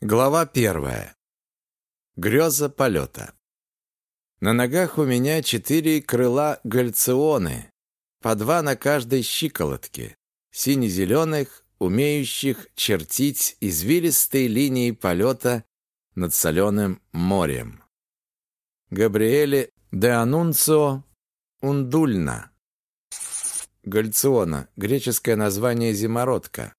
Глава первая. Греза полета. На ногах у меня четыре крыла гальционы, по два на каждой щиколотке, сине-зеленых, умеющих чертить извилистые линии полета над соленым морем. Габриэле де Анунцио Ундульна. Гальциона – греческое название «зимородка»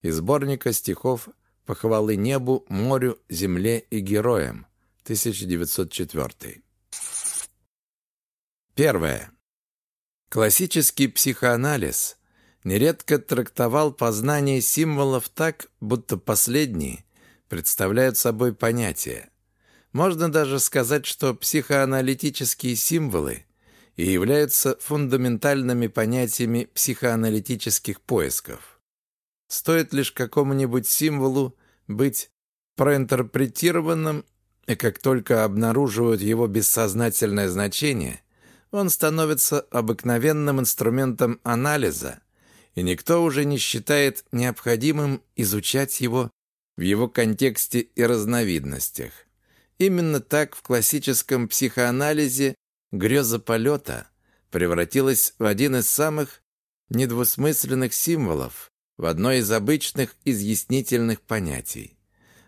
из сборника стихов Похвалы небу, морю, земле и героям. 1904. Первое. Классический психоанализ нередко трактовал познание символов так, будто последние представляют собой понятия. Можно даже сказать, что психоаналитические символы и являются фундаментальными понятиями психоаналитических поисков. Стоит лишь какому-нибудь символу быть проинтерпретированным, и как только обнаруживают его бессознательное значение, он становится обыкновенным инструментом анализа, и никто уже не считает необходимым изучать его в его контексте и разновидностях. Именно так в классическом психоанализе греза полета превратилась в один из самых недвусмысленных символов, в одно из обычных изъяснительных понятий.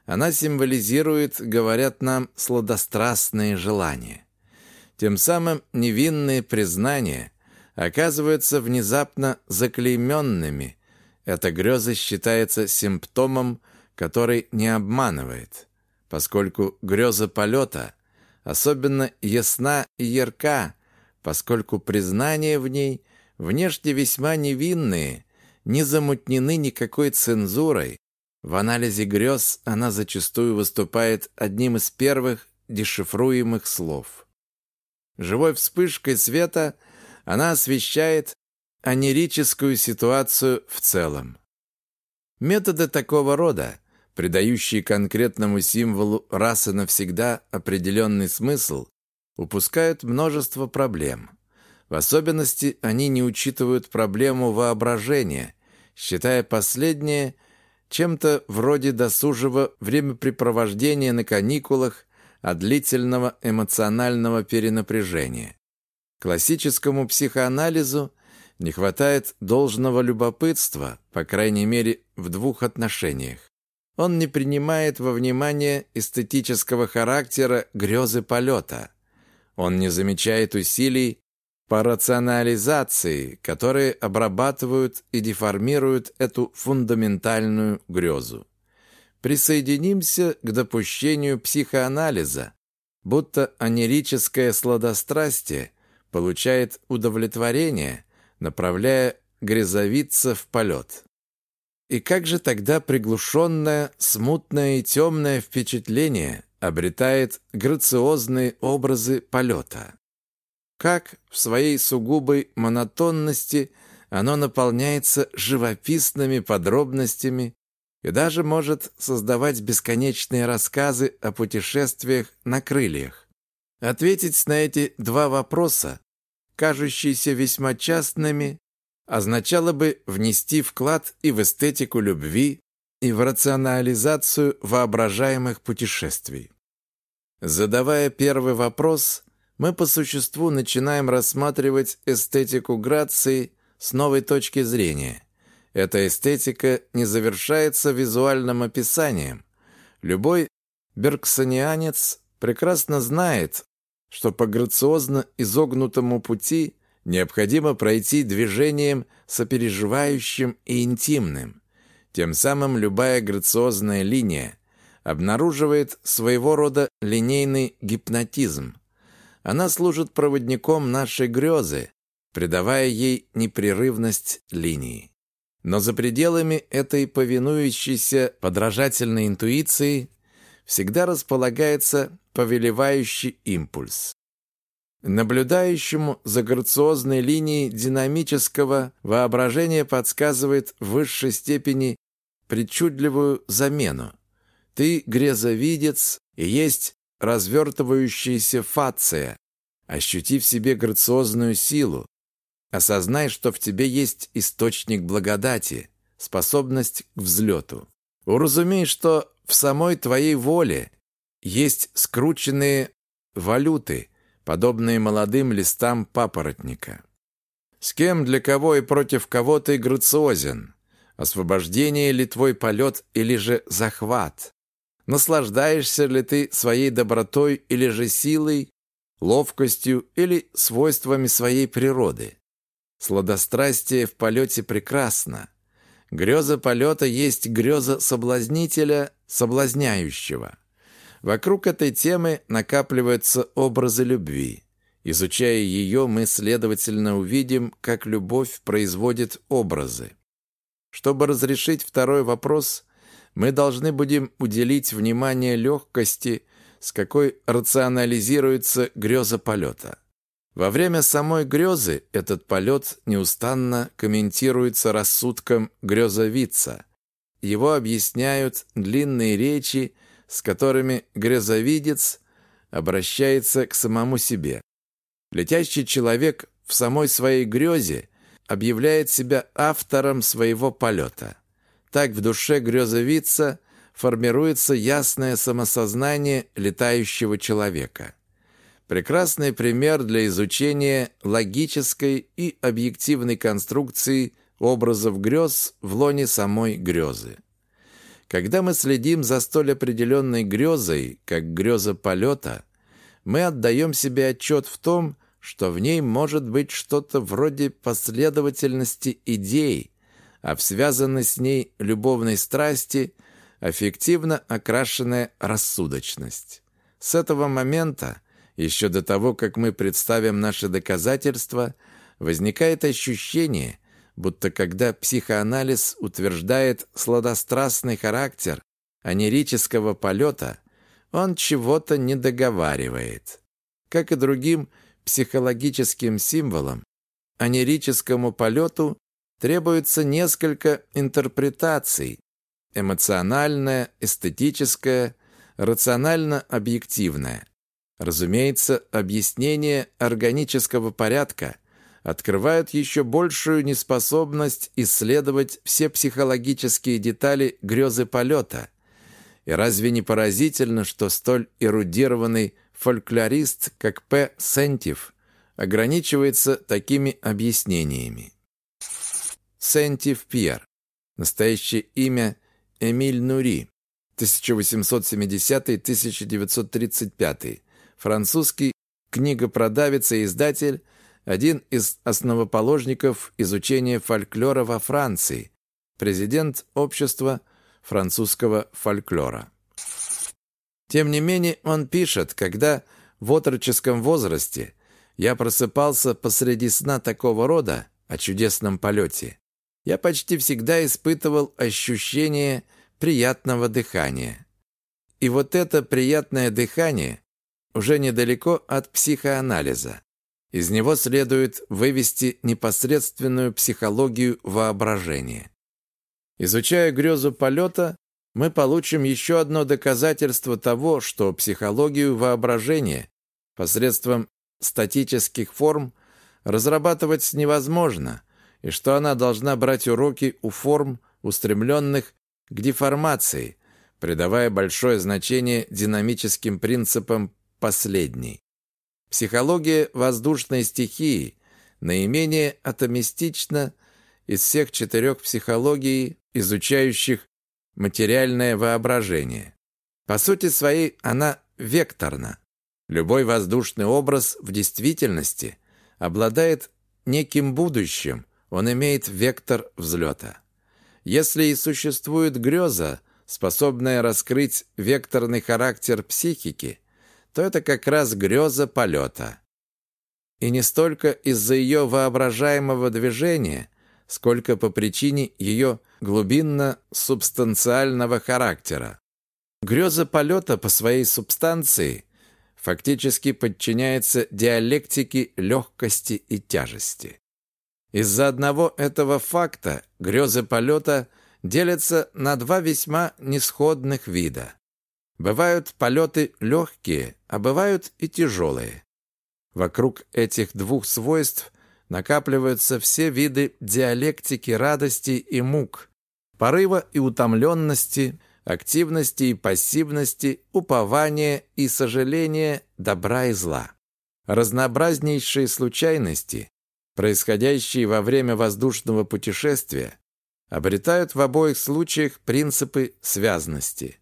Она символизирует, говорят нам, сладострастные желания. Тем самым невинные признания оказываются внезапно заклейменными. Эта греза считается симптомом, который не обманывает, поскольку греза полета особенно ясна и ярка, поскольку признания в ней внешне весьма невинные – не замутнены никакой цензурой. В анализе грез она зачастую выступает одним из первых дешифруемых слов. Живой вспышкой света она освещает анерическую ситуацию в целом. Методы такого рода, придающие конкретному символу раз и навсегда определенный смысл, упускают множество проблем. В особенности они не учитывают проблему воображения, считая последнее чем-то вроде досужего времяпрепровождения на каникулах от длительного эмоционального перенапряжения. Классическому психоанализу не хватает должного любопытства, по крайней мере, в двух отношениях. Он не принимает во внимание эстетического характера грезы полета. Он не замечает усилий по рационализации, которые обрабатывают и деформируют эту фундаментальную грезу. Присоединимся к допущению психоанализа, будто анерическое сладострастие получает удовлетворение, направляя грязовица в полет. И как же тогда приглушенное, смутное и темное впечатление обретает грациозные образы полета? Как в своей сугубой монотонности оно наполняется живописными подробностями и даже может создавать бесконечные рассказы о путешествиях на крыльях. Ответить на эти два вопроса, кажущиеся весьма частными, означало бы внести вклад и в эстетику любви, и в рационализацию воображаемых путешествий. Задавая первый вопрос, мы по существу начинаем рассматривать эстетику грации с новой точки зрения. Эта эстетика не завершается визуальным описанием. Любой бергсонианец прекрасно знает, что по грациозно изогнутому пути необходимо пройти движением сопереживающим и интимным. Тем самым любая грациозная линия обнаруживает своего рода линейный гипнотизм – она служит проводником нашей грезы, придавая ей непрерывность линии. Но за пределами этой повинующейся подражательной интуиции всегда располагается повелевающий импульс. Наблюдающему за грациозной линией динамического воображения подсказывает в высшей степени причудливую замену. Ты грезовидец и есть развертывающаяся фация. Ощути в себе грациозную силу. Осознай, что в тебе есть источник благодати, способность к взлету. Уразумей, что в самой твоей воле есть скрученные валюты, подобные молодым листам папоротника. С кем, для кого и против кого ты грациозен? Освобождение ли твой полет или же захват? Наслаждаешься ли ты своей добротой или же силой, ловкостью или свойствами своей природы? Сладострастие в полете прекрасно. Греза полета есть греза соблазнителя, соблазняющего. Вокруг этой темы накапливаются образы любви. Изучая ее, мы, следовательно, увидим, как любовь производит образы. Чтобы разрешить второй вопрос, мы должны будем уделить внимание легкости, с какой рационализируется греза полета. Во время самой грезы этот полет неустанно комментируется рассудком грезовидца. Его объясняют длинные речи, с которыми грезовидец обращается к самому себе. Летящий человек в самой своей грезе объявляет себя автором своего полета. Так в душе грезовидца формируется ясное самосознание летающего человека. Прекрасный пример для изучения логической и объективной конструкции образов грез в лоне самой грезы. Когда мы следим за столь определенной грезой, как греза полета, мы отдаем себе отчет в том, что в ней может быть что-то вроде последовательности идей, а в связанной с ней любовной страсти аффективно окрашенная рассудочность. С этого момента, еще до того, как мы представим наши доказательства, возникает ощущение, будто когда психоанализ утверждает сладострастный характер анерического полета, он чего-то не договаривает. Как и другим психологическим символам, анерическому полету требуется несколько интерпретаций – эмоциональная, эстетическая, рационально-объективная. Разумеется, объяснение органического порядка открывают еще большую неспособность исследовать все психологические детали грезы полета. И разве не поразительно, что столь эрудированный фольклорист, как П. Сентив, ограничивается такими объяснениями. Сентив Пьер. Настоящее имя Эмиль Нури. 1870-1935. Французский книгопродавец и издатель, один из основоположников изучения фольклора во Франции, президент общества французского фольклора. Тем не менее, он пишет, когда в отроческом возрасте я просыпался посреди сна такого рода о чудесном полете, я почти всегда испытывал ощущение приятного дыхания. И вот это приятное дыхание уже недалеко от психоанализа. Из него следует вывести непосредственную психологию воображения. Изучая грезу полета, мы получим еще одно доказательство того, что психологию воображения посредством статических форм разрабатывать невозможно, и что она должна брать уроки у форм, устремленных к деформации, придавая большое значение динамическим принципам последней. Психология воздушной стихии наименее атомистична из всех четырех психологий, изучающих материальное воображение. По сути своей она векторна. Любой воздушный образ в действительности обладает неким будущим, он имеет вектор взлета. Если и существует греза, способная раскрыть векторный характер психики, то это как раз греза полета. И не столько из-за ее воображаемого движения, сколько по причине ее глубинно-субстанциального характера. Греза полета по своей субстанции фактически подчиняется диалектике легкости и тяжести. Из-за одного этого факта грезы полета делятся на два весьма несходных вида. Бывают полеты легкие, а бывают и тяжелые. Вокруг этих двух свойств накапливаются все виды диалектики радости и мук, порыва и утомленности, активности и пассивности, упования и сожаления, добра и зла. Разнообразнейшие случайности, происходящие во время воздушного путешествия, обретают в обоих случаях принципы связности.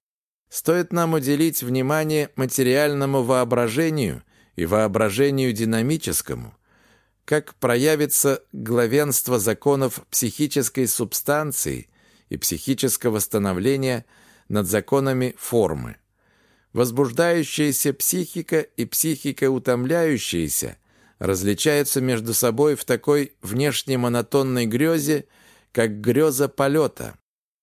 Стоит нам уделить внимание материальному воображению и воображению динамическому, как проявится главенство законов психической субстанции и психического становления над законами формы. Возбуждающаяся психика и психика утомляющаяся различаются между собой в такой внешне монотонной грезе, как греза полета.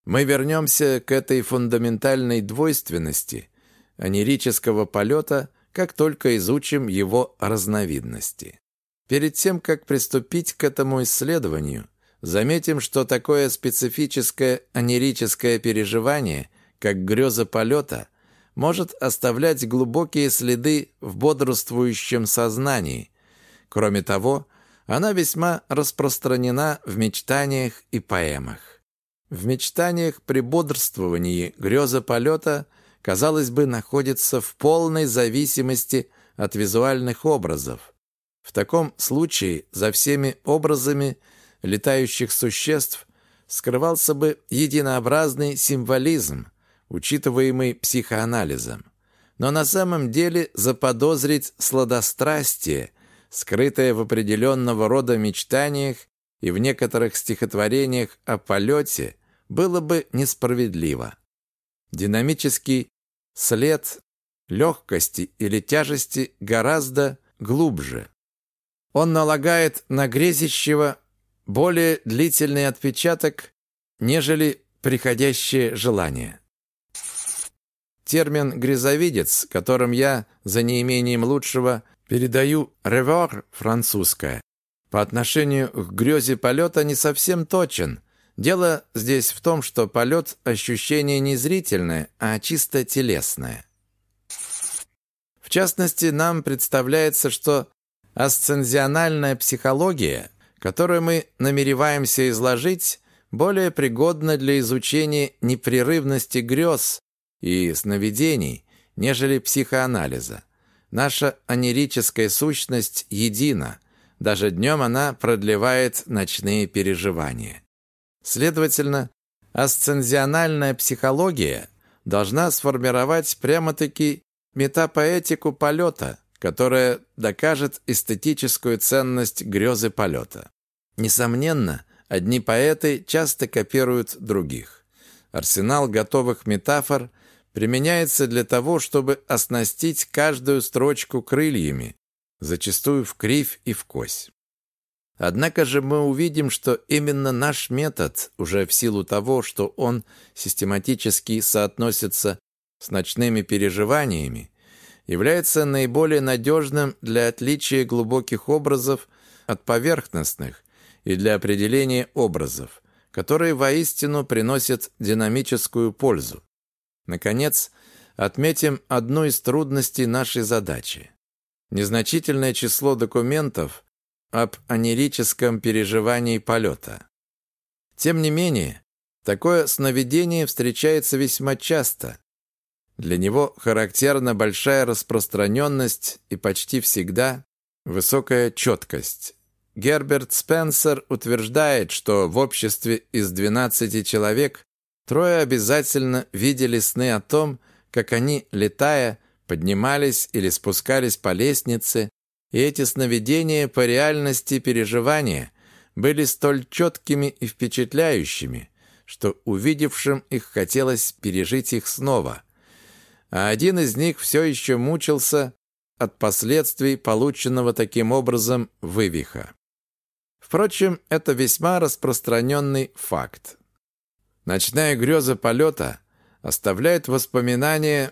Мы вернемся к этой фундаментальной двойственности анерического полета, как только изучим его разновидности. Перед тем, как приступить к этому исследованию, заметим, что такое специфическое анерическое переживание, как греза полета, может оставлять глубокие следы в бодрствующем сознании. Кроме того, она весьма распространена в мечтаниях и поэмах. В мечтаниях при бодрствовании греза полета, казалось бы, находится в полной зависимости от визуальных образов. В таком случае за всеми образами летающих существ скрывался бы единообразный символизм, учитываемый психоанализом. Но на самом деле заподозрить сладострастие – скрытое в определенного рода мечтаниях и в некоторых стихотворениях о полете, было бы несправедливо. Динамический след легкости или тяжести гораздо глубже. Он налагает на грезящего более длительный отпечаток, нежели приходящее желание. Термин «грязовидец», которым я, за неимением лучшего, Передаю «ревор» французское. По отношению к грезе полета не совсем точен. Дело здесь в том, что полет – ощущение не зрительное, а чисто телесное. В частности, нам представляется, что асцензиональная психология, которую мы намереваемся изложить, более пригодна для изучения непрерывности грез и сновидений, нежели психоанализа. Наша анерическая сущность едина. Даже днем она продлевает ночные переживания. Следовательно, асцензиональная психология должна сформировать прямо-таки метапоэтику полета, которая докажет эстетическую ценность грезы полета. Несомненно, одни поэты часто копируют других. Арсенал готовых метафор применяется для того, чтобы оснастить каждую строчку крыльями, зачастую в кривь и в кось. Однако же мы увидим, что именно наш метод, уже в силу того, что он систематически соотносится с ночными переживаниями, является наиболее надежным для отличия глубоких образов от поверхностных и для определения образов, которые воистину приносят динамическую пользу. Наконец, отметим одну из трудностей нашей задачи. Незначительное число документов об анерическом переживании полета. Тем не менее, такое сновидение встречается весьма часто. Для него характерна большая распространенность и почти всегда высокая четкость. Герберт Спенсер утверждает, что в обществе из 12 человек Трое обязательно видели сны о том, как они, летая, поднимались или спускались по лестнице, и эти сновидения по реальности переживания были столь четкими и впечатляющими, что увидевшим их хотелось пережить их снова. А один из них все еще мучился от последствий полученного таким образом вывиха. Впрочем, это весьма распространенный факт. Ночная греза полета оставляет воспоминания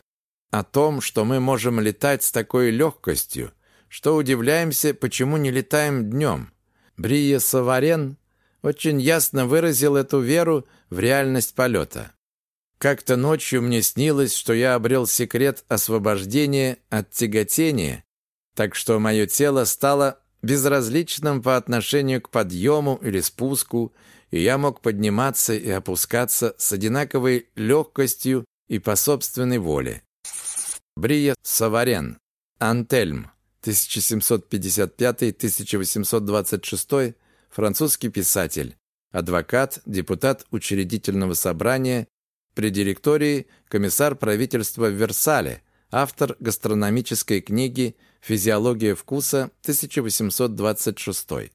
о том, что мы можем летать с такой легкостью, что удивляемся, почему не летаем днем. Брия Саварен очень ясно выразил эту веру в реальность полета. Как-то ночью мне снилось, что я обрел секрет освобождения от тяготения, так что мое тело стало безразличным по отношению к подъему или спуску, и я мог подниматься и опускаться с одинаковой легкостью и по собственной воле. Брия Саварен, Антельм, 1755-1826, французский писатель, адвокат, депутат учредительного собрания при директории, комиссар правительства в Версале, автор гастрономической книги «Физиология вкуса» 1826.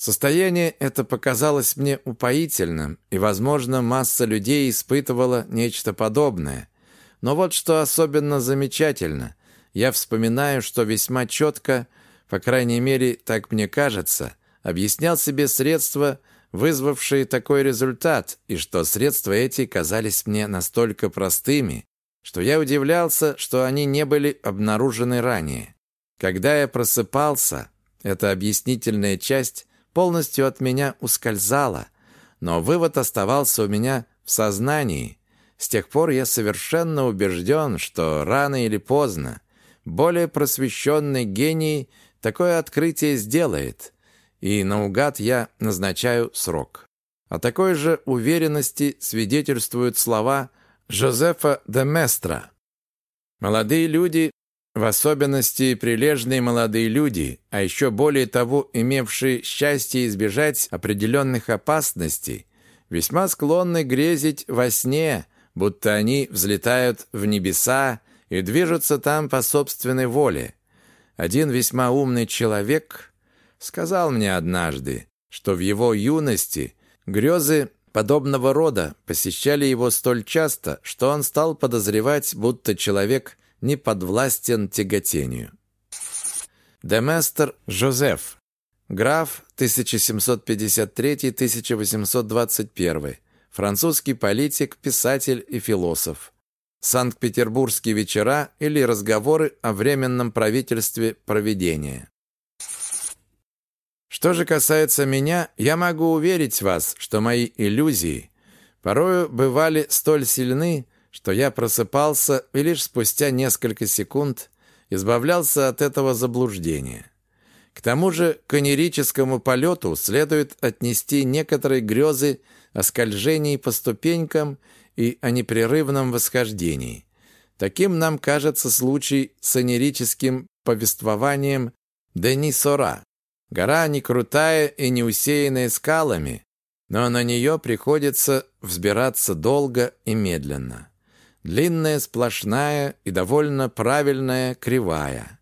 Состояние это показалось мне упоительным, и, возможно, масса людей испытывала нечто подобное. Но вот что особенно замечательно. Я вспоминаю, что весьма четко, по крайней мере, так мне кажется, объяснял себе средства, вызвавшие такой результат, и что средства эти казались мне настолько простыми, что я удивлялся, что они не были обнаружены ранее. Когда я просыпался, эта объяснительная часть полностью от меня ускользала, но вывод оставался у меня в сознании. С тех пор я совершенно убежден, что рано или поздно более просвещенный гений такое открытие сделает, и наугад я назначаю срок. О такой же уверенности свидетельствуют слова Жозефа де Местра. Молодые люди в особенности прилежные молодые люди, а еще более того, имевшие счастье избежать определенных опасностей, весьма склонны грезить во сне, будто они взлетают в небеса и движутся там по собственной воле. Один весьма умный человек сказал мне однажды, что в его юности грезы подобного рода посещали его столь часто, что он стал подозревать, будто человек не подвластен тяготению. Деместер Жозеф, граф 1753-1821, французский политик, писатель и философ. Санкт-Петербургские вечера или разговоры о временном правительстве проведения. Что же касается меня, я могу уверить вас, что мои иллюзии порою бывали столь сильны, что я просыпался и лишь спустя несколько секунд избавлялся от этого заблуждения. К тому же к онирическому полету следует отнести некоторые грезы о скольжении по ступенькам и о непрерывном восхождении. Таким нам кажется случай с онирическим повествованием Денисора. Гора не крутая и не усеянная скалами, но на нее приходится взбираться долго и медленно. Длинная, сплошная и довольно правильная кривая.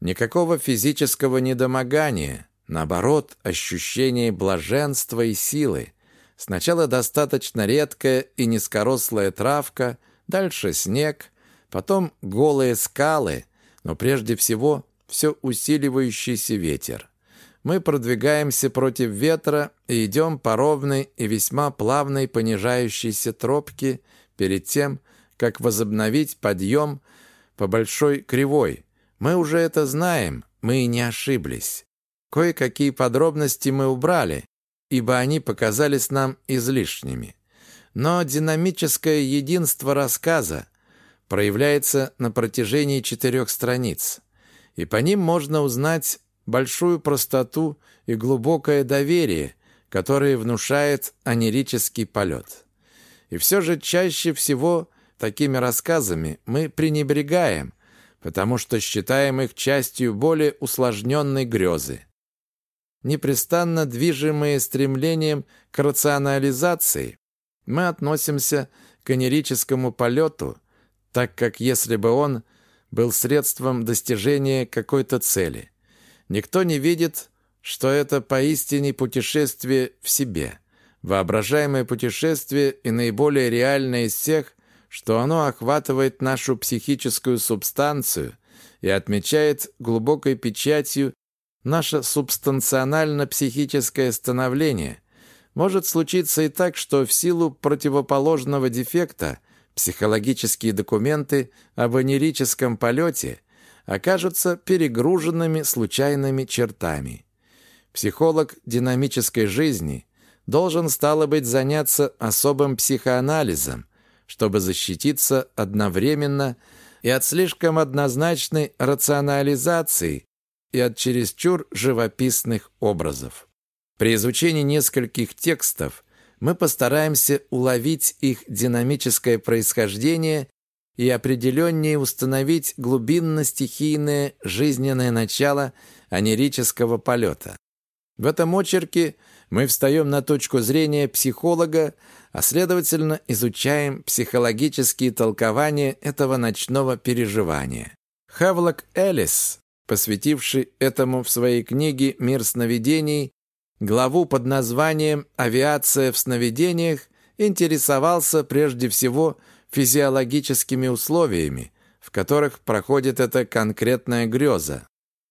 Никакого физического недомогания, наоборот, ощущение блаженства и силы. Сначала достаточно редкая и низкорослая травка, дальше снег, потом голые скалы, но прежде всего все усиливающийся ветер. Мы продвигаемся против ветра и идем по ровной и весьма плавной понижающейся тропке перед тем, как возобновить подъем по большой кривой. Мы уже это знаем, мы не ошиблись. Кое-какие подробности мы убрали, ибо они показались нам излишними. Но динамическое единство рассказа проявляется на протяжении четырех страниц, и по ним можно узнать большую простоту и глубокое доверие, которое внушает анерический полет. И все же чаще всего Такими рассказами мы пренебрегаем, потому что считаем их частью более усложненной грезы. Непрестанно движимые стремлением к рационализации, мы относимся к анерическому полету, так как если бы он был средством достижения какой-то цели. Никто не видит, что это поистине путешествие в себе, воображаемое путешествие и наиболее реальное из всех, что оно охватывает нашу психическую субстанцию и отмечает глубокой печатью наше субстанционально-психическое становление. Может случиться и так, что в силу противоположного дефекта психологические документы об анерическом полете окажутся перегруженными случайными чертами. Психолог динамической жизни должен, стало быть, заняться особым психоанализом, чтобы защититься одновременно и от слишком однозначной рационализации, и от чересчур живописных образов. При изучении нескольких текстов мы постараемся уловить их динамическое происхождение и определеннее установить глубинно-стихийное жизненное начало анерического полета. В этом очерке мы встаем на точку зрения психолога, а следовательно изучаем психологические толкования этого ночного переживания. Хавлок Эллис, посвятивший этому в своей книге «Мир сновидений» главу под названием «Авиация в сновидениях», интересовался прежде всего физиологическими условиями, в которых проходит эта конкретная греза.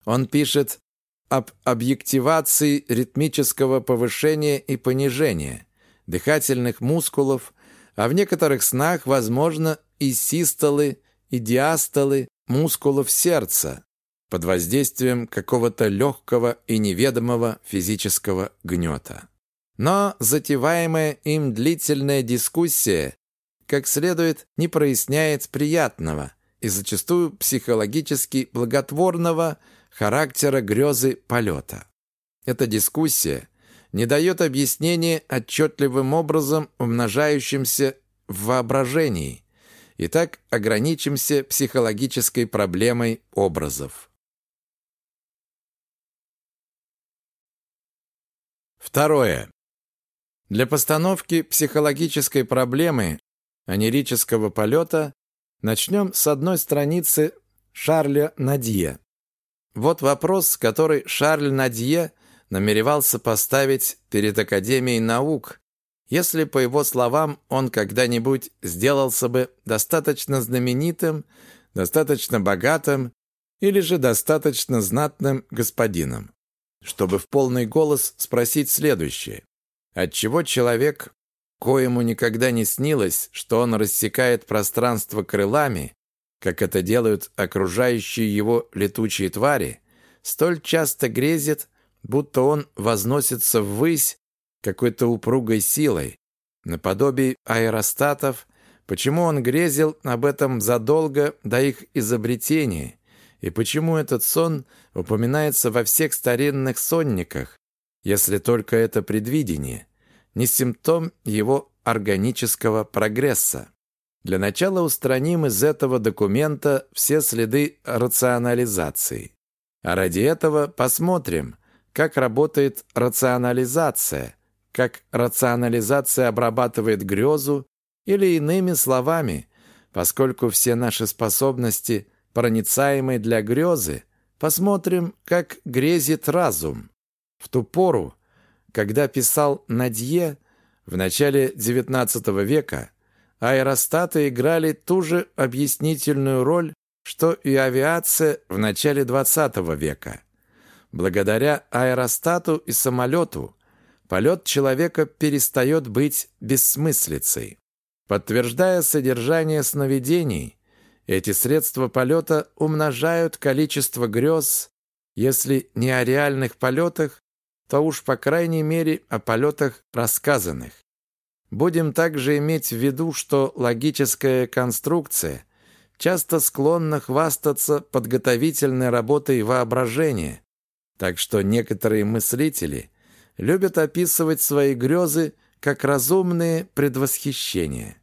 Он пишет об объективации ритмического повышения и понижения, дыхательных мускулов, а в некоторых снах, возможно, и систолы, и диастолы мускулов сердца под воздействием какого-то легкого и неведомого физического гнета. Но затеваемая им длительная дискуссия как следует не проясняет приятного и зачастую психологически благотворного характера грезы полета. Эта дискуссия не дает объяснения отчетливым образом умножающимся в воображении, и так ограничимся психологической проблемой образов. Второе. Для постановки психологической проблемы анерического полета начнем с одной страницы Шарля Надье. Вот вопрос, который Шарль Надье намеревался поставить перед Академией наук, если, по его словам, он когда-нибудь сделался бы достаточно знаменитым, достаточно богатым или же достаточно знатным господином, чтобы в полный голос спросить следующее. Отчего человек, коему никогда не снилось, что он рассекает пространство крылами, как это делают окружающие его летучие твари, столь часто грезит, будто он возносится ввысь какой-то упругой силой, наподобие аэростатов, почему он грезил об этом задолго до их изобретения, и почему этот сон упоминается во всех старинных сонниках, если только это предвидение, не симптом его органического прогресса. Для начала устраним из этого документа все следы рационализации. А ради этого посмотрим, как работает рационализация, как рационализация обрабатывает грезу, или иными словами, поскольку все наши способности проницаемы для грезы, посмотрим, как грезит разум. В ту пору, когда писал Надье в начале XIX века, аэростаты играли ту же объяснительную роль, что и авиация в начале XX века. Благодаря аэростату и самолету полет человека перестает быть бессмыслицей. Подтверждая содержание сновидений, эти средства полета умножают количество грез, если не о реальных полетах, то уж по крайней мере о полетах рассказанных. Будем также иметь в виду, что логическая конструкция часто склонна хвастаться подготовительной работой воображения, так что некоторые мыслители любят описывать свои грезы как разумные предвосхищения.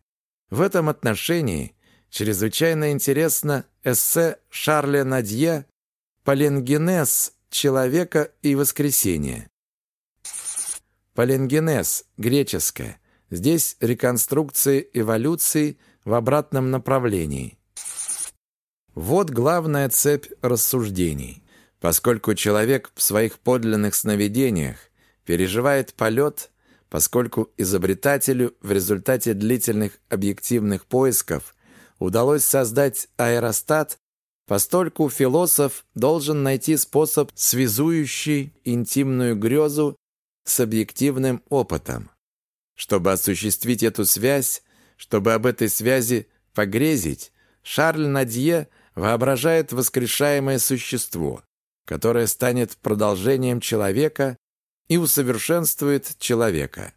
В этом отношении чрезвычайно интересно эссе Шарля Надье «Паленгенез человека и воскресения». Паленгенез, греческое. Здесь реконструкция эволюции в обратном направлении. Вот главная цепь рассуждений. Поскольку человек в своих подлинных сновидениях переживает полет, поскольку изобретателю в результате длительных объективных поисков удалось создать аэростат, постольку философ должен найти способ, связующий интимную грезу с объективным опытом. Чтобы осуществить эту связь, чтобы об этой связи погрезить, Шарль Надье воображает воскрешаемое существо, которое станет продолжением человека и усовершенствует человека,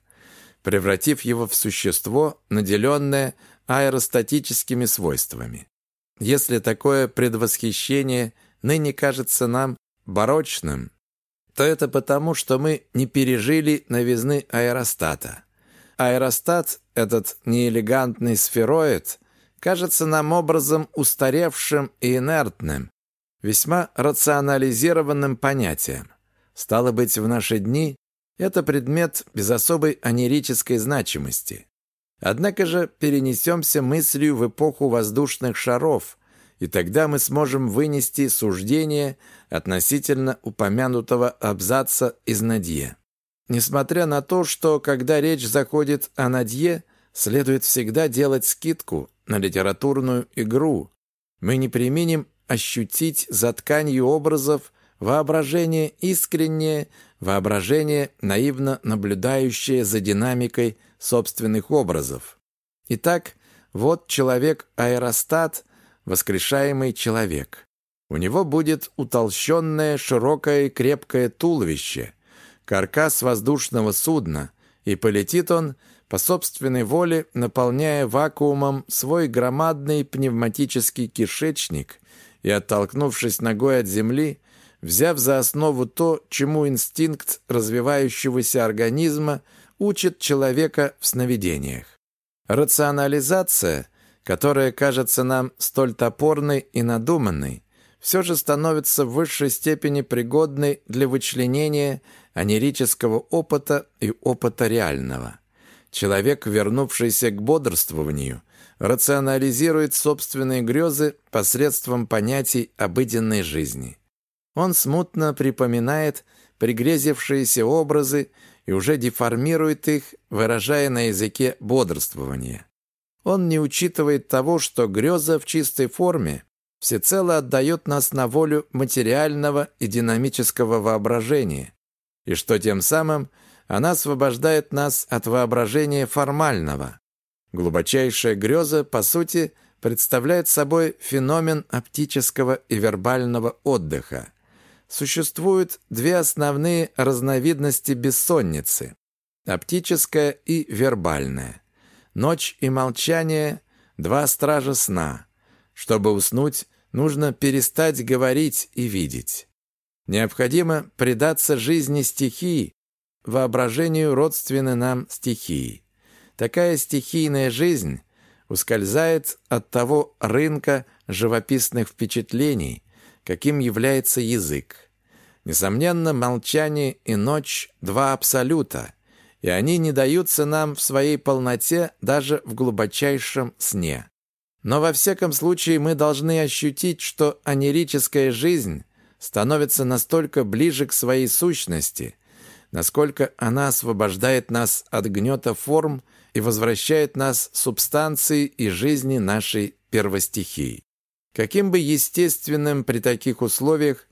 превратив его в существо, наделенное аэростатическими свойствами. Если такое предвосхищение ныне кажется нам барочным, то это потому, что мы не пережили новизны аэростата. Аэростат, этот неэлегантный сфероид, кажется нам образом устаревшим и инертным, весьма рационализированным понятием. Стало быть, в наши дни это предмет без особой анерической значимости. Однако же перенесемся мыслью в эпоху воздушных шаров, и тогда мы сможем вынести суждение относительно упомянутого абзаца из Надье. Несмотря на то, что когда речь заходит о Надье, следует всегда делать скидку на литературную игру, мы не применим ощутить за тканью образов воображение искреннее, воображение наивно наблюдающее за динамикой собственных образов. Итак, вот человек-аэростат, воскрешаемый человек. У него будет утолщенное, широкое и крепкое туловище, каркас воздушного судна, и полетит он по собственной воле, наполняя вакуумом свой громадный пневматический кишечник и, оттолкнувшись ногой от земли, взяв за основу то, чему инстинкт развивающегося организма учит человека в сновидениях. Рационализация, которая кажется нам столь топорной и надуманной, все же становится в высшей степени пригодной для вычленения анерического опыта и опыта реального. Человек, вернувшийся к бодрствованию, рационализирует собственные грезы посредством понятий обыденной жизни. Он смутно припоминает пригрезившиеся образы и уже деформирует их, выражая на языке бодрствования. Он не учитывает того, что греза в чистой форме всецело отдает нас на волю материального и динамического воображения, и что тем самым она освобождает нас от воображения формального. Глубочайшая греза, по сути, представляет собой феномен оптического и вербального отдыха существуют две основные разновидности бессонницы – оптическая и вербальная. Ночь и молчание – два стража сна. Чтобы уснуть, нужно перестать говорить и видеть. Необходимо предаться жизни стихии, воображению родственны нам стихии. Такая стихийная жизнь ускользает от того рынка живописных впечатлений, каким является язык. Несомненно, молчание и ночь – два абсолюта, и они не даются нам в своей полноте даже в глубочайшем сне. Но во всяком случае мы должны ощутить, что анерическая жизнь становится настолько ближе к своей сущности, насколько она освобождает нас от гнета форм и возвращает нас субстанции и жизни нашей первостихии. Каким бы естественным при таких условиях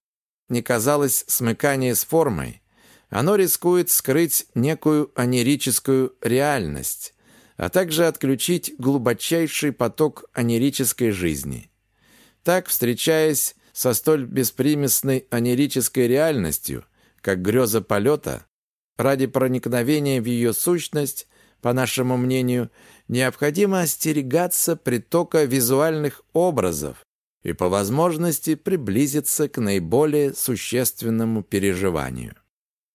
не казалось смыкание с формой, оно рискует скрыть некую анерическую реальность, а также отключить глубочайший поток анерической жизни. Так, встречаясь со столь беспримесной анерической реальностью, как греза полета, ради проникновения в ее сущность, по нашему мнению, необходимо остерегаться притока визуальных образов, и по возможности приблизиться к наиболее существенному переживанию.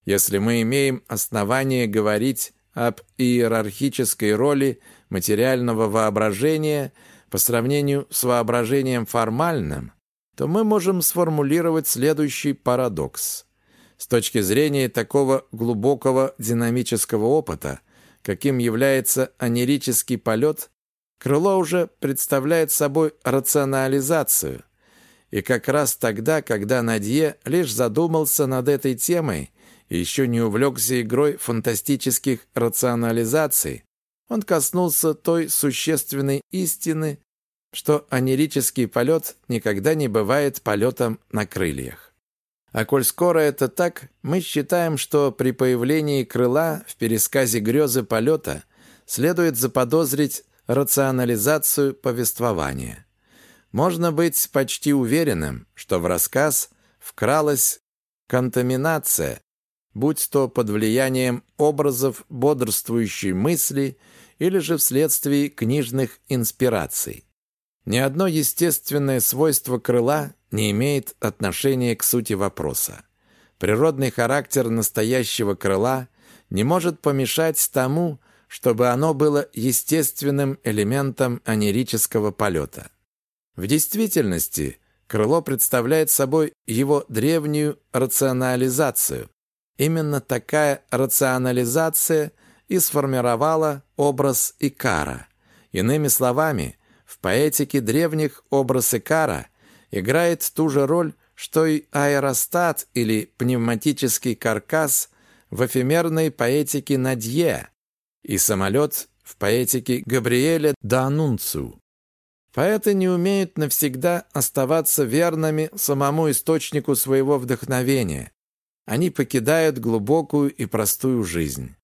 Если мы имеем основание говорить об иерархической роли материального воображения по сравнению с воображением формальным, то мы можем сформулировать следующий парадокс. С точки зрения такого глубокого динамического опыта, каким является анерический полет, Крыло уже представляет собой рационализацию. И как раз тогда, когда Надье лишь задумался над этой темой и еще не увлекся игрой фантастических рационализаций, он коснулся той существенной истины, что анерический полет никогда не бывает полетом на крыльях. А коль скоро это так, мы считаем, что при появлении крыла в пересказе грезы полета следует заподозрить рационализацию повествования. Можно быть почти уверенным, что в рассказ вкралась контаминация, будь то под влиянием образов бодрствующей мысли или же вследствие книжных инспираций. Ни одно естественное свойство крыла не имеет отношения к сути вопроса. Природный характер настоящего крыла не может помешать тому, чтобы оно было естественным элементом анерического полета. В действительности крыло представляет собой его древнюю рационализацию. Именно такая рационализация и сформировала образ Икара. Иными словами, в поэтике древних образ Икара играет ту же роль, что и аэростат или пневматический каркас в эфемерной поэтике Надье и самолет в поэтике Габриэля Данунцу. Поэты не умеют навсегда оставаться верными самому источнику своего вдохновения. Они покидают глубокую и простую жизнь.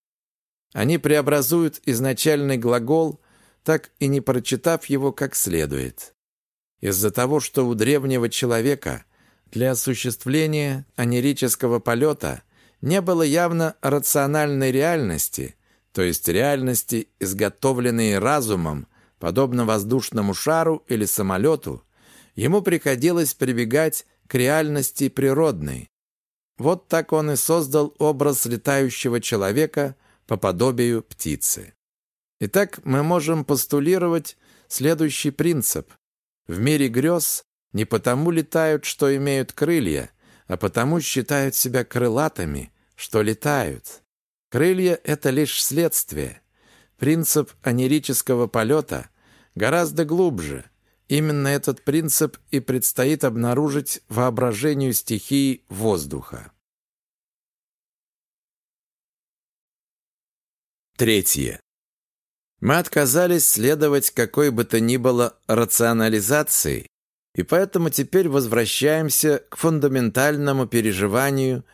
Они преобразуют изначальный глагол, так и не прочитав его как следует. Из-за того, что у древнего человека для осуществления анерического полета не было явно рациональной реальности, то есть реальности, изготовленной разумом, подобно воздушному шару или самолету, ему приходилось прибегать к реальности природной. Вот так он и создал образ летающего человека по подобию птицы. Итак, мы можем постулировать следующий принцип. В мире грез не потому летают, что имеют крылья, а потому считают себя крылатыми, что летают. Крылья — это лишь следствие. Принцип анерического полета гораздо глубже. Именно этот принцип и предстоит обнаружить воображению стихии воздуха. Третье. Мы отказались следовать какой бы то ни было рационализации, и поэтому теперь возвращаемся к фундаментальному переживанию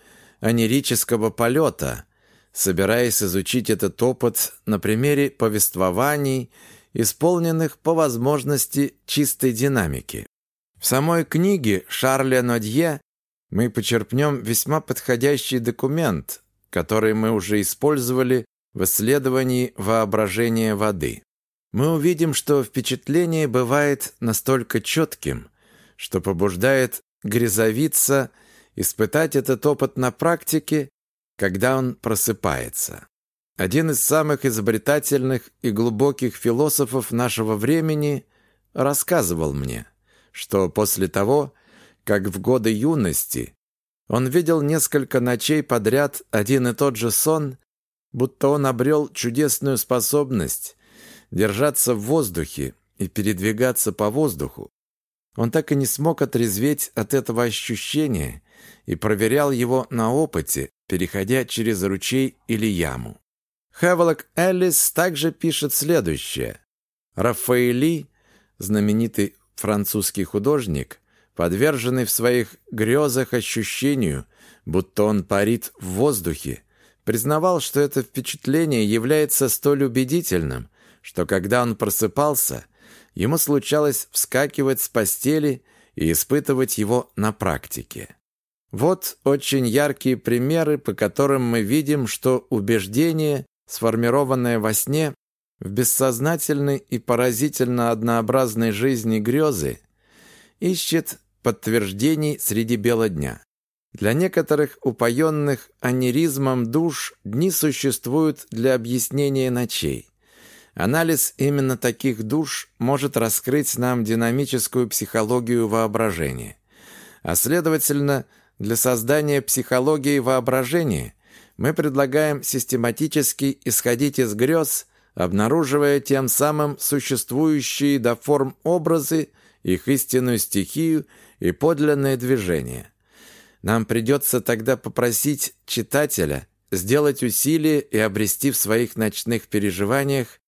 анерического полета – собираясь изучить этот опыт на примере повествований, исполненных по возможности чистой динамики. В самой книге Шарля Нодье мы почерпнем весьма подходящий документ, который мы уже использовали в исследовании воображения воды. Мы увидим, что впечатление бывает настолько четким, что побуждает грязовиться испытать этот опыт на практике когда он просыпается. Один из самых изобретательных и глубоких философов нашего времени рассказывал мне, что после того, как в годы юности он видел несколько ночей подряд один и тот же сон, будто он обрел чудесную способность держаться в воздухе и передвигаться по воздуху. Он так и не смог отрезветь от этого ощущения и проверял его на опыте, переходя через ручей или яму. Хевелок Эллис также пишет следующее. Рафаэли, знаменитый французский художник, подверженный в своих грезах ощущению, будто он парит в воздухе, признавал, что это впечатление является столь убедительным, что когда он просыпался, ему случалось вскакивать с постели и испытывать его на практике. Вот очень яркие примеры, по которым мы видим, что убеждение, сформированное во сне, в бессознательной и поразительно однообразной жизни грезы, ищет подтверждений среди бела дня. Для некоторых упоенных анеризмом душ дни существуют для объяснения ночей. Анализ именно таких душ может раскрыть нам динамическую психологию воображения. А следовательно, для создания психологии воображения мы предлагаем систематически исходить из грез, обнаруживая тем самым существующие до форм образы, их истинную стихию и подлинное движение. Нам придется тогда попросить читателя сделать усилие и обрести в своих ночных переживаниях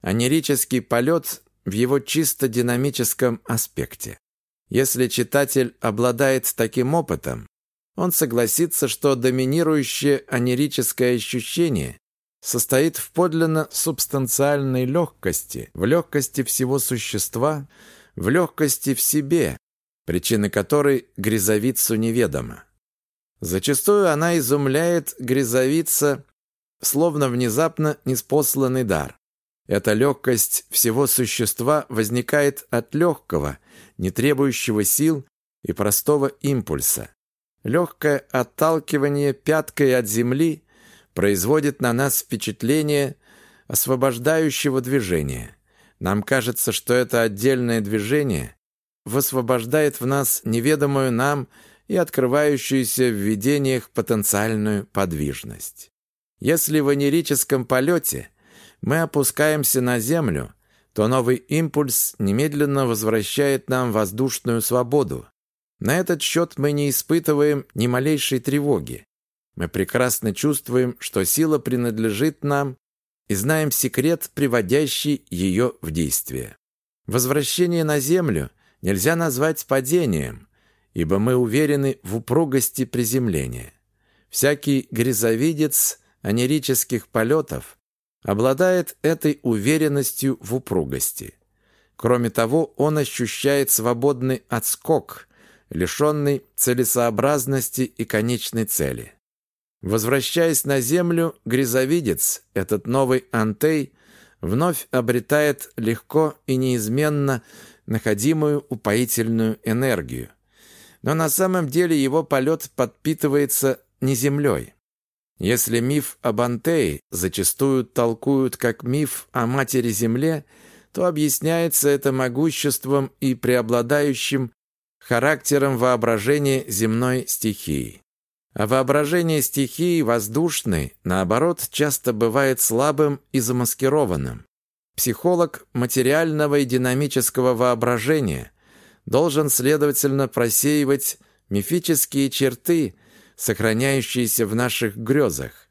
анерический полет в его чисто динамическом аспекте. Если читатель обладает таким опытом, он согласится, что доминирующее анерическое ощущение состоит в подлинно субстанциальной легкости, в легкости всего существа, в легкости в себе, причины которой грязовицу неведома. Зачастую она изумляет грязовица, словно внезапно неспосланный дар. Эта легкость всего существа возникает от легкого, не требующего сил и простого импульса. Легкое отталкивание пяткой от земли производит на нас впечатление, освобождающего движения. Нам кажется, что это отдельное движение высвобождает в нас неведомую нам и открывающуюся в видениях потенциальную подвижность. Если в анерическом полете мы опускаемся на Землю, то новый импульс немедленно возвращает нам воздушную свободу. На этот счет мы не испытываем ни малейшей тревоги. Мы прекрасно чувствуем, что сила принадлежит нам, и знаем секрет, приводящий ее в действие. Возвращение на Землю нельзя назвать падением, ибо мы уверены в упругости приземления. Всякий грязовидец анерических полетов обладает этой уверенностью в упругости. Кроме того, он ощущает свободный отскок, лишенный целесообразности и конечной цели. Возвращаясь на Землю, грязовидец, этот новый антей, вновь обретает легко и неизменно находимую упоительную энергию. Но на самом деле его полет подпитывается не Землей. Если миф об Антее зачастую толкуют как миф о Матери-Земле, то объясняется это могуществом и преобладающим характером воображения земной стихии. А воображение стихии воздушной, наоборот, часто бывает слабым и замаскированным. Психолог материального и динамического воображения должен, следовательно, просеивать мифические черты, сохраняющиеся в наших грезах.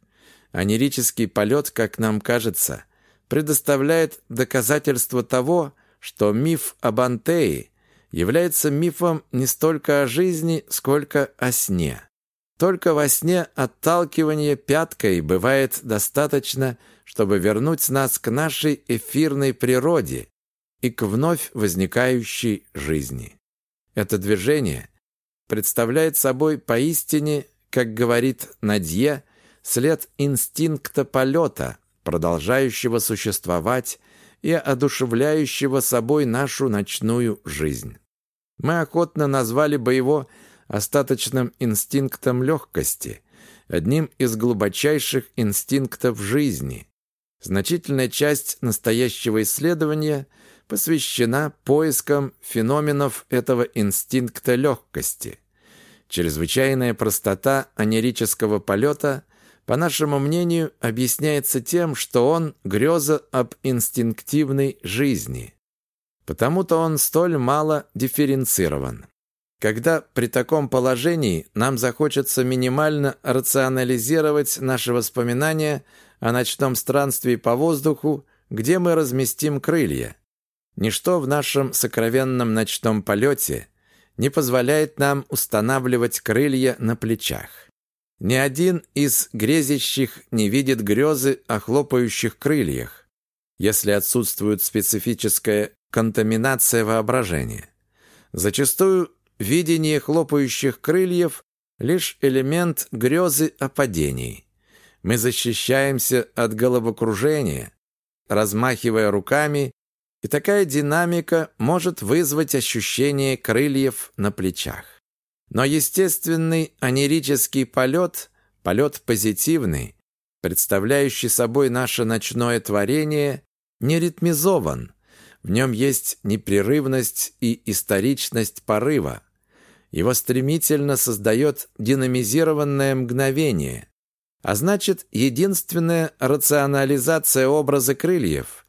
Анерический полет, как нам кажется, предоставляет доказательство того, что миф об Антее является мифом не столько о жизни, сколько о сне. Только во сне отталкивание пяткой бывает достаточно, чтобы вернуть нас к нашей эфирной природе и к вновь возникающей жизни. Это движение представляет собой поистине как говорит Надье, след инстинкта полета, продолжающего существовать и одушевляющего собой нашу ночную жизнь. Мы охотно назвали бы его остаточным инстинктом легкости, одним из глубочайших инстинктов жизни. Значительная часть настоящего исследования посвящена поискам феноменов этого инстинкта легкости. Чрезвычайная простота анерического полета, по нашему мнению, объясняется тем, что он греза об инстинктивной жизни. Потому-то он столь мало дифференцирован. Когда при таком положении нам захочется минимально рационализировать наши воспоминания о ночном странстве по воздуху, где мы разместим крылья. Ничто в нашем сокровенном ночном полете не позволяет нам устанавливать крылья на плечах. Ни один из грезящих не видит грезы о хлопающих крыльях, если отсутствует специфическая контаминация воображения. Зачастую видение хлопающих крыльев – лишь элемент грезы о падении. Мы защищаемся от головокружения, размахивая руками и такая динамика может вызвать ощущение крыльев на плечах. Но естественный анерический полет, полет позитивный, представляющий собой наше ночное творение, не ритмизован. В нем есть непрерывность и историчность порыва. Его стремительно создает динамизированное мгновение, а значит, единственная рационализация образа крыльев –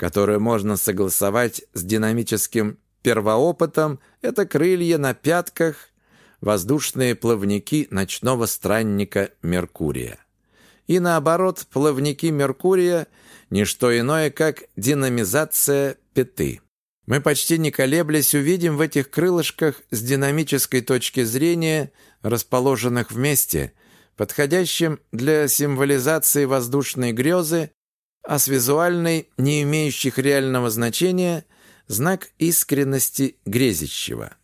которую можно согласовать с динамическим первоопытом, это крылья на пятках, воздушные плавники ночного странника Меркурия. И наоборот, плавники Меркурия – не что иное, как динамизация пяты. Мы почти не колеблясь увидим в этих крылышках с динамической точки зрения, расположенных вместе, подходящим для символизации воздушной грезы, а с визуальной, не имеющих реального значения, знак искренности грезящего.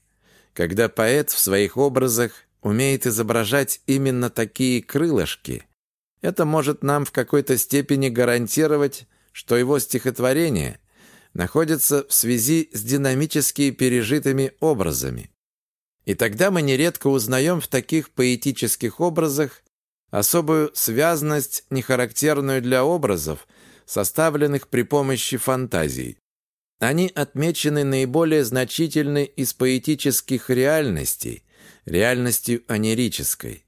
Когда поэт в своих образах умеет изображать именно такие крылышки, это может нам в какой-то степени гарантировать, что его стихотворение находится в связи с динамически пережитыми образами. И тогда мы нередко узнаем в таких поэтических образах особую связность, нехарактерную для образов, составленных при помощи фантазий. Они отмечены наиболее значительной из поэтических реальностей, реальностью анерической.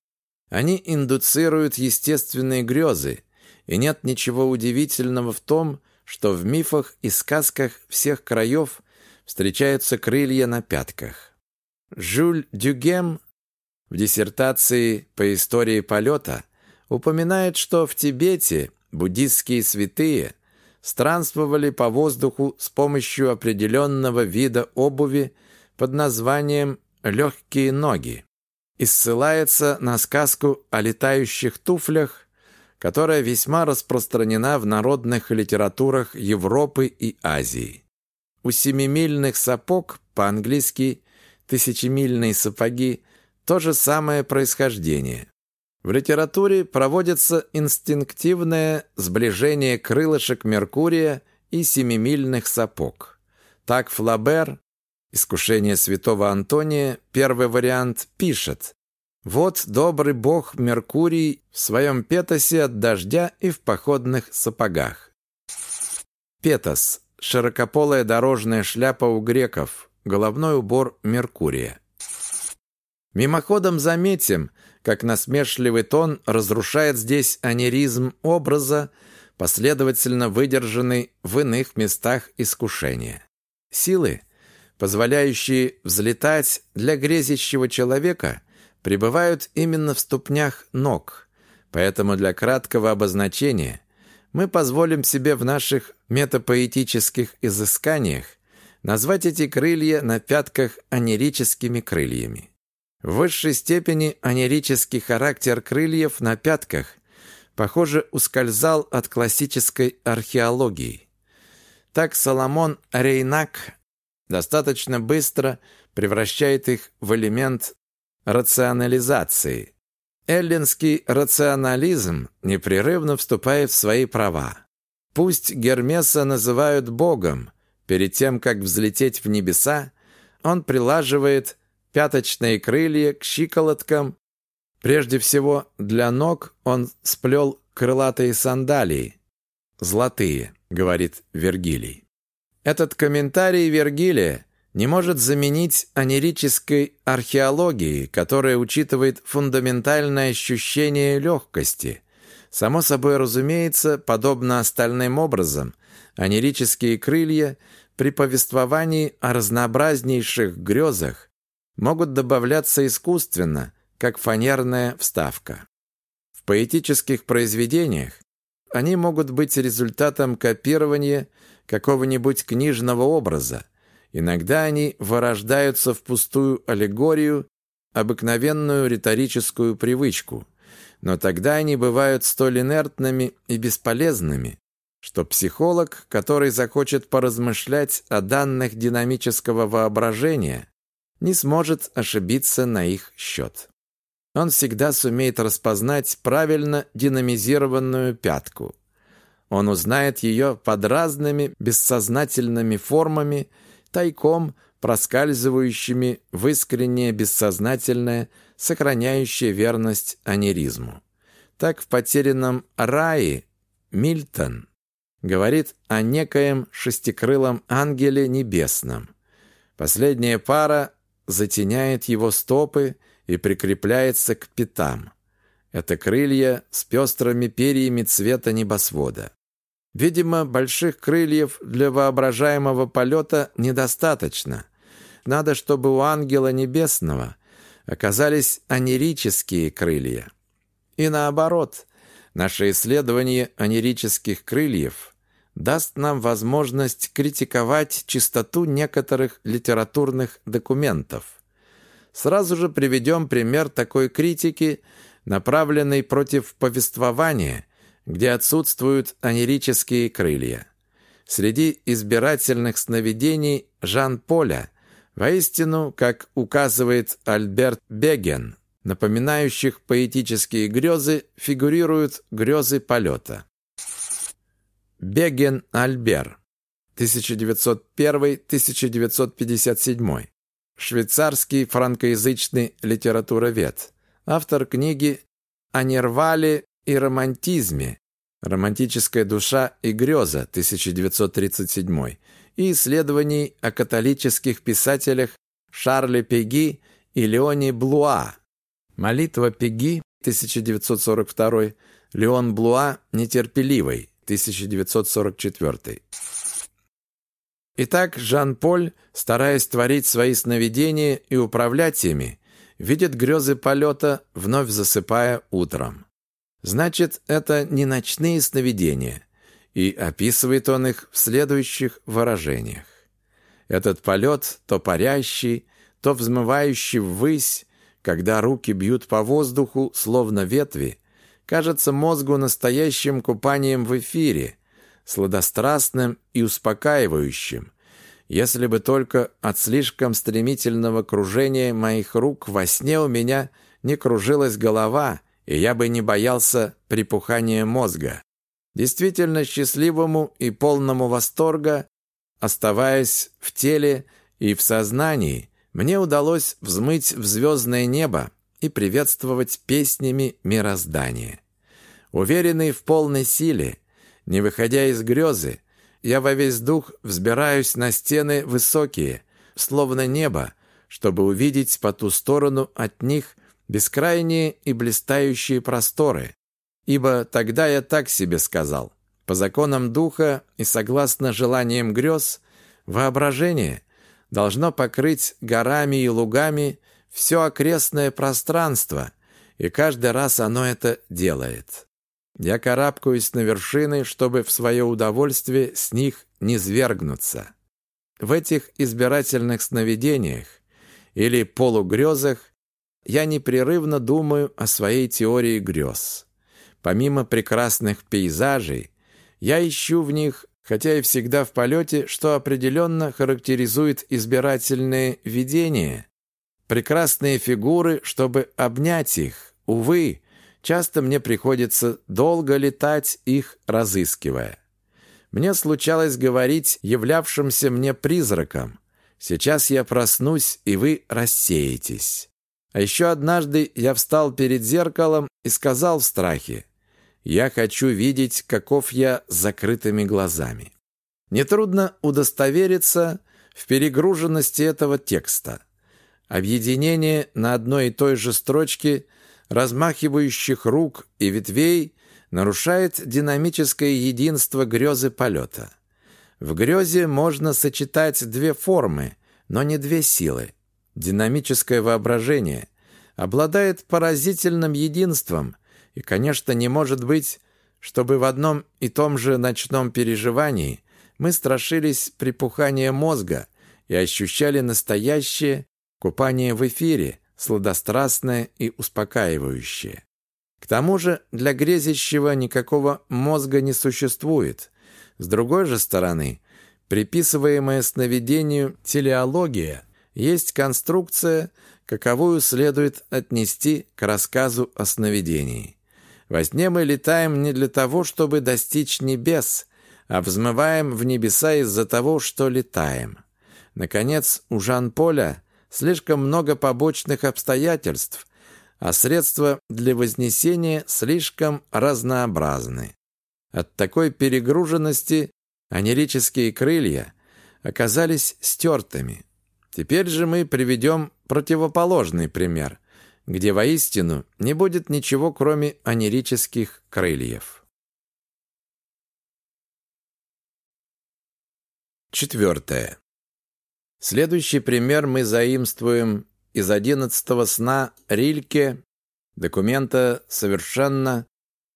Они индуцируют естественные грезы, и нет ничего удивительного в том, что в мифах и сказках всех краев встречаются крылья на пятках. Жюль Дюгем в диссертации по истории полета упоминает, что в Тибете буддистские святые странствовали по воздуху с помощью определенного вида обуви под названием «легкие ноги» и ссылается на сказку о летающих туфлях, которая весьма распространена в народных литературах Европы и Азии. У семимильных сапог, по-английски «тысячемильные сапоги», то же самое происхождение. В литературе проводится инстинктивное сближение крылышек Меркурия и семимильных сапог. Так Флабер, «Искушение святого Антония», первый вариант, пишет «Вот добрый бог Меркурий в своем петосе от дождя и в походных сапогах». Петос – широкополая дорожная шляпа у греков, головной убор Меркурия. Мимоходом заметим, как насмешливый тон разрушает здесь анеризм образа, последовательно выдержанный в иных местах искушения. Силы, позволяющие взлетать для грезящего человека, пребывают именно в ступнях ног, поэтому для краткого обозначения мы позволим себе в наших метапоэтических изысканиях назвать эти крылья на пятках анерическими крыльями. В высшей степени анерический характер крыльев на пятках, похоже, ускользал от классической археологии. Так Соломон Рейнак достаточно быстро превращает их в элемент рационализации. Эллинский рационализм непрерывно вступает в свои права. Пусть Гермеса называют богом, перед тем, как взлететь в небеса, он прилаживает пяточные крылья к щиколоткам. Прежде всего, для ног он сплел крылатые сандалии. «Золотые», — говорит Вергилий. Этот комментарий Вергилия не может заменить анерической археологии, которая учитывает фундаментальное ощущение легкости. Само собой разумеется, подобно остальным образом, анерические крылья при повествовании о разнообразнейших грезах могут добавляться искусственно, как фанерная вставка. В поэтических произведениях они могут быть результатом копирования какого-нибудь книжного образа. Иногда они вырождаются в пустую аллегорию, обыкновенную риторическую привычку. Но тогда они бывают столь инертными и бесполезными, что психолог, который захочет поразмышлять о данных динамического воображения, не сможет ошибиться на их счет. Он всегда сумеет распознать правильно динамизированную пятку. Он узнает ее под разными бессознательными формами, тайком проскальзывающими в искреннее бессознательное, сохраняющее верность анеризму. Так в «Потерянном рае» Мильтон говорит о некоем шестикрылом ангеле небесном. Последняя пара затеняет его стопы и прикрепляется к пятам. Это крылья с пестрыми перьями цвета небосвода. Видимо, больших крыльев для воображаемого полета недостаточно. Надо, чтобы у ангела небесного оказались анерические крылья. И наоборот, наше исследование анерических крыльев даст нам возможность критиковать чистоту некоторых литературных документов. Сразу же приведем пример такой критики, направленной против повествования, где отсутствуют анерические крылья. Среди избирательных сновидений Жан-Поля, воистину, как указывает Альберт Беген, напоминающих поэтические грезы, фигурируют грезы полета. Беген Альбер, 1901-1957. Швейцарский франкоязычный литературовед. Автор книги о нервале и романтизме. Романтическая душа и греза 1937 и исследований о католических писателях Шарле Пеги и Леоне Блуа. Молитва Пеги 1942, Леон Блуа Нетерпеливый 1944. Итак, Жан-Поль, стараясь творить свои сновидения и управлять ими, видит грезы полета, вновь засыпая утром. Значит, это не ночные сновидения, и описывает он их в следующих выражениях. Этот полет, то парящий, то взмывающий ввысь, когда руки бьют по воздуху, словно ветви, кажется мозгу настоящим купанием в эфире, сладострастным и успокаивающим, если бы только от слишком стремительного кружения моих рук во сне у меня не кружилась голова, и я бы не боялся припухания мозга. Действительно счастливому и полному восторга, оставаясь в теле и в сознании, мне удалось взмыть в звездное небо и приветствовать песнями мироздание. Уверенный в полной силе, не выходя из грезы, я во весь дух взбираюсь на стены высокие, словно небо, чтобы увидеть по ту сторону от них бескрайние и блистающие просторы. Ибо тогда я так себе сказал. По законам духа и согласно желаниям грез, воображение должно покрыть горами и лугами все окрестное пространство, и каждый раз оно это делает. Я карабкаюсь на вершины, чтобы в свое удовольствие с них не свергнуться. В этих избирательных сновидениях или полугрезах я непрерывно думаю о своей теории грез. Помимо прекрасных пейзажей, я ищу в них, хотя и всегда в полете, что определенно характеризует избирательные видения, прекрасные фигуры, чтобы обнять их. Увы, часто мне приходится долго летать их, разыскивая. Мне случалось говорить являвшимся мне призраком. Сейчас я проснусь, и вы рассеетесь. А еще однажды я встал перед зеркалом и сказал в страхе, «Я хочу видеть, каков я с закрытыми глазами». Нетрудно удостовериться в перегруженности этого текста. Объединение на одной и той же строчке размахивающих рук и ветвей нарушает динамическое единство грезы полета. В грезе можно сочетать две формы, но не две силы. Динамическое воображение обладает поразительным единством, и, конечно, не может быть, чтобы в одном и том же ночном переживании мы страшились припухания мозга и ощущали настоящее купание в эфире, сладострастное и успокаивающее. К тому же для грезящего никакого мозга не существует. С другой же стороны, приписываемая сновидению телеология есть конструкция, каковую следует отнести к рассказу о сновидении. Во сне мы летаем не для того, чтобы достичь небес, а взмываем в небеса из-за того, что летаем. Наконец, у Жан-Поля слишком много побочных обстоятельств, а средства для вознесения слишком разнообразны. От такой перегруженности анерические крылья оказались стертыми. Теперь же мы приведем противоположный пример, где воистину не будет ничего, кроме анерических крыльев. Четвертое. Следующий пример мы заимствуем из одиннадцатого сна Рильке, документа совершенно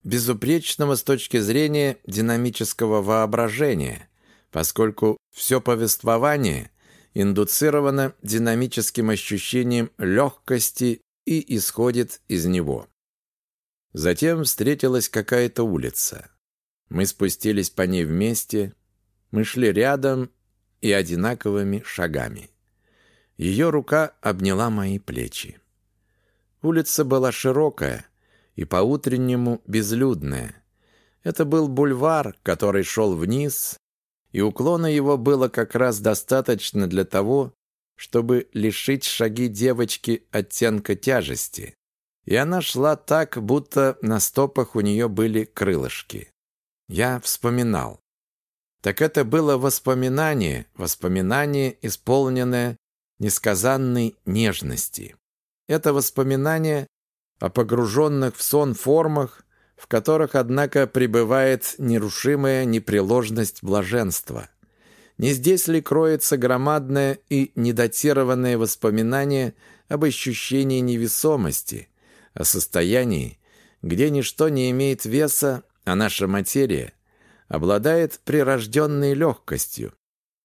безупречного с точки зрения динамического воображения, поскольку все повествование индуцировано динамическим ощущением легкости и исходит из него. Затем встретилась какая-то улица. Мы спустились по ней вместе, мы шли рядом и одинаковыми шагами. Ее рука обняла мои плечи. Улица была широкая и по-утреннему безлюдная. Это был бульвар, который шел вниз, и уклона его было как раз достаточно для того, чтобы лишить шаги девочки оттенка тяжести. И она шла так, будто на стопах у нее были крылышки. я вспоминал. Так это было воспоминание, воспоминание, исполненное несказанной нежности. Это воспоминание о погруженных в сон формах, в которых, однако, пребывает нерушимая непреложность блаженства. Не здесь ли кроется громадное и недатированное воспоминание об ощущении невесомости, о состоянии, где ничто не имеет веса, а наша материя обладает прирожденной легкостью.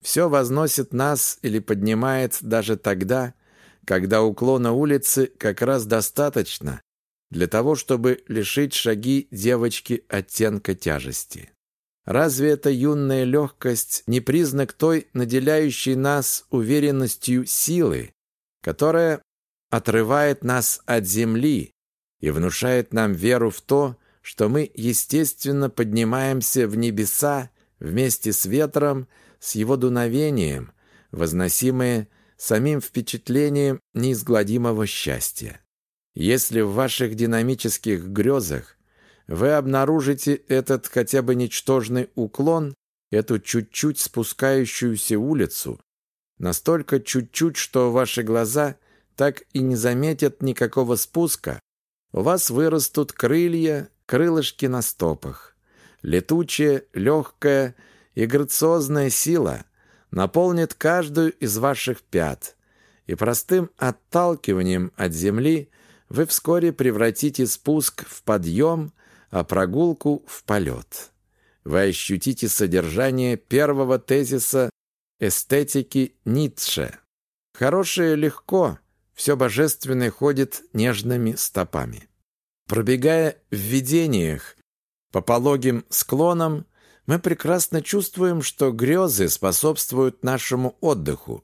Все возносит нас или поднимает даже тогда, когда уклона улицы как раз достаточно для того, чтобы лишить шаги девочки оттенка тяжести. Разве эта юная легкость не признак той, наделяющей нас уверенностью силы, которая отрывает нас от земли и внушает нам веру в то, что мы, естественно, поднимаемся в небеса вместе с ветром, с его дуновением, возносимые самим впечатлением неизгладимого счастья. Если в ваших динамических грезах вы обнаружите этот хотя бы ничтожный уклон, эту чуть-чуть спускающуюся улицу, настолько чуть-чуть, что ваши глаза так и не заметят никакого спуска, у вас вырастут крылья крылышки на стопах. Летучая, легкая и грациозная сила наполнит каждую из ваших пят, и простым отталкиванием от земли вы вскоре превратите спуск в подъем, а прогулку в полет. Вы ощутите содержание первого тезиса эстетики Ницше. Хорошее легко, все божественное ходит нежными стопами. Пробегая в видениях по пологим склонам, мы прекрасно чувствуем, что грезы способствуют нашему отдыху.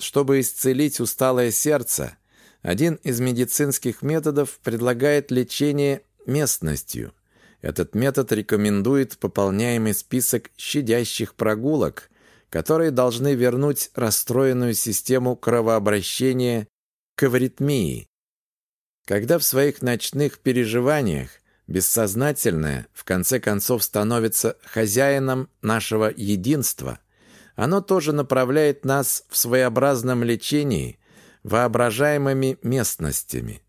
Чтобы исцелить усталое сердце, один из медицинских методов предлагает лечение местностью. Этот метод рекомендует пополняемый список щадящих прогулок, которые должны вернуть расстроенную систему кровообращения к эвритмии, когда в своих ночных переживаниях бессознательное в конце концов становится хозяином нашего единства, оно тоже направляет нас в своеобразном лечении воображаемыми местностями.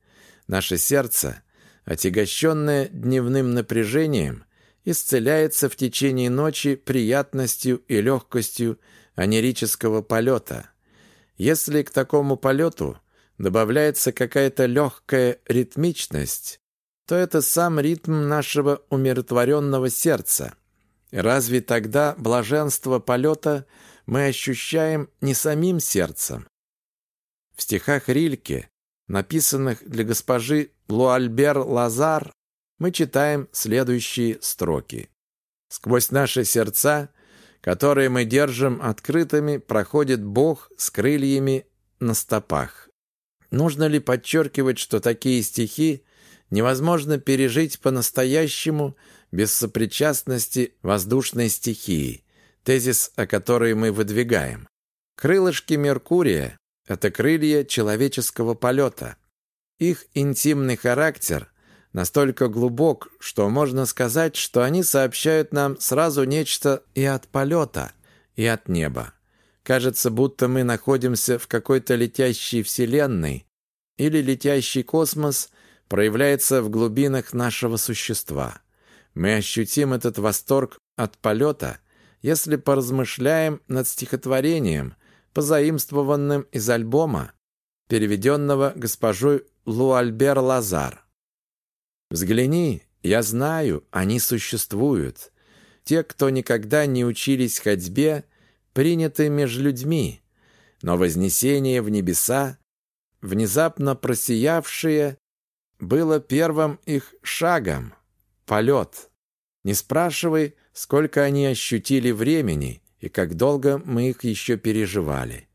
Наше сердце, отягощенное дневным напряжением, исцеляется в течение ночи приятностью и легкостью анерического полета. Если к такому полету добавляется какая-то легкая ритмичность, то это сам ритм нашего умиротворенного сердца. разве тогда блаженство полета мы ощущаем не самим сердцем? В стихах Рильке, написанных для госпожи Луальбер Лазар, мы читаем следующие строки. «Сквозь наши сердца, которые мы держим открытыми, проходит Бог с крыльями на стопах. Нужно ли подчеркивать, что такие стихи невозможно пережить по-настоящему без сопричастности воздушной стихии, тезис, о которой мы выдвигаем? Крылышки Меркурия – это крылья человеческого полета. Их интимный характер настолько глубок, что можно сказать, что они сообщают нам сразу нечто и от полета, и от неба. Кажется, будто мы находимся в какой-то летящей вселенной, или летящий космос проявляется в глубинах нашего существа. Мы ощутим этот восторг от полета, если поразмышляем над стихотворением, позаимствованным из альбома, переведенного госпожой Луальбер Лазар. «Взгляни, я знаю, они существуют. Те, кто никогда не учились ходьбе, приняты между людьми, но вознесение в небеса, внезапно просиявшее, было первым их шагом — полет. Не спрашивай, сколько они ощутили времени и как долго мы их еще переживали.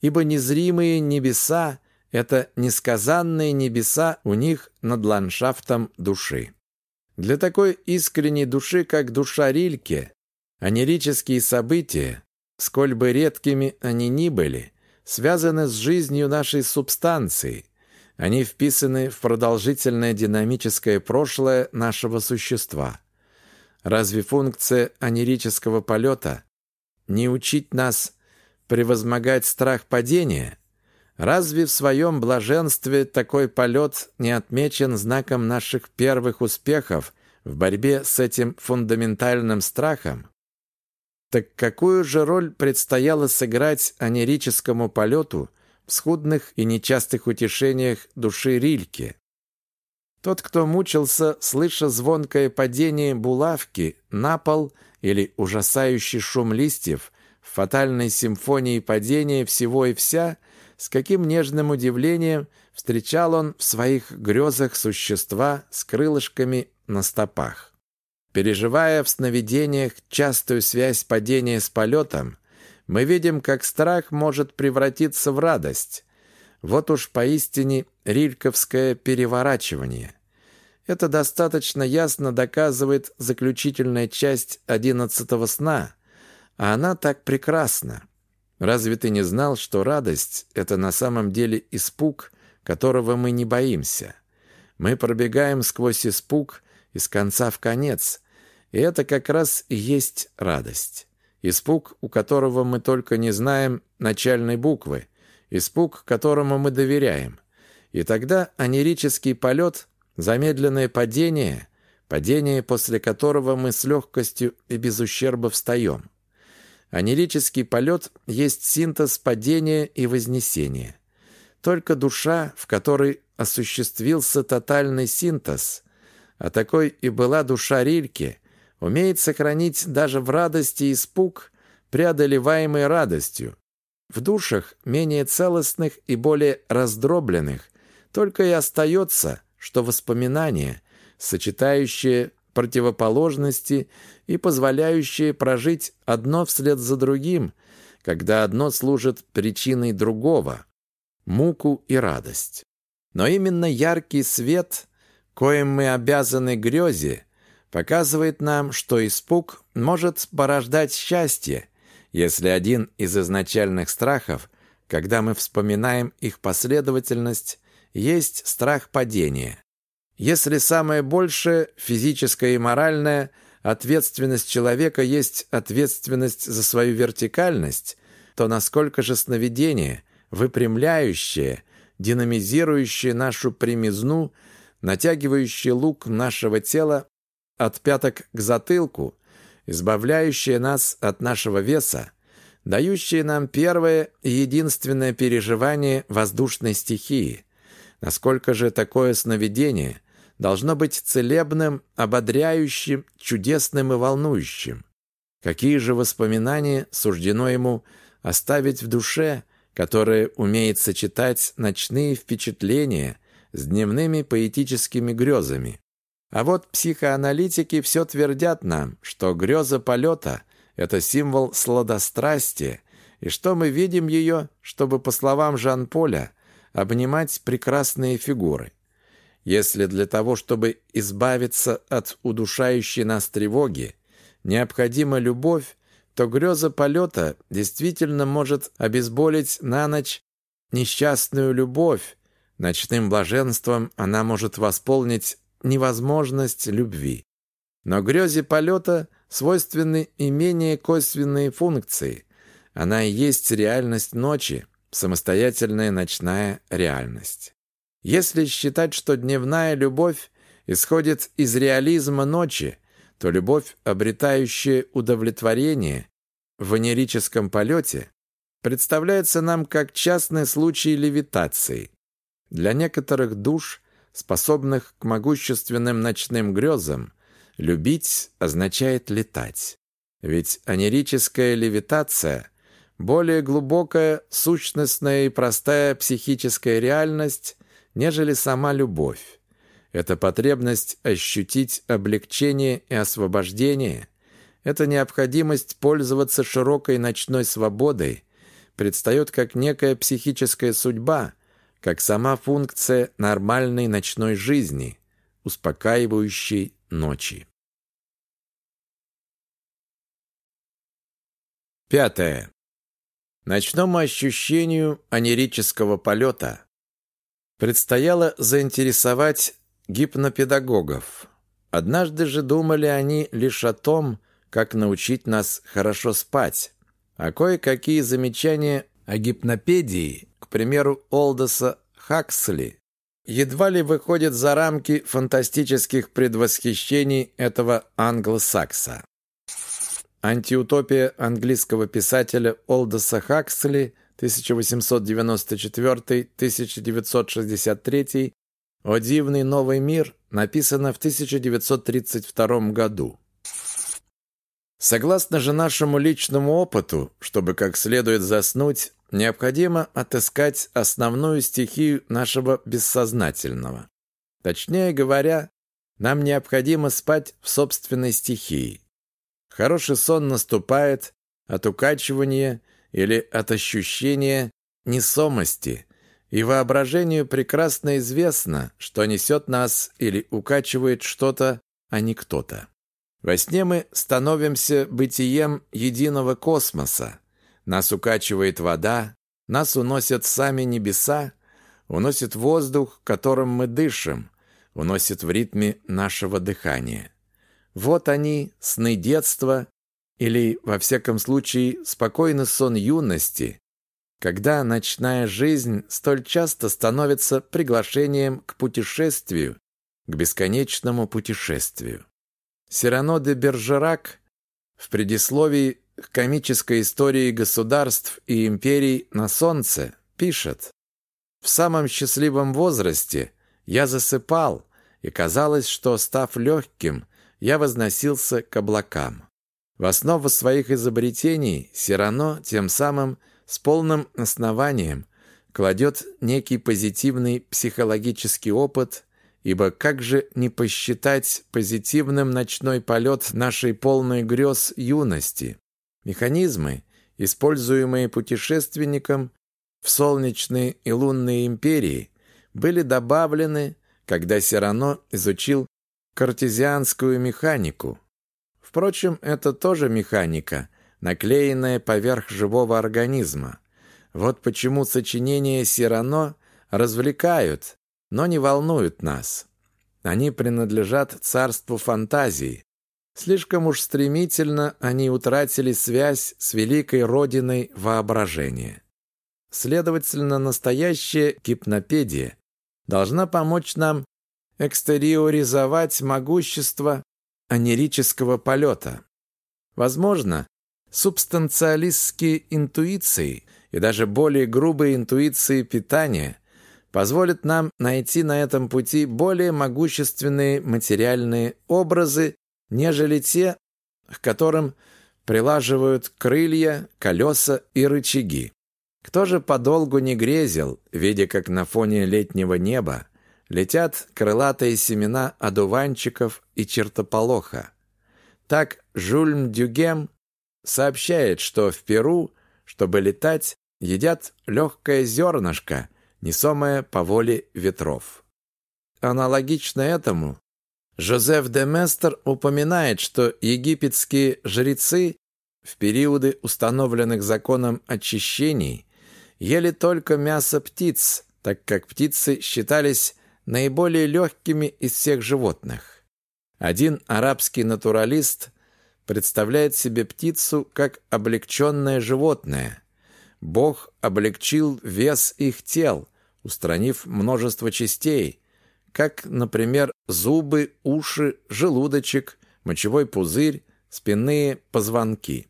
Ибо незримые небеса — это несказанные небеса у них над ландшафтом души. Для такой искренней души, как душа Рильке, анерические события сколь бы редкими они ни были, связаны с жизнью нашей субстанции. Они вписаны в продолжительное динамическое прошлое нашего существа. Разве функция анерического полета не учить нас превозмогать страх падения? Разве в своем блаженстве такой полет не отмечен знаком наших первых успехов в борьбе с этим фундаментальным страхом? Так какую же роль предстояло сыграть анерическому полету в скудных и нечастых утешениях души Рильке? Тот, кто мучился, слыша звонкое падение булавки на пол или ужасающий шум листьев в фатальной симфонии падения всего и вся, с каким нежным удивлением встречал он в своих грезах существа с крылышками на стопах. Переживая в сновидениях частую связь падения с полетом, мы видим, как страх может превратиться в радость, вот уж поистине рильковское переворачивание. Это достаточно ясно доказывает заключительная часть одиннадцатого сна, а она так прекрасна. Разве ты не знал, что радость — это на самом деле испуг, которого мы не боимся? Мы пробегаем сквозь испуг из конца в конец, и это как раз и есть радость. Испуг, у которого мы только не знаем начальной буквы, испуг, которому мы доверяем. И тогда анерический полет, замедленное падение, падение, после которого мы с легкостью и без ущерба встаем. Анерический полет есть синтез падения и вознесения. Только душа, в которой осуществился тотальный синтез, а такой и была душа Рильке, умеет сохранить даже в радости испуг, преодолеваемый радостью, в душах менее целостных и более раздробленных только и остается, что воспоминания, сочетающие противоположности и позволяющие прожить одно вслед за другим, когда одно служит причиной другого – муку и радость. Но именно яркий свет, коим мы обязаны грезе, показывает нам, что испуг может порождать счастье, если один из изначальных страхов, когда мы вспоминаем их последовательность, есть страх падения. Если самое большее, физическое и моральное, ответственность человека есть ответственность за свою вертикальность, то насколько же сновидение, выпрямляющее, динамизирующее нашу примизну, натягивающее лук нашего тела от пяток к затылку, избавляющее нас от нашего веса, дающее нам первое и единственное переживание воздушной стихии. Насколько же такое сновидение должно быть целебным, ободряющим, чудесным и волнующим? Какие же воспоминания суждено ему оставить в душе, которая умеет сочетать ночные впечатления с дневными поэтическими грезами? А вот психоаналитики все твердят нам, что греза полета – это символ сладострастия, и что мы видим ее, чтобы, по словам Жан-Поля, обнимать прекрасные фигуры. Если для того, чтобы избавиться от удушающей нас тревоги, необходима любовь, то греза полета действительно может обезболить на ночь несчастную любовь. Ночным блаженством она может восполнить невозможность любви. Но грезе полета свойственны и менее косвенные функции. Она и есть реальность ночи, самостоятельная ночная реальность. Если считать, что дневная любовь исходит из реализма ночи, то любовь, обретающая удовлетворение в анерическом полете, представляется нам как частный случай левитации. Для некоторых душ способных к могущественным ночным грезам, любить означает летать. Ведь анерическая левитация – более глубокая, сущностная и простая психическая реальность, нежели сама любовь. Это потребность ощутить облегчение и освобождение, это необходимость пользоваться широкой ночной свободой предстает как некая психическая судьба – как сама функция нормальной ночной жизни, успокаивающей ночи. Пятое. Ночному ощущению анерического полета предстояло заинтересовать гипнопедагогов. Однажды же думали они лишь о том, как научить нас хорошо спать, а кое-какие замечания о гипнопедии, примеру, Олдоса Хаксли, едва ли выходят за рамки фантастических предвосхищений этого англосакса. Антиутопия английского писателя Олдоса Хаксли 1894-1963 «О дивный новый мир» написана в 1932 году. Согласно же нашему личному опыту, чтобы как следует заснуть, необходимо отыскать основную стихию нашего бессознательного. Точнее говоря, нам необходимо спать в собственной стихии. Хороший сон наступает от укачивания или от ощущения несомости, и воображению прекрасно известно, что несет нас или укачивает что-то, а не кто-то. Во сне мы становимся бытием единого космоса. Нас укачивает вода, нас уносят сами небеса, уносит воздух, которым мы дышим, уносит в ритме нашего дыхания. Вот они, сны детства, или, во всяком случае, спокойный сон юности, когда ночная жизнь столь часто становится приглашением к путешествию, к бесконечному путешествию. Сирано де Бержерак в предисловии к комической истории государств и империй на солнце пишет «В самом счастливом возрасте я засыпал, и казалось, что, став легким, я возносился к облакам». В основу своих изобретений Сирано тем самым с полным основанием кладет некий позитивный психологический опыт Ибо как же не посчитать позитивным ночной полет нашей полной грез юности? Механизмы, используемые путешественником в солнечные и лунные империи, были добавлены, когда Сирано изучил картезианскую механику. Впрочем, это тоже механика, наклеенная поверх живого организма. Вот почему сочинения Сирано развлекают, но не волнуют нас. Они принадлежат царству фантазии. Слишком уж стремительно они утратили связь с великой родиной воображения. Следовательно, настоящая гипнопедия должна помочь нам экстериоризовать могущество анерического полета. Возможно, субстанциалистские интуиции и даже более грубые интуиции питания позволит нам найти на этом пути более могущественные материальные образы, нежели те, к которым прилаживают крылья, колеса и рычаги. Кто же подолгу не грезил, видя, как на фоне летнего неба летят крылатые семена одуванчиков и чертополоха? Так Жульм Дюгем сообщает, что в Перу, чтобы летать, едят легкое зернышко – несомое по воле ветров. Аналогично этому Жозеф де Местер упоминает, что египетские жрецы в периоды установленных законом очищений ели только мясо птиц, так как птицы считались наиболее легкими из всех животных. Один арабский натуралист представляет себе птицу как облегченное животное. Бог облегчил вес их тел, устранив множество частей, как, например, зубы, уши, желудочек, мочевой пузырь, спинные позвонки.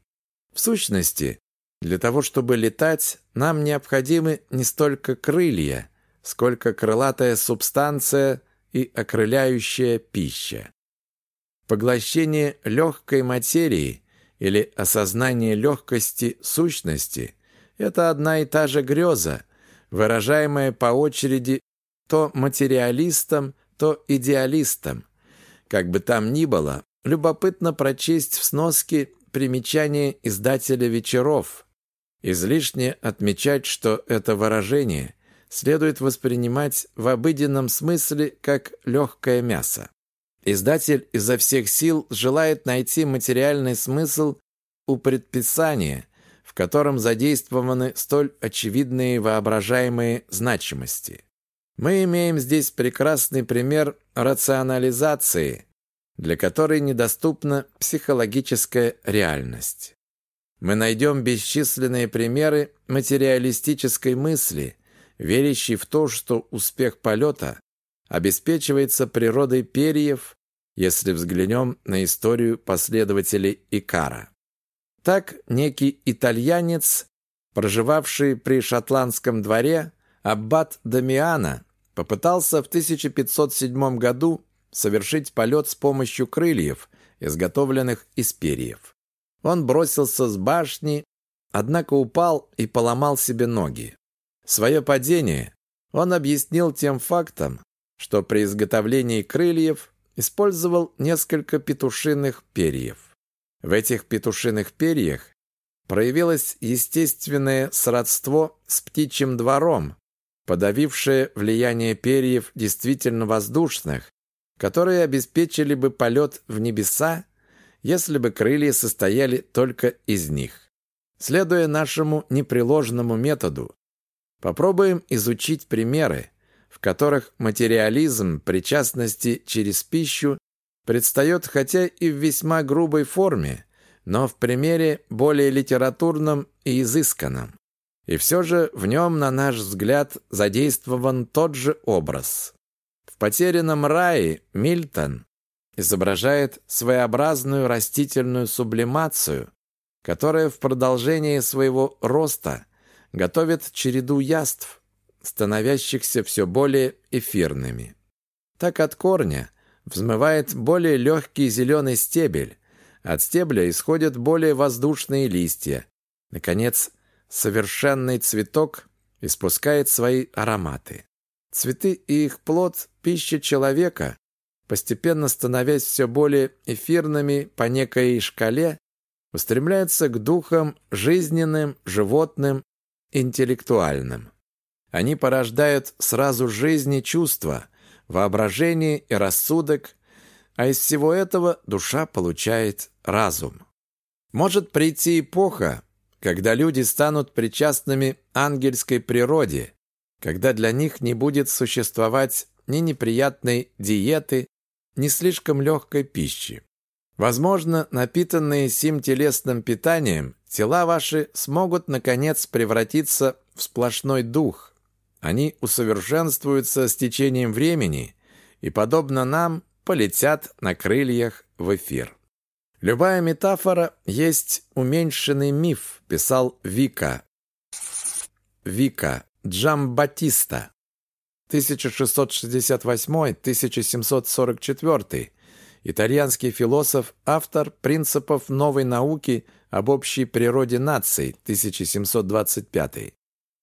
В сущности, для того, чтобы летать, нам необходимы не столько крылья, сколько крылатая субстанция и окрыляющая пища. Поглощение легкой материи или осознание легкости сущности – это одна и та же греза, выражаемое по очереди то материалистом, то идеалистом. Как бы там ни было, любопытно прочесть в сноске примечание издателя «Вечеров». Излишне отмечать, что это выражение следует воспринимать в обыденном смысле как легкое мясо. Издатель изо всех сил желает найти материальный смысл у предписания, в котором задействованы столь очевидные воображаемые значимости. Мы имеем здесь прекрасный пример рационализации, для которой недоступна психологическая реальность. Мы найдем бесчисленные примеры материалистической мысли, верящей в то, что успех полета обеспечивается природой перьев, если взглянем на историю последователей Икара. Так некий итальянец, проживавший при шотландском дворе, аббат Дамиана, попытался в 1507 году совершить полет с помощью крыльев, изготовленных из перьев. Он бросился с башни, однако упал и поломал себе ноги. Свое падение он объяснил тем фактом, что при изготовлении крыльев использовал несколько петушиных перьев. В этих петушиных перьях проявилось естественное сродство с птичьим двором, подавившее влияние перьев действительно воздушных, которые обеспечили бы полет в небеса, если бы крылья состояли только из них. Следуя нашему непреложному методу, попробуем изучить примеры, в которых материализм причастности через пищу предстает хотя и в весьма грубой форме, но в примере более литературном и изысканном. И все же в нем, на наш взгляд, задействован тот же образ. В «Потерянном рае» Мильтон изображает своеобразную растительную сублимацию, которая в продолжении своего роста готовит череду яств, становящихся все более эфирными. Так от корня взмывает более легкий зеленый стебель, от стебля исходят более воздушные листья. Наконец, совершенный цветок испускает свои ароматы. Цветы и их плод – пища человека, постепенно становясь все более эфирными по некой шкале, устремляются к духам жизненным, животным, интеллектуальным. Они порождают сразу жизни чувства, воображение и рассудок, а из всего этого душа получает разум. Может прийти эпоха, когда люди станут причастными ангельской природе, когда для них не будет существовать ни неприятной диеты, ни слишком легкой пищи. Возможно, напитанные сим телесным питанием, тела ваши смогут, наконец, превратиться в сплошной дух, они усовершенствуются с течением времени и, подобно нам, полетят на крыльях в эфир. Любая метафора есть уменьшенный миф, писал Вика. Вика Джамбатиста. 1668-1744. Итальянский философ, автор принципов новой науки об общей природе наций, 1725.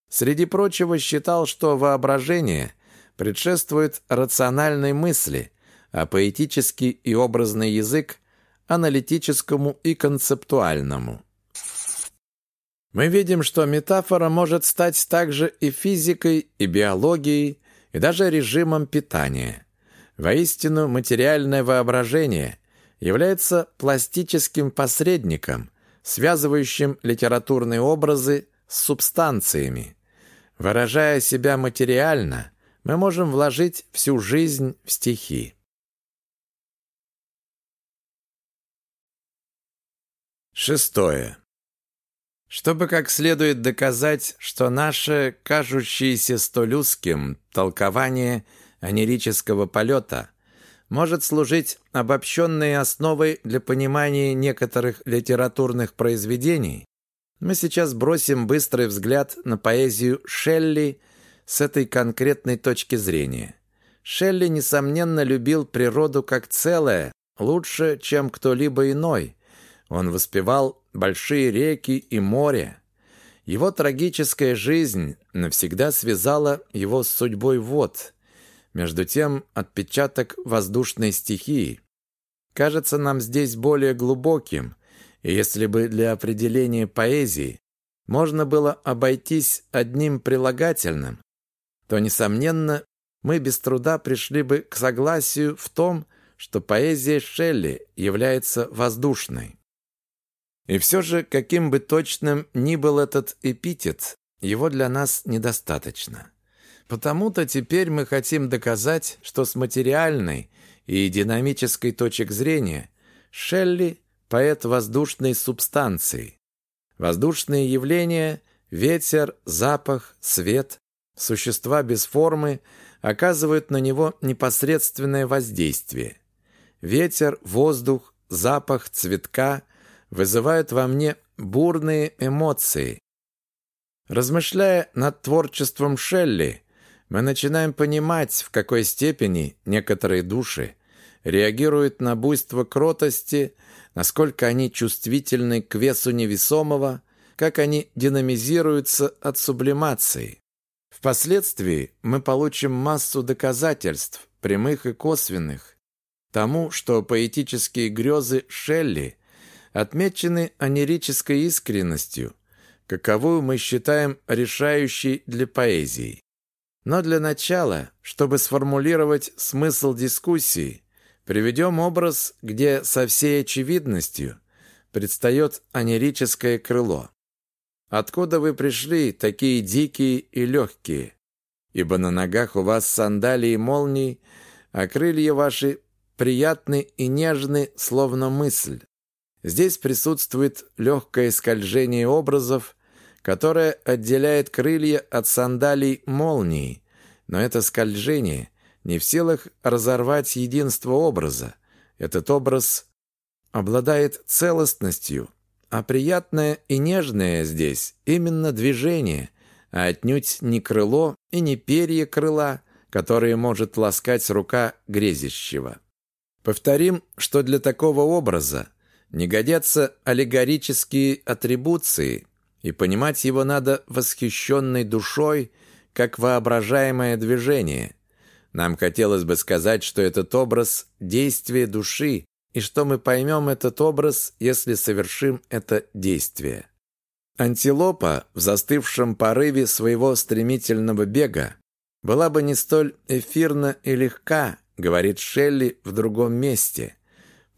Среди прочего считал, что воображение предшествует рациональной мысли, а поэтический и образный язык – аналитическому и концептуальному. Мы видим, что метафора может стать также и физикой, и биологией, и даже режимом питания. Воистину, материальное воображение является пластическим посредником, связывающим литературные образы с субстанциями. Выражая себя материально, мы можем вложить всю жизнь в стихи. Шестое. Чтобы как следует доказать, что наше, кажущееся столь узким, толкование анерического полета может служить обобщенной основой для понимания некоторых литературных произведений, мы сейчас бросим быстрый взгляд на поэзию Шелли с этой конкретной точки зрения. Шелли, несомненно, любил природу как целое, лучше, чем кто-либо иной. Он воспевал большие реки и море. Его трагическая жизнь навсегда связала его с судьбой вод. Между тем, отпечаток воздушной стихии кажется нам здесь более глубоким, и если бы для определения поэзии можно было обойтись одним прилагательным, то, несомненно, мы без труда пришли бы к согласию в том, что поэзия Шелли является воздушной. И все же, каким бы точным ни был этот эпитет, его для нас недостаточно. Потому-то теперь мы хотим доказать, что с материальной и динамической точек зрения Шелли – поэт воздушной субстанции. Воздушные явления – ветер, запах, свет, существа без формы – оказывают на него непосредственное воздействие. Ветер, воздух, запах, цветка вызывают во мне бурные эмоции. Размышляя над творчеством Шелли, мы начинаем понимать, в какой степени некоторые души реагируют на буйство кротости, насколько они чувствительны к весу невесомого, как они динамизируются от сублимации. Впоследствии мы получим массу доказательств, прямых и косвенных, тому, что поэтические грезы Шелли отмечены анерической искренностью, каковую мы считаем решающей для поэзии. Но для начала, чтобы сформулировать смысл дискуссии, приведем образ, где со всей очевидностью предстает анерическое крыло. Откуда вы пришли, такие дикие и легкие? Ибо на ногах у вас сандалии молний, а крылья ваши приятны и нежны, словно мысль. Здесь присутствует легкое скольжение образов, которое отделяет крылья от сандалий молнии, но это скольжение не в силах разорвать единство образа. Этот образ обладает целостностью, а приятное и нежное здесь именно движение, а отнюдь не крыло и не перья крыла, которые может ласкать рука грезящего. Повторим, что для такого образа не годятся аллегорические атрибуции, и понимать его надо восхищенной душой, как воображаемое движение. Нам хотелось бы сказать, что этот образ – действие души, и что мы поймем этот образ, если совершим это действие. Антилопа в застывшем порыве своего стремительного бега была бы не столь эфирна и легка, говорит Шелли в другом месте.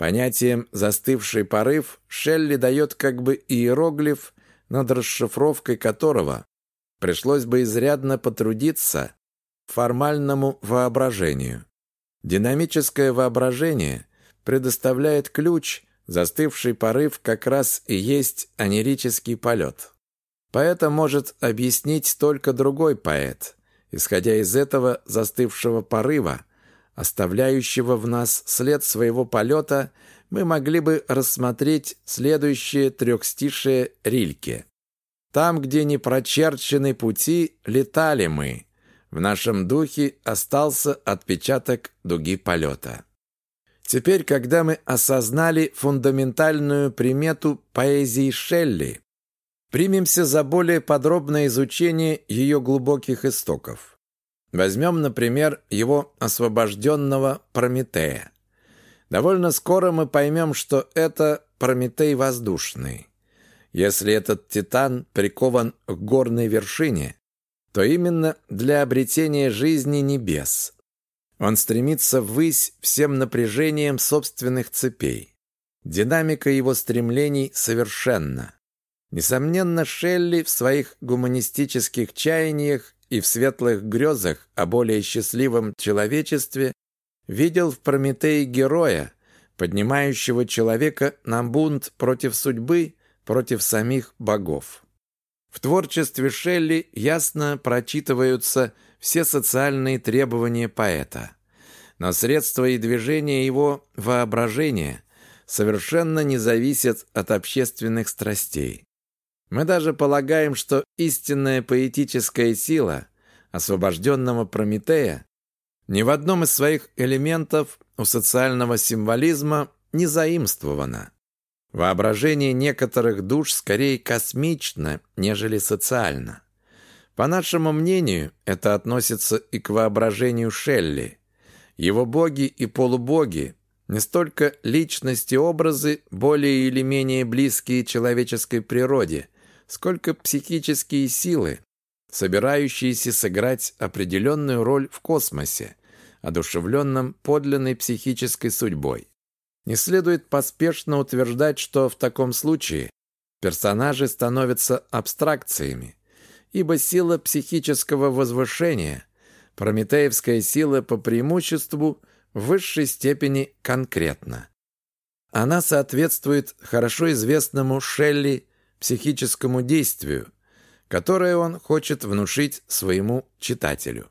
Понятием «застывший порыв» Шелли дает как бы иероглиф, над расшифровкой которого пришлось бы изрядно потрудиться формальному воображению. Динамическое воображение предоставляет ключ, застывший порыв как раз и есть анерический полет. Поэта может объяснить только другой поэт. Исходя из этого застывшего порыва, оставляющего в нас след своего полета, мы могли бы рассмотреть следующее трехстишее Рильке. «Там, где не прочерчены пути, летали мы. В нашем духе остался отпечаток дуги полета». Теперь, когда мы осознали фундаментальную примету поэзии Шелли, примемся за более подробное изучение ее глубоких истоков. Возьмем, например, его освобожденного Прометея. Довольно скоро мы поймем, что это Прометей воздушный. Если этот титан прикован к горной вершине, то именно для обретения жизни небес. Он стремится ввысь всем напряжением собственных цепей. Динамика его стремлений совершенна. Несомненно, Шелли в своих гуманистических чаяниях и в светлых грезах о более счастливом человечестве видел в Прометее героя, поднимающего человека на бунт против судьбы, против самих богов. В творчестве Шелли ясно прочитываются все социальные требования поэта. Но средства и движения его воображения совершенно не зависят от общественных страстей. Мы даже полагаем, что истинная поэтическая сила освобожденного Прометея ни в одном из своих элементов у социального символизма не заимствована. Воображение некоторых душ скорее космично, нежели социально. По нашему мнению, это относится и к воображению Шелли. Его боги и полубоги не столько личности-образы, более или менее близкие человеческой природе – сколько психические силы, собирающиеся сыграть определенную роль в космосе, одушевленном подлинной психической судьбой. Не следует поспешно утверждать, что в таком случае персонажи становятся абстракциями, ибо сила психического возвышения, прометеевская сила по преимуществу, в высшей степени конкретна. Она соответствует хорошо известному Шелли психическому действию, которое он хочет внушить своему читателю.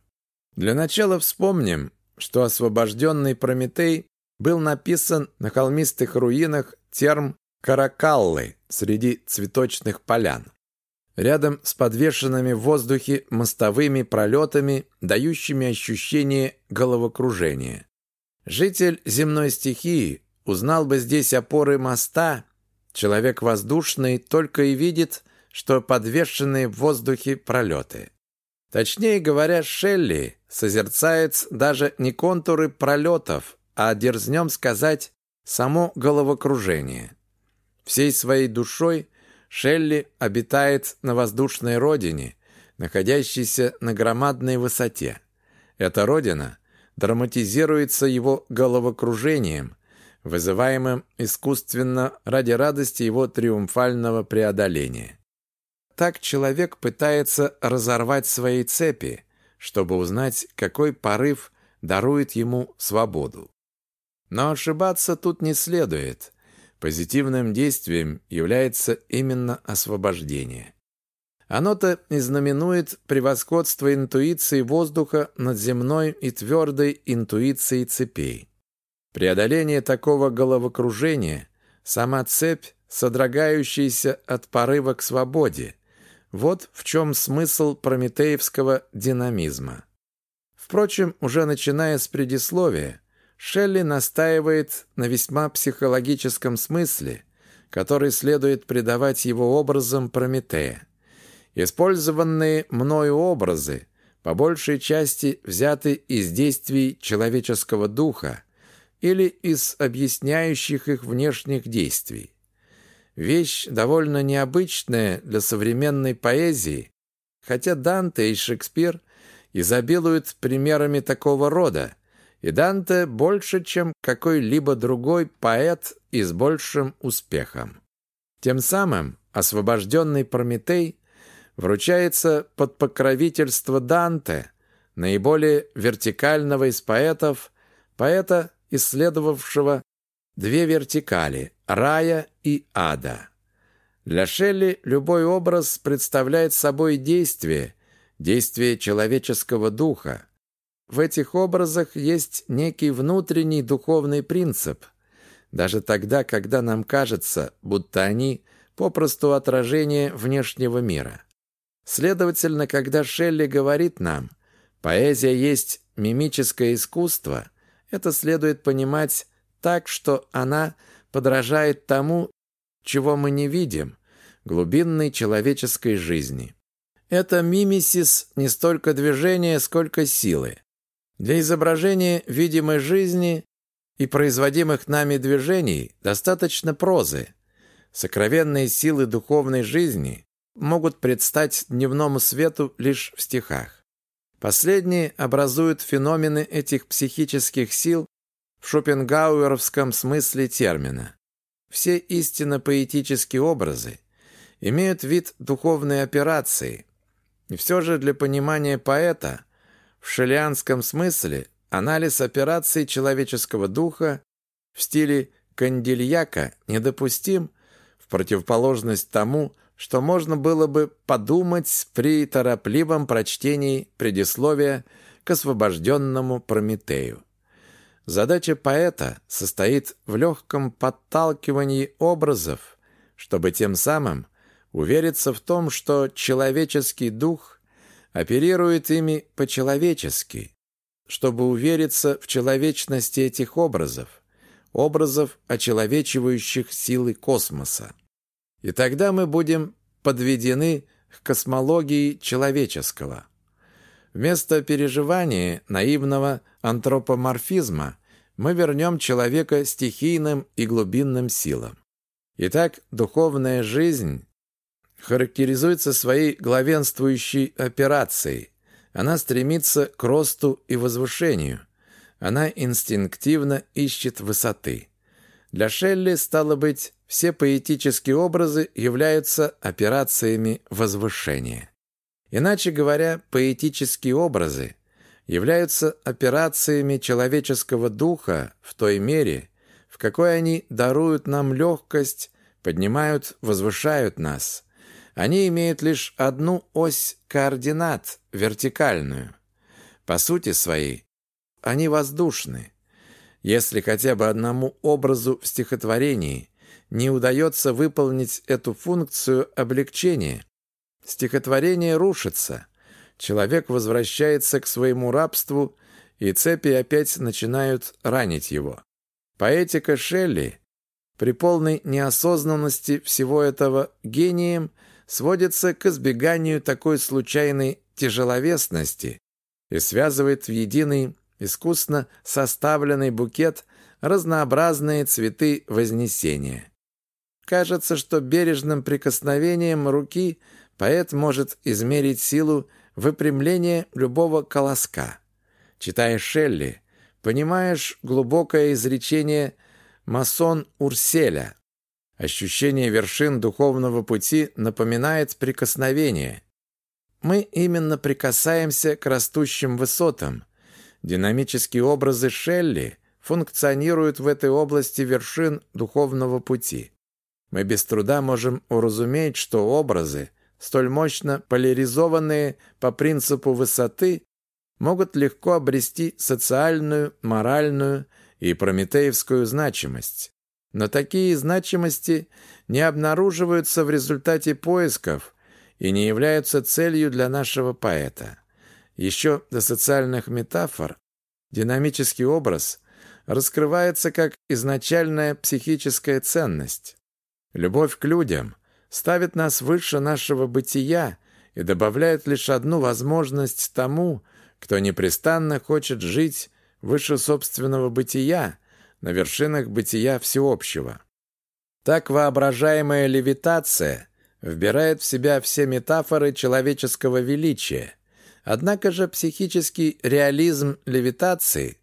Для начала вспомним, что освобожденный Прометей был написан на холмистых руинах терм Каракаллы среди цветочных полян. Рядом с подвешенными в воздухе мостовыми пролетами, дающими ощущение головокружения. Житель земной стихии узнал бы здесь опоры моста, человек воздушный только и видит, что подвешенные в воздухе пролеты. Точнее говоря, Шелли созерцает даже не контуры пролетов, а дерзнем сказать само головокружение. Всей своей душой Шелли обитает на воздушной родине, находящейся на громадной высоте. Эта родина драматизируется его головокружением, вызываемым искусственно ради радости его триумфального преодоления. Так человек пытается разорвать свои цепи, чтобы узнать, какой порыв дарует ему свободу. Но ошибаться тут не следует. Позитивным действием является именно освобождение. Оно-то и знаменует превосходство интуиции воздуха над земной и твердой интуицией цепей. Преодоление такого головокружения – сама цепь, содрогающаяся от порыва к свободе. Вот в чем смысл прометеевского динамизма. Впрочем, уже начиная с предисловия, Шелли настаивает на весьма психологическом смысле, который следует придавать его образам Прометея. Использованные мною образы по большей части взяты из действий человеческого духа или из объясняющих их внешних действий. Вещь довольно необычная для современной поэзии, хотя Данте и Шекспир изобилуют примерами такого рода, и Данте больше, чем какой-либо другой поэт и с большим успехом. Тем самым освобожденный Прометей вручается под покровительство Данте, наиболее вертикального из поэтов, поэта, исследовавшего две вертикали – рая и ада. Для Шелли любой образ представляет собой действие, действие человеческого духа, в этих образах есть некий внутренний духовный принцип. Даже тогда, когда нам кажется, будто они попросту отражение внешнего мира. Следовательно, когда Шелли говорит нам «поэзия есть мимическое искусство», это следует понимать так, что она подражает тому, чего мы не видим, глубинной человеческой жизни. Это мимисис не столько движения, сколько силы. Для изображения видимой жизни и производимых нами движений достаточно прозы. Сокровенные силы духовной жизни могут предстать дневному свету лишь в стихах. Последние образуют феномены этих психических сил в шопенгауэровском смысле термина. Все истинно поэтические образы имеют вид духовной операции, и все же для понимания поэта – в шелианском смысле анализ операций человеческого духа в стиле Кандильяка недопустим в противоположность тому, что можно было бы подумать при торопливом прочтении предисловия к освобожденному Прометею. Задача поэта состоит в легком подталкивании образов, чтобы тем самым увериться в том, что человеческий дух оперирует ими по-человечески, чтобы увериться в человечности этих образов, образов, очеловечивающих силы космоса. И тогда мы будем подведены к космологии человеческого. Вместо переживания наивного антропоморфизма мы вернем человека стихийным и глубинным силам. Итак, духовная жизнь характеризуется своей главенствующей операцией. Она стремится к росту и возвышению. Она инстинктивно ищет высоты. Для Шелли, стало быть, все поэтические образы являются операциями возвышения. Иначе говоря, поэтические образы являются операциями человеческого духа в той мере, в какой они даруют нам легкость, поднимают, возвышают нас. Они имеют лишь одну ось координат, вертикальную. По сути своей, они воздушны. Если хотя бы одному образу в стихотворении не удается выполнить эту функцию облегчения, стихотворение рушится, человек возвращается к своему рабству, и цепи опять начинают ранить его. Поэтика Шелли при полной неосознанности всего этого гением сводится к избеганию такой случайной тяжеловесности и связывает в единый искусно составленный букет разнообразные цветы Вознесения. Кажется, что бережным прикосновением руки поэт может измерить силу выпрямления любого колоска. Читая Шелли, понимаешь глубокое изречение масон Урселя. Ощущение вершин духовного пути напоминает прикосновение. Мы именно прикасаемся к растущим высотам, Динамические образы Шелли функционируют в этой области вершин духовного пути. Мы без труда можем уразуметь, что образы, столь мощно поляризованные по принципу высоты, могут легко обрести социальную, моральную и прометеевскую значимость. Но такие значимости не обнаруживаются в результате поисков и не являются целью для нашего поэта. Еще до социальных метафор динамический образ раскрывается как изначальная психическая ценность. Любовь к людям ставит нас выше нашего бытия и добавляет лишь одну возможность тому, кто непрестанно хочет жить выше собственного бытия, на вершинах бытия всеобщего. Так воображаемая левитация вбирает в себя все метафоры человеческого величия, Однако же психический реализм левитации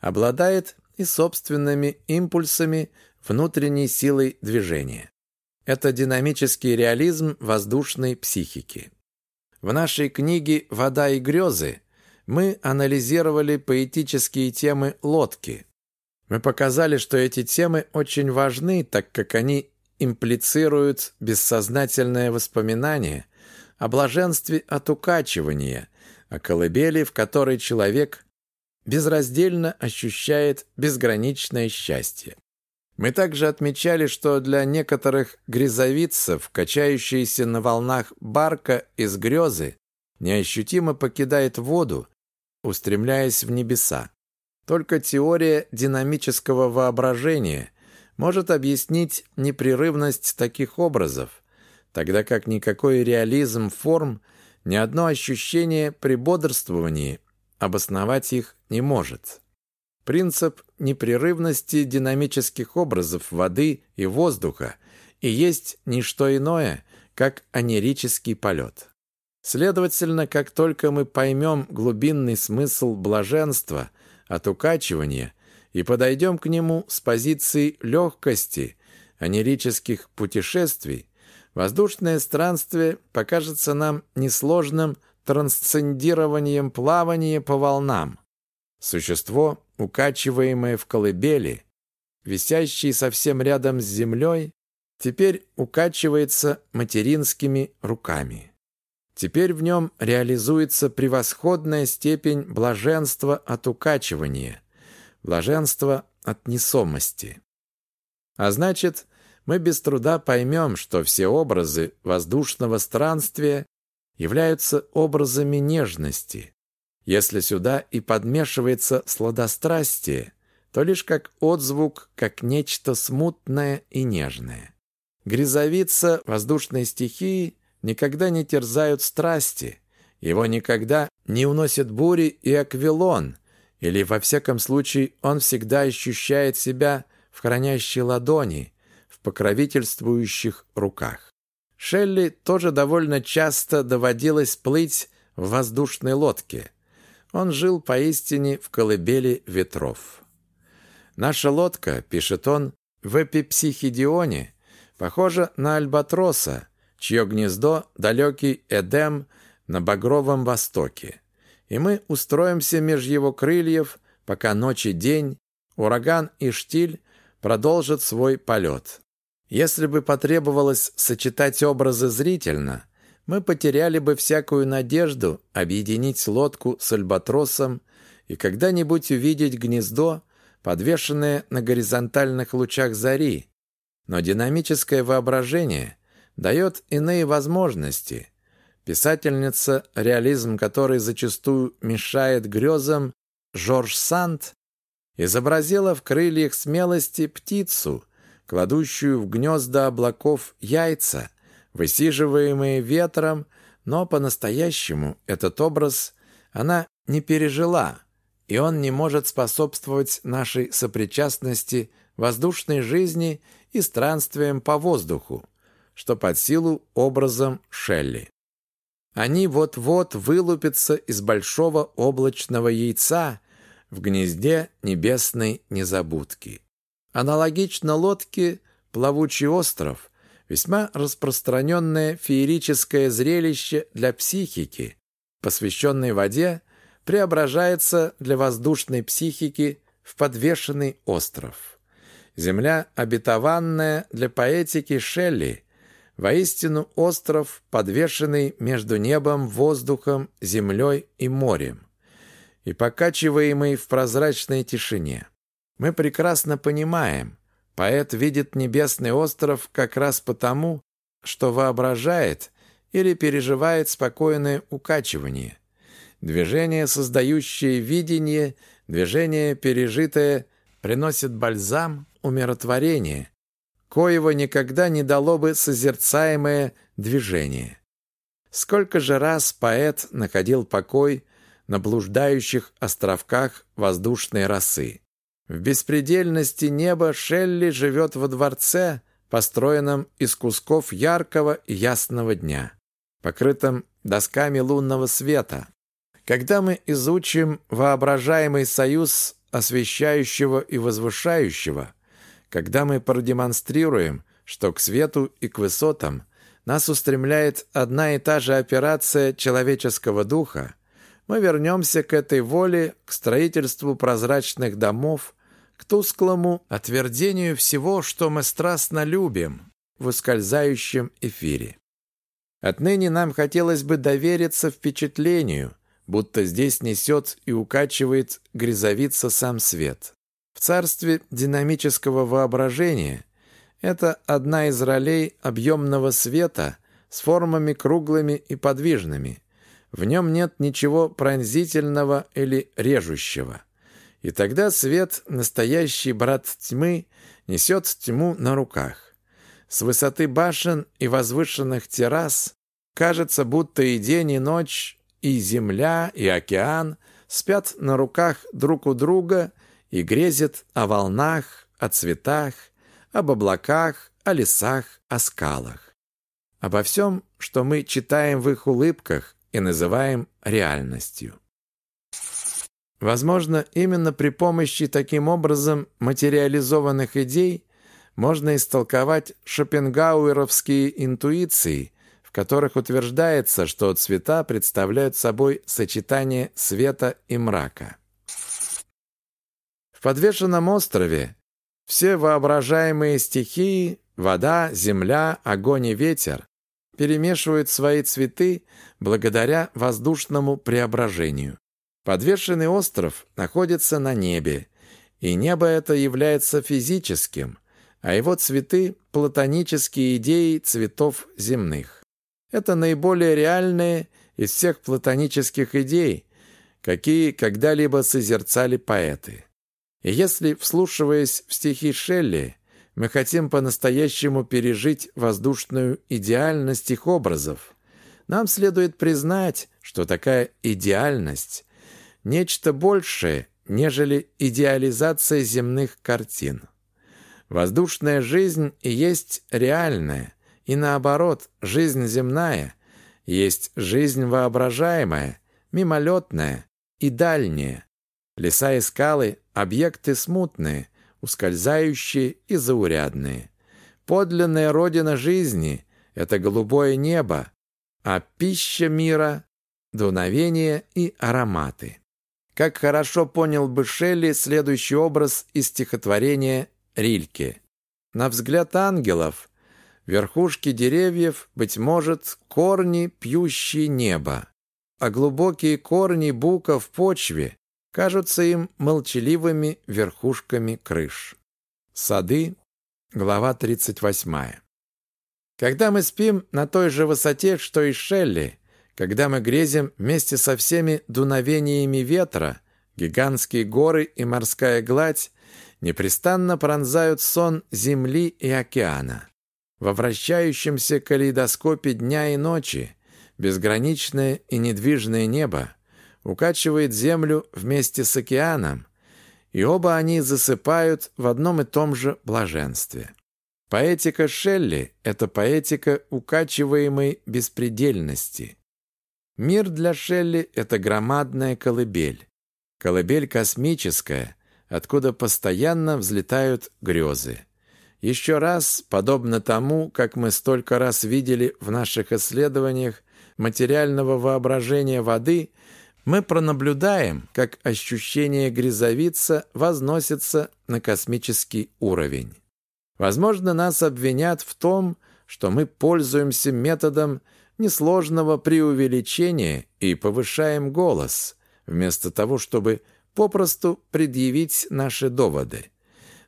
обладает и собственными импульсами внутренней силой движения. Это динамический реализм воздушной психики. В нашей книге «Вода и грезы» мы анализировали поэтические темы лодки. Мы показали, что эти темы очень важны, так как они имплицируют бессознательное воспоминание о блаженстве от укачивания, о колыбели, в которой человек безраздельно ощущает безграничное счастье. Мы также отмечали, что для некоторых грязовицев, качающиеся на волнах барка из грезы, неощутимо покидает воду, устремляясь в небеса. Только теория динамического воображения может объяснить непрерывность таких образов, тогда как никакой реализм форм – ни одно ощущение при бодрствовании обосновать их не может. Принцип непрерывности динамических образов воды и воздуха и есть не что иное, как анерический полет. Следовательно, как только мы поймем глубинный смысл блаженства от укачивания и подойдем к нему с позиции легкости анерических путешествий, Воздушное странствие покажется нам несложным трансцендированием плавания по волнам. Существо, укачиваемое в колыбели, висящее совсем рядом с землей, теперь укачивается материнскими руками. Теперь в нем реализуется превосходная степень блаженства от укачивания, блаженства от несомости. А значит, мы без труда поймем, что все образы воздушного странствия являются образами нежности. Если сюда и подмешивается сладострастие, то лишь как отзвук, как нечто смутное и нежное. Грязовица воздушной стихии никогда не терзают страсти, его никогда не уносят бури и аквилон, или, во всяком случае, он всегда ощущает себя в хранящей ладони, покровительствующих руках. Шелли тоже довольно часто доводилось плыть в воздушной лодке. Он жил поистине в колыбели ветров. «Наша лодка», — пишет он, — «в эпипсихидионе похожа на альбатроса, чье гнездо — далекий Эдем на Багровом Востоке. и мы устроимся меж его крыльев, пока ночь и день, ураган и штиль продолжат свой полет. Если бы потребовалось сочетать образы зрительно, мы потеряли бы всякую надежду объединить лодку с альбатросом и когда-нибудь увидеть гнездо, подвешенное на горизонтальных лучах зари. Но динамическое воображение дает иные возможности. Писательница, реализм которой зачастую мешает грезам, Жорж Санд, изобразила в крыльях смелости птицу, кладущую в гнезда облаков яйца, высиживаемые ветром, но по-настоящему этот образ она не пережила, и он не может способствовать нашей сопричастности воздушной жизни и странствиям по воздуху, что под силу образом Шелли. Они вот-вот вылупятся из большого облачного яйца в гнезде небесной незабудки. Аналогично лодке «Плавучий остров» весьма распространенное феерическое зрелище для психики, посвященной воде, преображается для воздушной психики в подвешенный остров. Земля обетованная для поэтики Шелли, воистину остров, подвешенный между небом, воздухом, землей и морем, и покачиваемый в прозрачной тишине. Мы прекрасно понимаем, Поэт видит небесный остров как раз потому, что воображает или переживает спокойное укачивание. Движение, создающее видение, движение, пережитое, приносит бальзам, умиротворение, коего никогда не дало бы созерцаемое движение. Сколько же раз поэт находил покой на блуждающих островках воздушной росы. В беспредельности неба Шелли живет во дворце, построенном из кусков яркого и ясного дня, покрытым досками лунного света. Когда мы изучим воображаемый союз освещающего и возвышающего, когда мы продемонстрируем, что к свету и к высотам нас устремляет одна и та же операция человеческого духа, мы вернемся к этой воле, к строительству прозрачных домов, к тусклому отвердению всего, что мы страстно любим в ускользающем эфире. Отныне нам хотелось бы довериться впечатлению, будто здесь несет и укачивает грязовица сам свет. В царстве динамического воображения это одна из ролей объемного света с формами круглыми и подвижными. В нем нет ничего пронзительного или режущего. И тогда свет, настоящий брат тьмы, несет тьму на руках. С высоты башен и возвышенных террас кажется, будто и день, и ночь, и земля, и океан спят на руках друг у друга и грезят о волнах, о цветах, об облаках, о лесах, о скалах. Обо всем, что мы читаем в их улыбках и называем реальностью. Возможно, именно при помощи таким образом материализованных идей можно истолковать шопенгауэровские интуиции, в которых утверждается, что цвета представляют собой сочетание света и мрака. В подвешенном острове все воображаемые стихии – вода, земля, огонь и ветер – перемешивают свои цветы благодаря воздушному преображению. Подвешенный остров находится на небе, и небо это является физическим, а его цветы – платонические идеи цветов земных. Это наиболее реальные из всех платонических идей, какие когда-либо созерцали поэты. И если, вслушиваясь в стихи Шелли, мы хотим по-настоящему пережить воздушную идеальность их образов, нам следует признать, что такая идеальность нечто большее, нежели идеализация земных картин. Воздушная жизнь и есть реальная, и наоборот, жизнь земная есть жизнь воображаемая, мимолетная и дальняя. Леса и скалы – объекты смутные, ускользающие и заурядные. Подлинная родина жизни – это голубое небо, а пища мира дуновения и ароматы. Как хорошо понял бы Шелли следующий образ из стихотворения Рильке. На взгляд ангелов верхушки деревьев, быть может, корни, пьющие небо, а глубокие корни бука в почве кажутся им молчаливыми верхушками крыш. Сады, глава 38. Когда мы спим на той же высоте, что и Шелли, когда мы грезим вместе со всеми дуновениями ветра, гигантские горы и морская гладь непрестанно пронзают сон земли и океана. Во вращающемся калейдоскопе дня и ночи безграничное и недвижное небо укачивает землю вместе с океаном, и оба они засыпают в одном и том же блаженстве. Поэтика Шелли – это поэтика укачиваемой беспредельности. Мир для Шелли – это громадная колыбель. Колыбель космическая, откуда постоянно взлетают грезы. Еще раз, подобно тому, как мы столько раз видели в наших исследованиях материального воображения воды, мы пронаблюдаем, как ощущение грязовица возносится на космический уровень. Возможно, нас обвинят в том, что мы пользуемся методом несложного преувеличения и повышаем голос, вместо того, чтобы попросту предъявить наши доводы.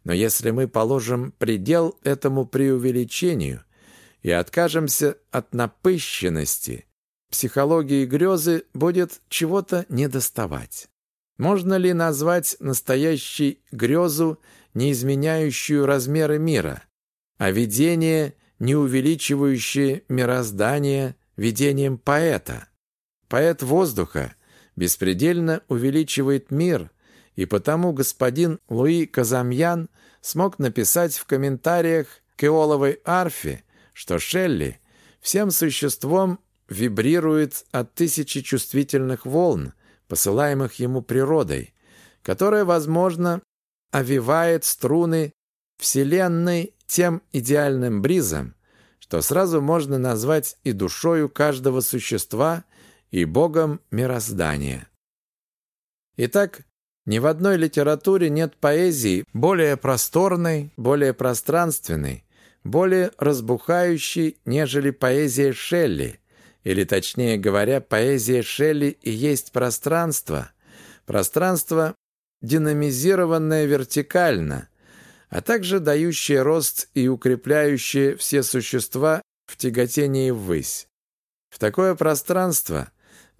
Но если мы положим предел этому преувеличению и откажемся от напыщенности, психологии грезы будет чего-то недоставать. Можно ли назвать настоящей грезу, не изменяющую размеры мира, а видение, не увеличивающее мироздание, видением поэта. Поэт воздуха беспредельно увеличивает мир, и потому господин Луи Казамьян смог написать в комментариях к Эоловой арфе, что Шелли всем существом вибрирует от тысячи чувствительных волн, посылаемых ему природой, которая, возможно, овивает струны Вселенной тем идеальным бризом, что сразу можно назвать и душою каждого существа, и Богом мироздания. Итак, ни в одной литературе нет поэзии более просторной, более пространственной, более разбухающей, нежели поэзия Шелли, или, точнее говоря, поэзия Шелли и есть пространство, пространство, динамизированное вертикально, а также дающее рост и укрепляющее все существа в тяготении ввысь. В такое пространство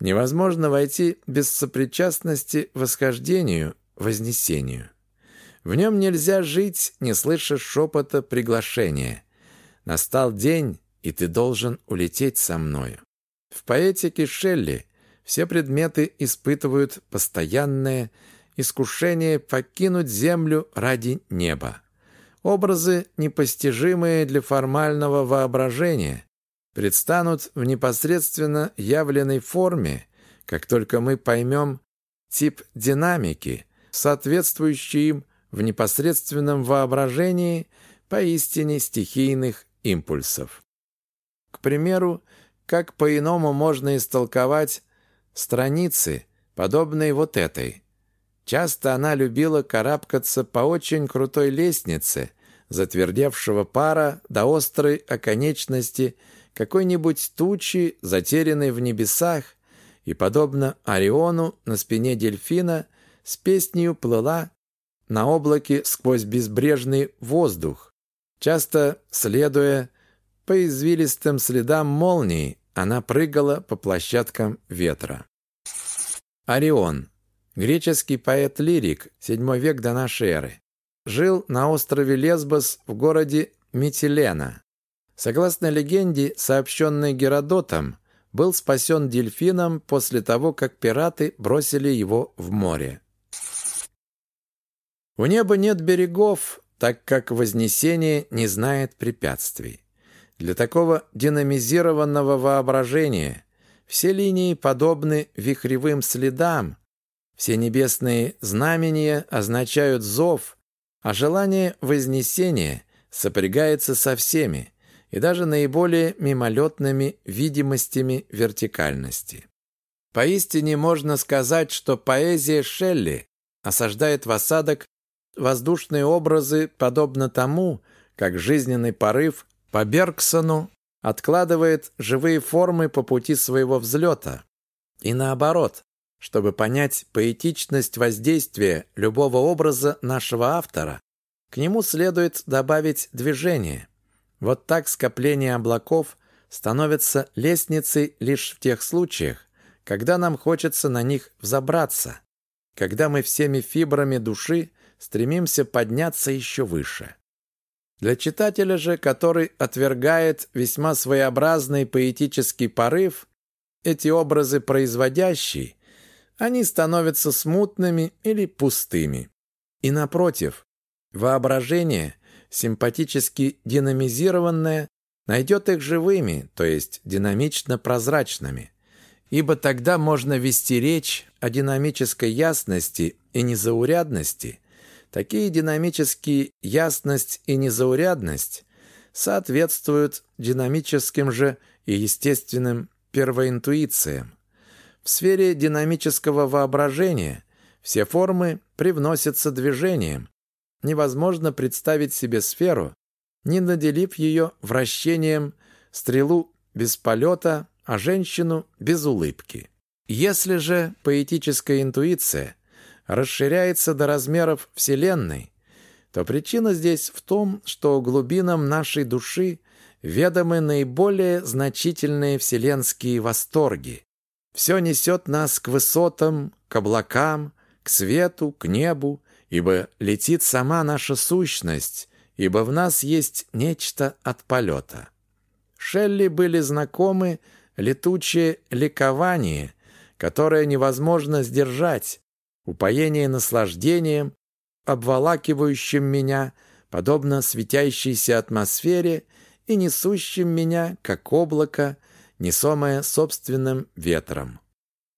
невозможно войти без сопричастности восхождению, вознесению. В нем нельзя жить, не слыша шепота приглашения. Настал день, и ты должен улететь со мною. В поэтике Шелли все предметы испытывают постоянное искушение покинуть землю ради неба. Образы, непостижимые для формального воображения, предстанут в непосредственно явленной форме, как только мы поймем тип динамики, соответствующий им в непосредственном воображении поистине стихийных импульсов. К примеру, как по-иному можно истолковать страницы, подобные вот этой – Часто она любила карабкаться по очень крутой лестнице, затвердевшего пара до острой оконечности какой-нибудь тучи, затерянной в небесах, и, подобно Ориону на спине дельфина, с песнью плыла на облаке сквозь безбрежный воздух. Часто, следуя по извилистым следам молнии, она прыгала по площадкам ветра. Орион Греческий поэт-лирик, VII век до нашей эры. Жил на острове Лесбос в городе Митилена. Согласно легенде, сообщенной Геродотом, был спасен дельфином после того, как пираты бросили его в море. У неба нет берегов, так как Вознесение не знает препятствий. Для такого динамизированного воображения все линии подобны вихревым следам, все небесные знамения означают зов, а желание вознесения сопрягается со всеми и даже наиболее мимолетными видимостями вертикальности. Поистине можно сказать, что поэзия Шелли осаждает в осадок воздушные образы, подобно тому, как жизненный порыв по Бергсону откладывает живые формы по пути своего взлета. И наоборот, чтобы понять поэтичность воздействия любого образа нашего автора, к нему следует добавить движение. Вот так скопление облаков становится лестницей лишь в тех случаях, когда нам хочется на них взобраться, когда мы всеми фибрами души стремимся подняться еще выше. Для читателя же, который отвергает весьма своеобразный поэтический порыв, эти образы производящие, они становятся смутными или пустыми. И напротив, воображение, симпатически динамизированное, найдет их живыми, то есть динамично-прозрачными. Ибо тогда можно вести речь о динамической ясности и незаурядности. Такие динамические ясность и незаурядность соответствуют динамическим же и естественным первоинтуициям. В сфере динамического воображения все формы привносятся движением. Невозможно представить себе сферу, не наделив ее вращением, стрелу без полета, а женщину без улыбки. Если же поэтическая интуиция расширяется до размеров Вселенной, то причина здесь в том, что глубинам нашей души ведомы наиболее значительные вселенские восторги. Все несет нас к высотам, к облакам, к свету, к небу, ибо летит сама наша сущность, ибо в нас есть нечто от полета. Шелли были знакомы летучее ликование, которое невозможно сдержать, упоение наслаждением, обволакивающим меня, подобно светящейся атмосфере и несущим меня, как облако, несомое собственным ветром.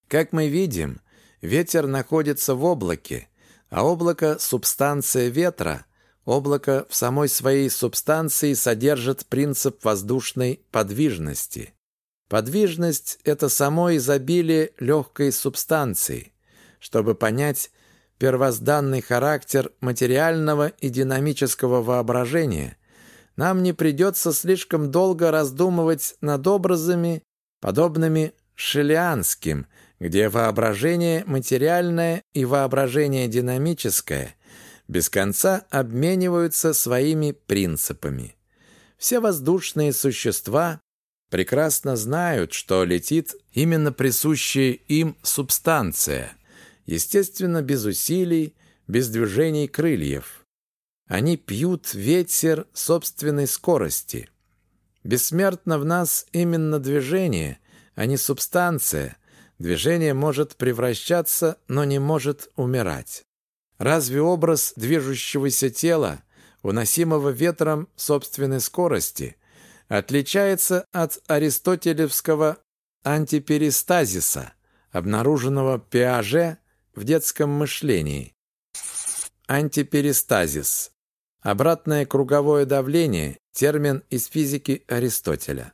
Как мы видим, ветер находится в облаке, а облако – субстанция ветра, Облако в самой своей субстанции содержит принцип воздушной подвижности. Подвижность – это само изобилие легкой субстанции. Чтобы понять первозданный характер материального и динамического воображения, нам не придется слишком долго раздумывать над образами, подобными шелианским, где воображение материальное и воображение динамическое без конца обмениваются своими принципами. Все воздушные существа прекрасно знают, что летит именно присущая им субстанция, естественно, без усилий, без движений крыльев. Они пьют ветер собственной скорости. Бессмертно в нас именно движение, а не субстанция. Движение может превращаться, но не может умирать. Разве образ движущегося тела, уносимого ветром собственной скорости, отличается от аристотелевского антиперистазиса, обнаруженного Пиаже в детском мышлении? Антиперистазис. Обратное круговое давление – термин из физики Аристотеля.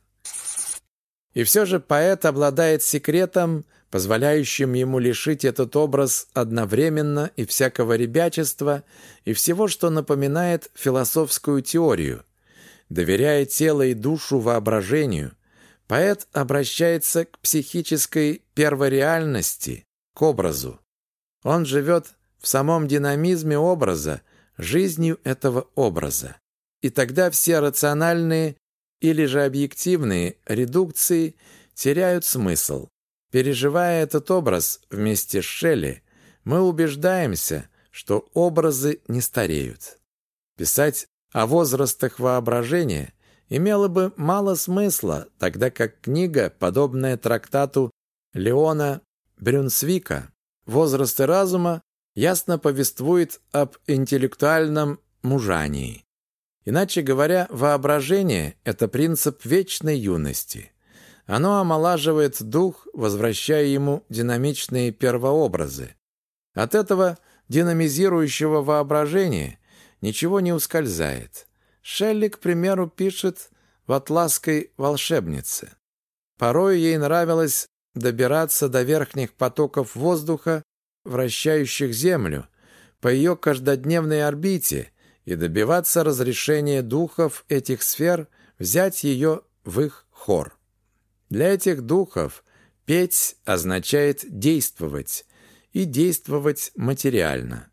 И все же поэт обладает секретом – позволяющим ему лишить этот образ одновременно и всякого ребячества, и всего, что напоминает философскую теорию. Доверяя тело и душу воображению, поэт обращается к психической первореальности, к образу. Он живет в самом динамизме образа, жизнью этого образа. И тогда все рациональные или же объективные редукции теряют смысл. Переживая этот образ вместе с Шелли, мы убеждаемся, что образы не стареют. Писать о возрастах воображения имело бы мало смысла, тогда как книга, подобная трактату Леона Брюнсвика «Возрасты разума», ясно повествует об интеллектуальном мужании. Иначе говоря, воображение – это принцип вечной юности – оно омолаживает дух, возвращая ему динамичные первообразы. От этого динамизирующего воображения ничего не ускользает. Шелли, к примеру, пишет в «Атласской волшебнице». Порой ей нравилось добираться до верхних потоков воздуха, вращающих Землю, по ее каждодневной орбите и добиваться разрешения духов этих сфер взять ее в их хор. Для этих духов петь означает действовать, и действовать материально.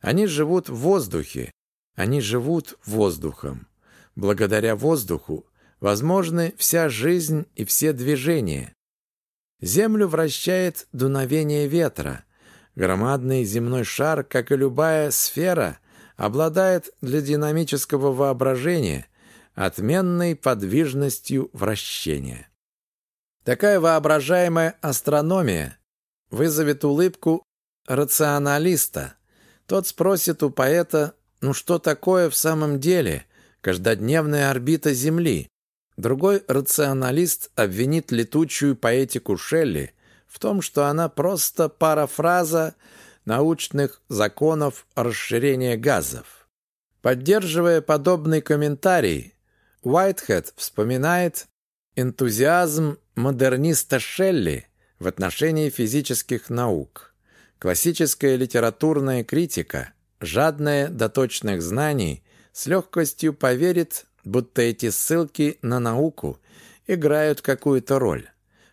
Они живут в воздухе, они живут воздухом. Благодаря воздуху возможны вся жизнь и все движения. Землю вращает дуновение ветра. Громадный земной шар, как и любая сфера, обладает для динамического воображения отменной подвижностью вращения. Такая воображаемая астрономия вызовет улыбку рационалиста. Тот спросит у поэта, ну что такое в самом деле каждодневная орбита Земли? Другой рационалист обвинит летучую поэтику Шелли в том, что она просто парафраза научных законов расширения газов. Поддерживая подобный комментарий, Уайтхед вспоминает энтузиазм модерниста Шелли в отношении физических наук. Классическая литературная критика, жадная до точных знаний, с легкостью поверит, будто эти ссылки на науку играют какую-то роль.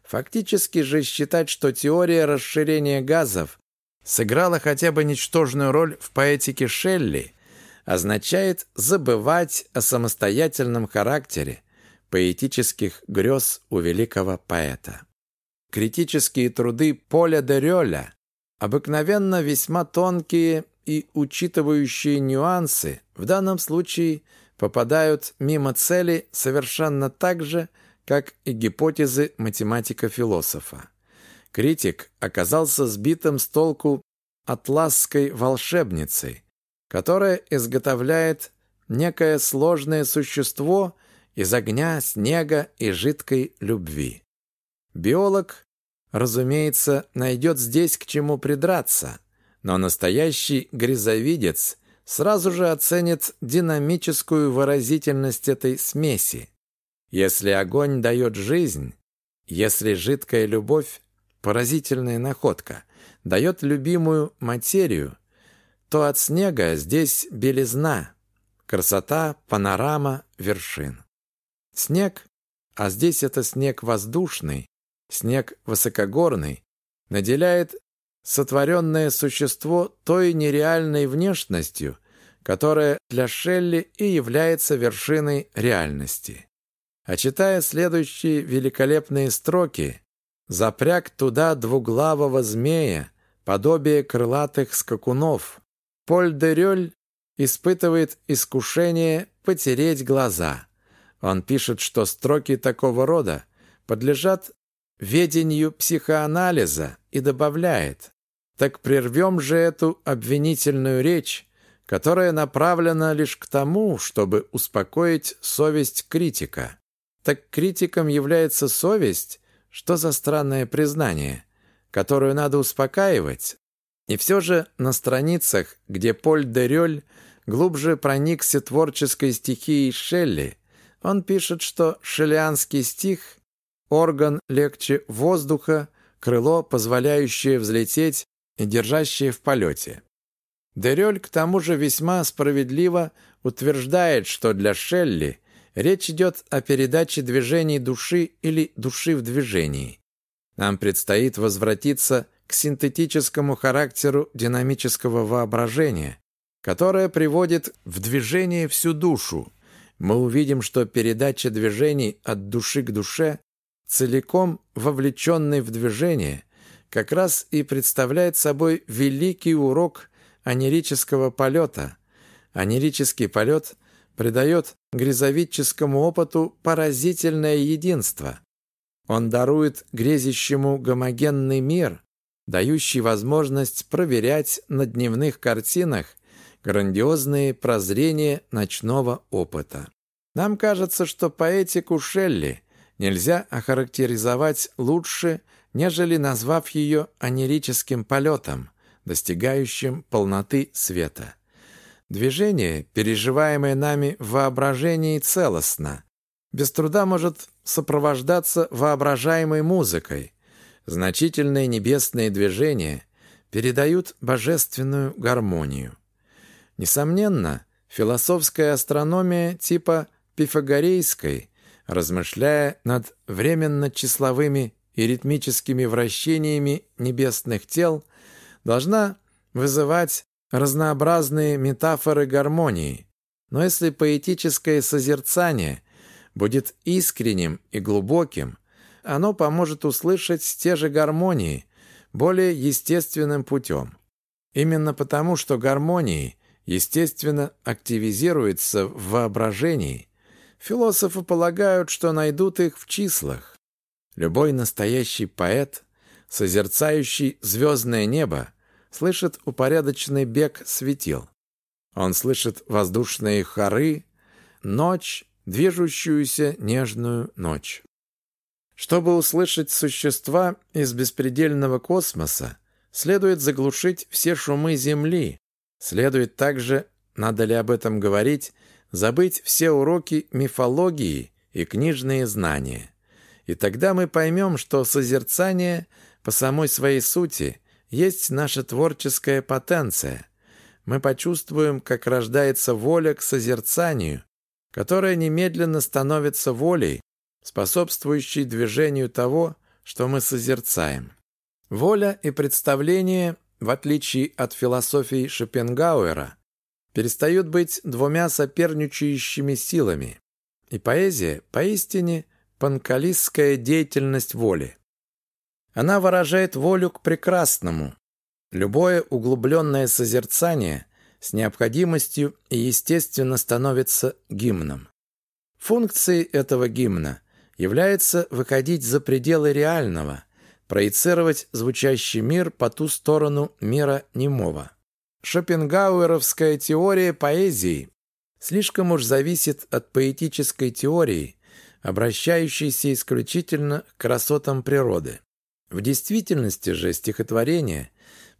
Фактически же считать, что теория расширения газов сыграла хотя бы ничтожную роль в поэтике Шелли, означает забывать о самостоятельном характере поэтических грез у великого поэта. Критические труды Поля де Рёля, обыкновенно весьма тонкие и учитывающие нюансы, в данном случае попадают мимо цели совершенно так же, как и гипотезы математика-философа. Критик оказался сбитым с толку атласской волшебницей, которая изготовляет некое сложное существо из огня, снега и жидкой любви. Биолог, разумеется, найдет здесь к чему придраться, но настоящий грязовидец сразу же оценит динамическую выразительность этой смеси. Если огонь дает жизнь, если жидкая любовь – поразительная находка, дает любимую материю, то от снега здесь белизна, красота, панорама вершин. Снег, а здесь это снег воздушный, снег высокогорный, наделяет сотворенное существо той нереальной внешностью, которая для Шелли и является вершиной реальности. А читая следующие великолепные строки, запряг туда двуглавого змея, подобие крылатых скакунов. Поль де Рёль испытывает искушение потереть глаза. Он пишет, что строки такого рода подлежат ведению психоанализа и добавляет «Так прервем же эту обвинительную речь, которая направлена лишь к тому, чтобы успокоить совесть критика. Так критиком является совесть? Что за странное признание, которую надо успокаивать? И все же на страницах, где Поль де Рёль глубже проникся творческой стихией Шелли, он пишет, что шеллианский стих – орган легче воздуха, крыло, позволяющее взлететь и держащее в полете. Дерёль к тому же весьма справедливо утверждает, что для Шелли речь идет о передаче движений души или души в движении. Нам предстоит возвратиться к синтетическому характеру динамического воображения, которое приводит в движение всю душу. Мы увидим, что передача движений от души к душе, целиком вовлеченной в движение, как раз и представляет собой великий урок анерического полета. Анерический полет придает грязовидческому опыту поразительное единство. Он дарует грезящему гомогенный мир, дающий возможность проверять на дневных картинах грандиозные прозрения ночного опыта. Нам кажется, что поэтику Шелли нельзя охарактеризовать лучше, нежели назвав ее анерическим полетом, достигающим полноты света. Движение, переживаемое нами в воображении, целостно. Без труда может сопровождаться воображаемой музыкой, Значительные небесные движения передают божественную гармонию. Несомненно, философская астрономия типа пифагорейской, размышляя над временно-числовыми и ритмическими вращениями небесных тел, должна вызывать разнообразные метафоры гармонии. Но если поэтическое созерцание будет искренним и глубоким, оно поможет услышать те же гармонии более естественным путем. Именно потому, что гармонии естественно активизируются в воображении, философы полагают, что найдут их в числах. Любой настоящий поэт, созерцающий звездное небо, слышит упорядоченный бег светил. Он слышит воздушные хоры, ночь, движущуюся нежную ночь. Чтобы услышать существа из беспредельного космоса, следует заглушить все шумы Земли. Следует также, надо ли об этом говорить, забыть все уроки мифологии и книжные знания. И тогда мы поймем, что созерцание по самой своей сути есть наша творческая потенция. Мы почувствуем, как рождается воля к созерцанию, которая немедленно становится волей, способствующей движению того, что мы созерцаем. Воля и представление, в отличие от философии Шопенгауэра, перестают быть двумя соперничающими силами, и поэзия поистине панкалистская деятельность воли. Она выражает волю к прекрасному. Любое углубленное созерцание с необходимостью и естественно становится гимном. Функцией этого гимна является выходить за пределы реального, проецировать звучащий мир по ту сторону мира немого. Шопенгауэровская теория поэзии слишком уж зависит от поэтической теории, обращающейся исключительно к красотам природы. В действительности же стихотворение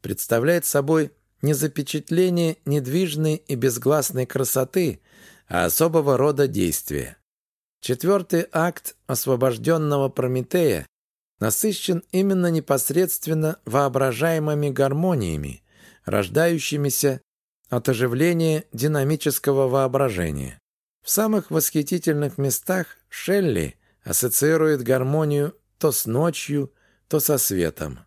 представляет собой не запечатление недвижной и безгласной красоты, а особого рода действия. Четвертый акт освобожденного Прометея насыщен именно непосредственно воображаемыми гармониями, рождающимися от оживления динамического воображения. В самых восхитительных местах Шелли ассоциирует гармонию то с ночью, то со светом.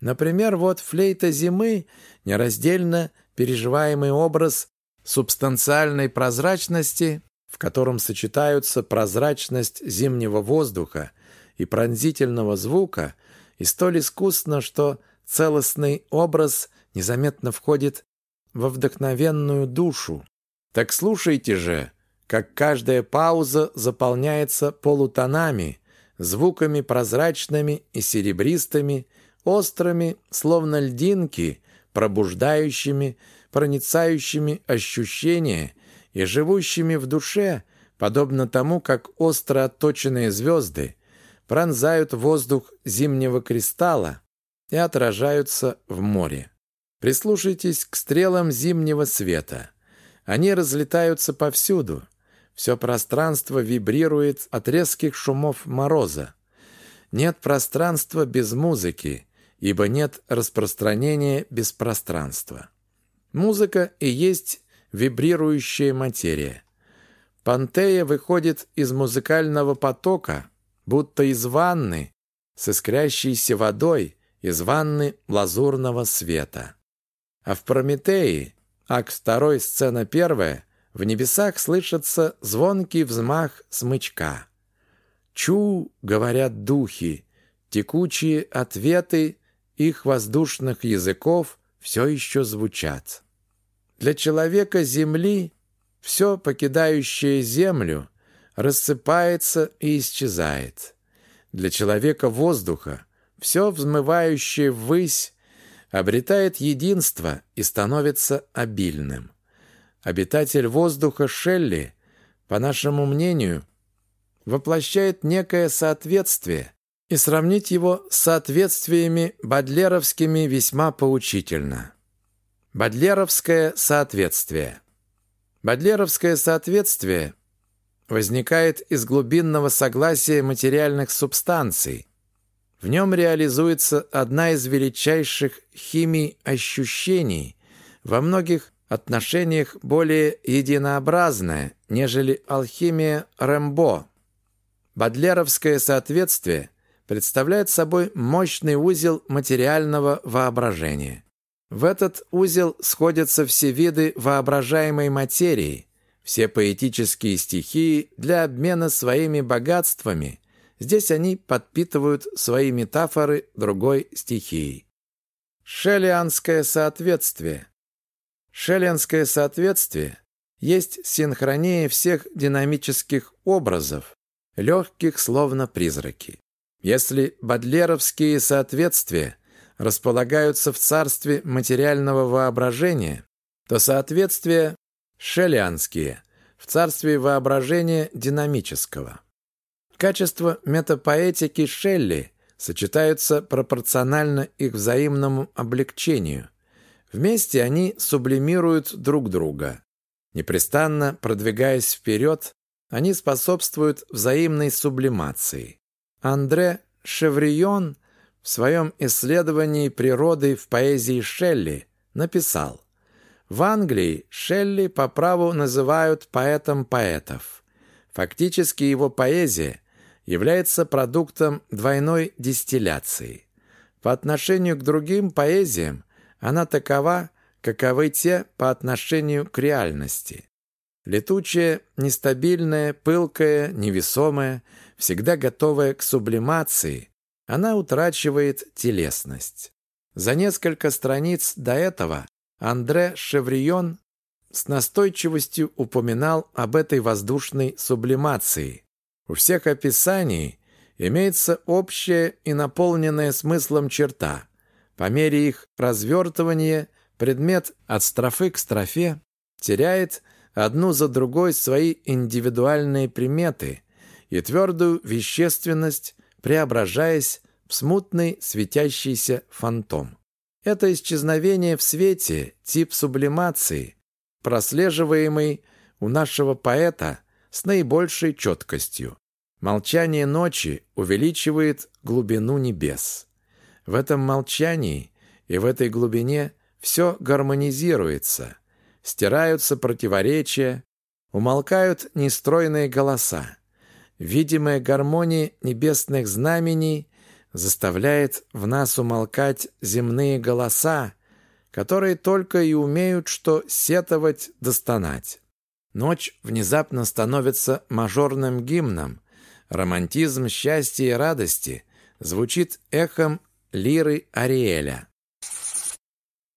Например, вот флейта зимы – нераздельно переживаемый образ субстанциальной прозрачности в котором сочетаются прозрачность зимнего воздуха и пронзительного звука, и столь искусно, что целостный образ незаметно входит во вдохновенную душу. Так слушайте же, как каждая пауза заполняется полутонами, звуками прозрачными и серебристыми, острыми, словно льдинки, пробуждающими, проницающими ощущения и живущими в душе, подобно тому, как остро отточенные звезды пронзают воздух зимнего кристалла и отражаются в море. Прислушайтесь к стрелам зимнего света. Они разлетаются повсюду. Все пространство вибрирует от резких шумов мороза. Нет пространства без музыки, ибо нет распространения без пространства. Музыка и есть вибрирующая материя. Пантея выходит из музыкального потока, будто из ванны, с искрящейся водой, из ванны лазурного света. А в Прометее, акт 2, сцена 1, в небесах слышится звонкий взмах смычка. «Чу!» — говорят духи, текучие ответы их воздушных языков все еще звучат. Для человека Земли все, покидающее Землю, рассыпается и исчезает. Для человека воздуха все, взмывающее ввысь, обретает единство и становится обильным. Обитатель воздуха Шелли, по нашему мнению, воплощает некое соответствие, и сравнить его с соответствиями бадлеровскими весьма поучительно. Бадлеровское соответствие. Бадлеровское соответствие возникает из глубинного согласия материальных субстанций. В нем реализуется одна из величайших химий ощущений, во многих отношениях более единообразная, нежели алхимия Рэмбо. Бадлеровское соответствие представляет собой мощный узел материального воображения. В этот узел сходятся все виды воображаемой материи, все поэтические стихии для обмена своими богатствами. Здесь они подпитывают свои метафоры другой стихией. Шеллианское соответствие. Шеллианское соответствие есть синхрония всех динамических образов, легких словно призраки. Если бадлеровские соответствия располагаются в царстве материального воображения, то соответствия шеллианские в царстве воображения динамического. Качества метапоэтики Шелли сочетаются пропорционально их взаимному облегчению. Вместе они сублимируют друг друга. Непрестанно продвигаясь вперед, они способствуют взаимной сублимации. Андре Шеврион в своем исследовании природы в поэзии Шелли написал «В Англии Шелли по праву называют поэтом поэтов. Фактически его поэзия является продуктом двойной дистилляции. По отношению к другим поэзиям она такова, каковы те по отношению к реальности. Летучая, нестабильная, пылкая, невесомая, всегда готовая к сублимации, она утрачивает телесность. За несколько страниц до этого Андре Шеврион с настойчивостью упоминал об этой воздушной сублимации. У всех описаний имеется общая и наполненная смыслом черта. По мере их развертывания предмет от строфы к строфе теряет одну за другой свои индивидуальные приметы и твердую вещественность, преображаясь в смутный светящийся фантом. Это исчезновение в свете, тип сублимации, прослеживаемый у нашего поэта с наибольшей четкостью. Молчание ночи увеличивает глубину небес. В этом молчании и в этой глубине все гармонизируется, стираются противоречия, умолкают нестройные голоса. Видимая гармония небесных знамений заставляет в нас умолкать земные голоса, которые только и умеют что сетовать достонать. Ночь внезапно становится мажорным гимном. Романтизм счастья и радости звучит эхом лиры Ариэля.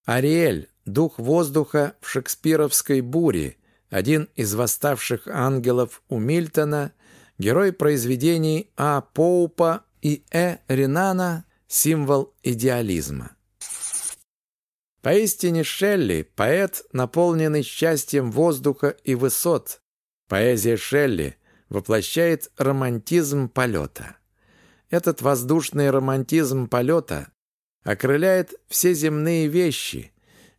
Ариэль, дух воздуха в шекспировской буре, один из восставших ангелов у Мильтона, герой произведений А. Поупа и Э. Ренана, символ идеализма. Поистине Шелли – поэт, наполненный счастьем воздуха и высот. Поэзия Шелли воплощает романтизм полета. Этот воздушный романтизм полета окрыляет все земные вещи.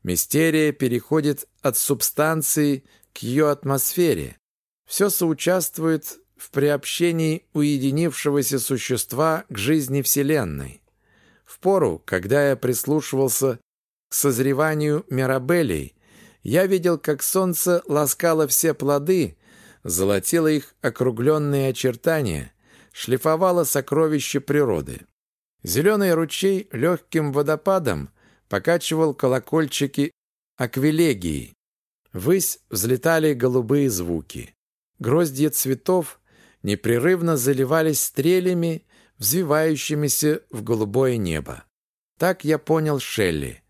Мистерия переходит от субстанции к ее атмосфере. Все соучаствует в приобщении уединившегося существа к жизни Вселенной. В пору, когда я прислушивался к созреванию мирабелей, я видел, как солнце ласкало все плоды, золотило их округленные очертания, шлифовало сокровища природы. Зеленый ручей легким водопадом покачивал колокольчики аквилегии. Ввысь взлетали голубые звуки. Гроздья цветов непрерывно заливались стрелями, взвивающимися в голубое небо. Так я понял Шелли.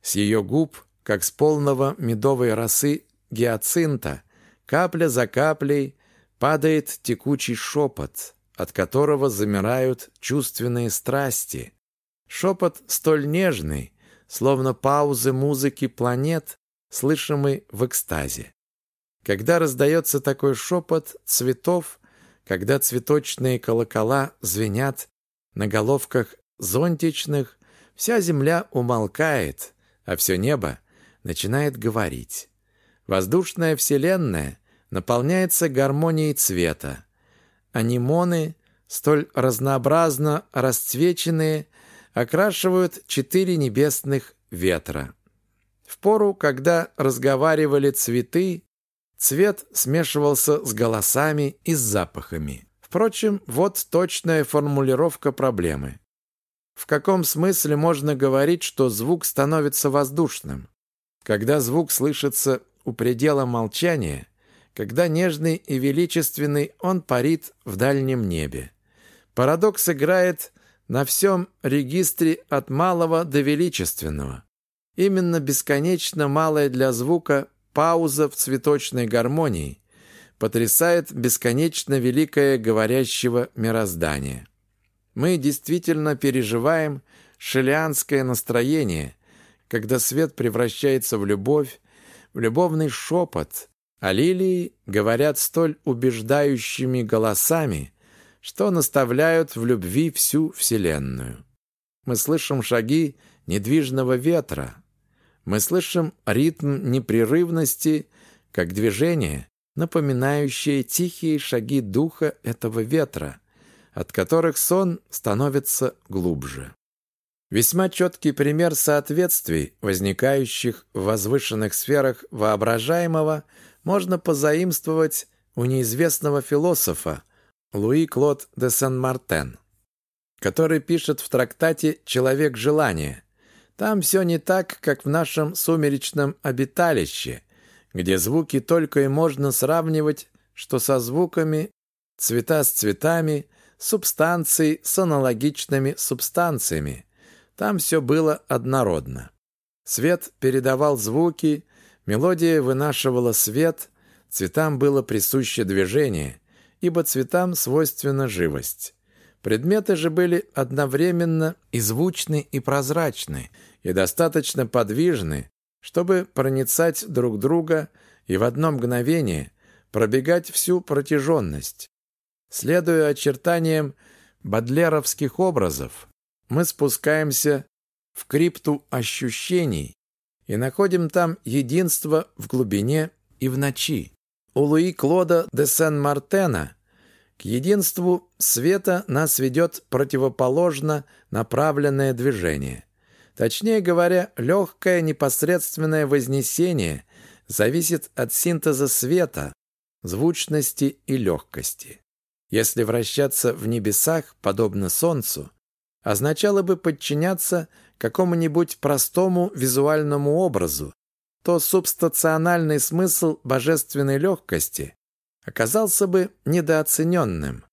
С ее губ, как с полного медовой росы гиацинта, капля за каплей падает текучий шепот, от которого замирают чувственные страсти. Шепот столь нежный, словно паузы музыки планет, слышимый в экстазе. Когда раздается такой шепот цветов, когда цветочные колокола звенят на головках зонтичных, вся земля умолкает, а все небо начинает говорить. Воздушная вселенная наполняется гармонией цвета. Анимоны столь разнообразно расцвеченные, окрашивают четыре небесных ветра. В пору, когда разговаривали цветы, цвет смешивался с голосами и с запахами. Впрочем, вот точная формулировка проблемы. В каком смысле можно говорить, что звук становится воздушным? Когда звук слышится у предела молчания, когда нежный и величественный он парит в дальнем небе. Парадокс играет на всем регистре от малого до величественного. Именно бесконечно малая для звука пауза в цветочной гармонии потрясает бесконечно великое говорящего мироздание. Мы действительно переживаем шелианское настроение, когда свет превращается в любовь, в любовный шепот, а лилии говорят столь убеждающими голосами, что наставляют в любви всю Вселенную. Мы слышим шаги недвижного ветра, мы слышим ритм непрерывности, как движение, напоминающее тихие шаги духа этого ветра, от которых сон становится глубже. Весьма четкий пример соответствий, возникающих в возвышенных сферах воображаемого, можно позаимствовать у неизвестного философа Луи Клод де Сен-Мартен, который пишет в трактате «Человек желания», там все не так, как в нашем сумеречном обиталище, где звуки только и можно сравнивать, что со звуками, цвета с цветами, субстанции с аналогичными субстанциями. Там все было однородно. Свет передавал звуки, мелодия вынашивала свет, цветам было присуще движение, ибо цветам свойственна живость. Предметы же были одновременно и звучны, и прозрачны, и достаточно подвижны, чтобы проницать друг друга и в одно мгновение пробегать всю протяженность. Следуя очертаниям бодлеровских образов, мы спускаемся в крипту ощущений и находим там единство в глубине и в ночи. У Луи Клода де Сен-Мартена к единству света нас ведет противоположно направленное движение. Точнее говоря, легкое непосредственное вознесение зависит от синтеза света, звучности и легкости. Если вращаться в небесах, подобно Солнцу, означало бы подчиняться какому-нибудь простому визуальному образу, то субстациональный смысл божественной легкости оказался бы недооцененным.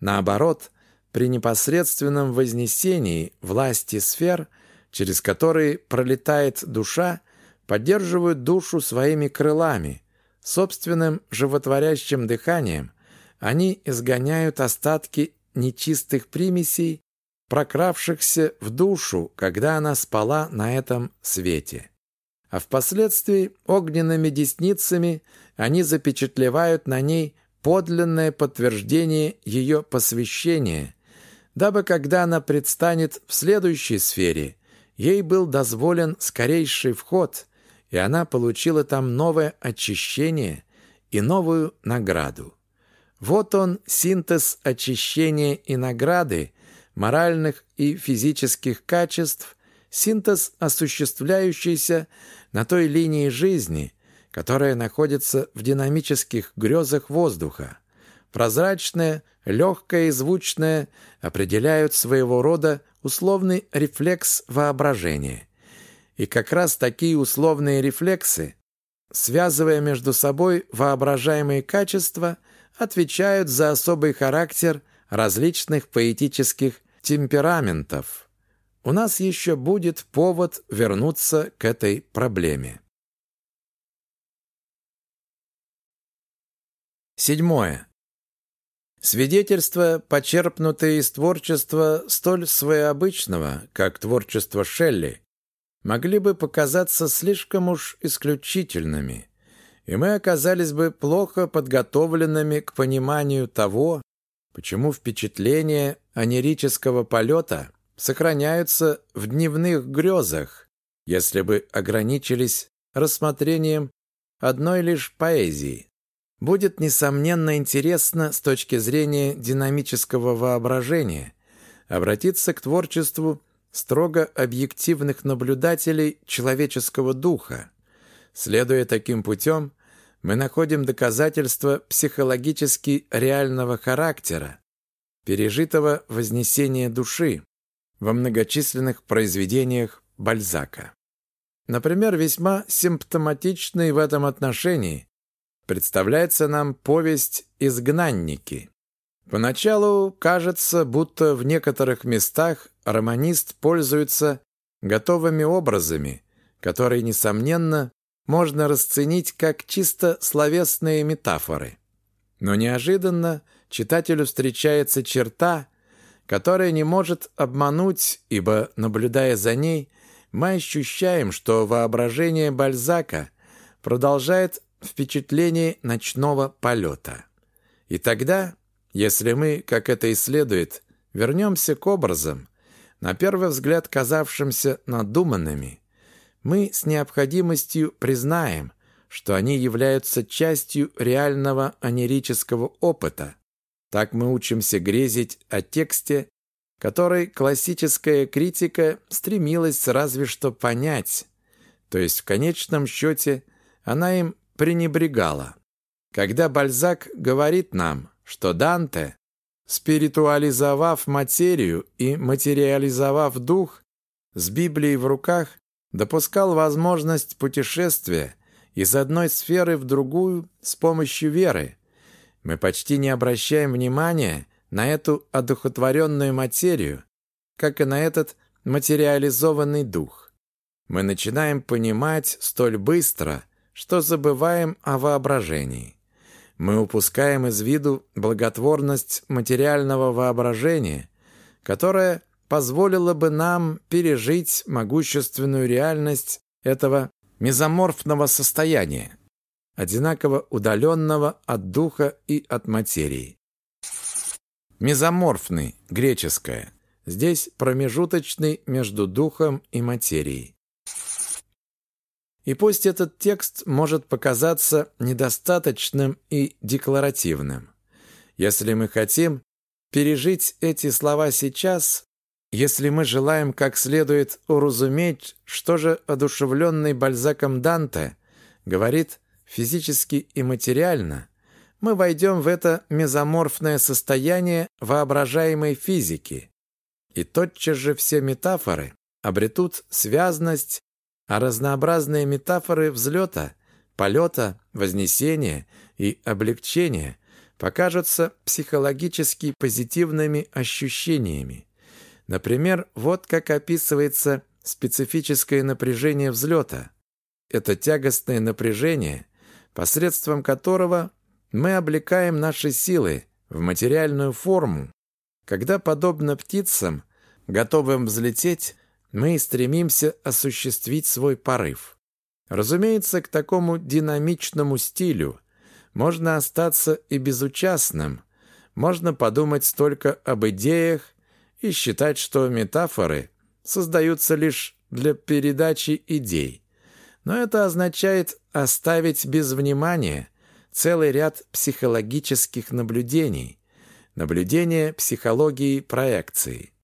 Наоборот, при непосредственном вознесении власти сфер, через которые пролетает душа, поддерживают душу своими крылами, собственным животворящим дыханием, они изгоняют остатки нечистых примесей, прокравшихся в душу, когда она спала на этом свете а впоследствии огненными десницами они запечатлевают на ней подлинное подтверждение ее посвящения, дабы когда она предстанет в следующей сфере, ей был дозволен скорейший вход, и она получила там новое очищение и новую награду. Вот он, синтез очищения и награды, моральных и физических качеств, синтез, осуществляющийся на той линии жизни, которая находится в динамических грезах воздуха. Прозрачное, легкое и звучное определяют своего рода условный рефлекс воображения. И как раз такие условные рефлексы, связывая между собой воображаемые качества, отвечают за особый характер различных поэтических темпераментов у нас еще будет повод вернуться к этой проблеме. Седьмое. Свидетельства, почерпнутые из творчества столь своеобычного, как творчество Шелли, могли бы показаться слишком уж исключительными, и мы оказались бы плохо подготовленными к пониманию того, почему впечатление анерического полета сохраняются в дневных грезах, если бы ограничились рассмотрением одной лишь поэзии. будет, несомненно, интересно с точки зрения динамического воображения обратиться к творчеству строго объективных наблюдателей человеческого духа. Следуя таким путем, мы находим доказательства психологически реального характера, пережитого вознесения души во многочисленных произведениях Бальзака. Например, весьма симптоматичной в этом отношении представляется нам повесть «Изгнанники». Поначалу кажется, будто в некоторых местах романист пользуется готовыми образами, которые, несомненно, можно расценить как чисто словесные метафоры. Но неожиданно читателю встречается черта, которая не может обмануть, ибо, наблюдая за ней, мы ощущаем, что воображение Бальзака продолжает впечатление ночного полета. И тогда, если мы, как это и следует, вернемся к образам, на первый взгляд казавшимся надуманными, мы с необходимостью признаем, что они являются частью реального анерического опыта. Так мы учимся грезить о тексте, который классическая критика стремилась разве что понять, то есть в конечном счете она им пренебрегала. Когда Бальзак говорит нам, что Данте, спиритуализовав материю и материализовав дух, с Библией в руках, допускал возможность путешествия из одной сферы в другую с помощью веры. Мы почти не обращаем внимания на эту одухотворенную материю, как и на этот материализованный дух. Мы начинаем понимать столь быстро, что забываем о воображении. Мы упускаем из виду благотворность материального воображения, которое позволило бы нам пережить могущественную реальность этого мезоморфного состояния, одинаково удаленного от духа и от материи. Мезоморфный, греческое. Здесь промежуточный между духом и материей. И пусть этот текст может показаться недостаточным и декларативным. Если мы хотим пережить эти слова сейчас, если мы желаем как следует уразуметь, что же одушевленный Бальзаком Данте говорит физически и материально – мы войдем в это мезоморфное состояние воображаемой физики. И тотчас же все метафоры обретут связность, а разнообразные метафоры взлета, полета, вознесения и облегчения покажутся психологически позитивными ощущениями. Например, вот как описывается специфическое напряжение взлета. Это тягостное напряжение, посредством которого мы облекаем наши силы в материальную форму, когда, подобно птицам, готовым взлететь, мы стремимся осуществить свой порыв. Разумеется, к такому динамичному стилю можно остаться и безучастным, можно подумать только об идеях и считать, что метафоры создаются лишь для передачи идей. Но это означает оставить без внимания целый ряд психологических наблюдений, наблюдения психологии проекции.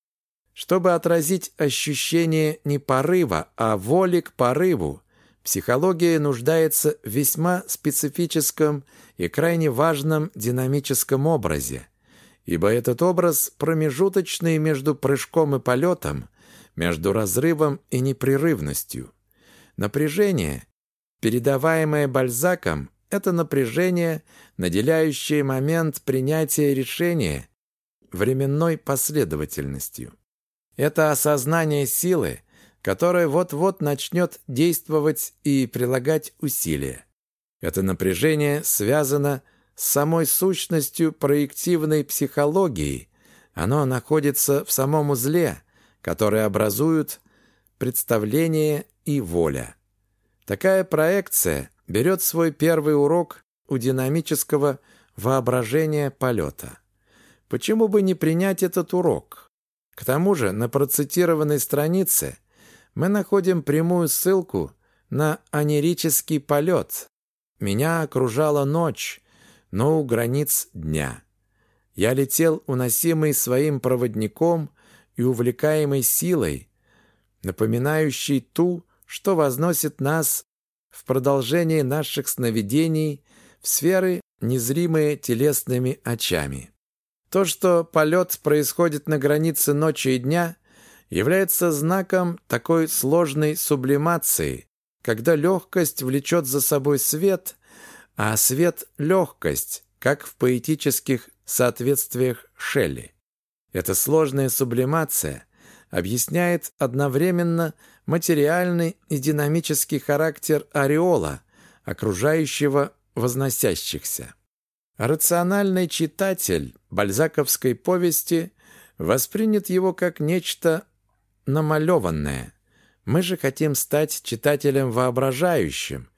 Чтобы отразить ощущение не порыва, а воли к порыву, психология нуждается в весьма специфическом и крайне важном динамическом образе, ибо этот образ промежуточный между прыжком и полетом, между разрывом и непрерывностью. Напряжение, передаваемое Бальзаком, это напряжение, наделяющее момент принятия решения временной последовательностью. Это осознание силы, которая вот-вот начнет действовать и прилагать усилия. Это напряжение связано с самой сущностью проективной психологии. Оно находится в самом узле, который образуют представление и воля. Такая проекция берет свой первый урок у динамического воображения полета. Почему бы не принять этот урок? К тому же на процитированной странице мы находим прямую ссылку на анерический полет. Меня окружала ночь, но у границ дня. Я летел, уносимый своим проводником и увлекаемой силой, напоминающей ту, что возносит нас в продолжении наших сновидений в сферы, незримые телесными очами. То, что полет происходит на границе ночи и дня, является знаком такой сложной сублимации, когда легкость влечет за собой свет, а свет — легкость, как в поэтических соответствиях Шелли. Эта сложная сублимация объясняет одновременно материальный и динамический характер ореола, окружающего возносящихся. Рациональный читатель бальзаковской повести воспринят его как нечто намалеванное. Мы же хотим стать читателем воображающим,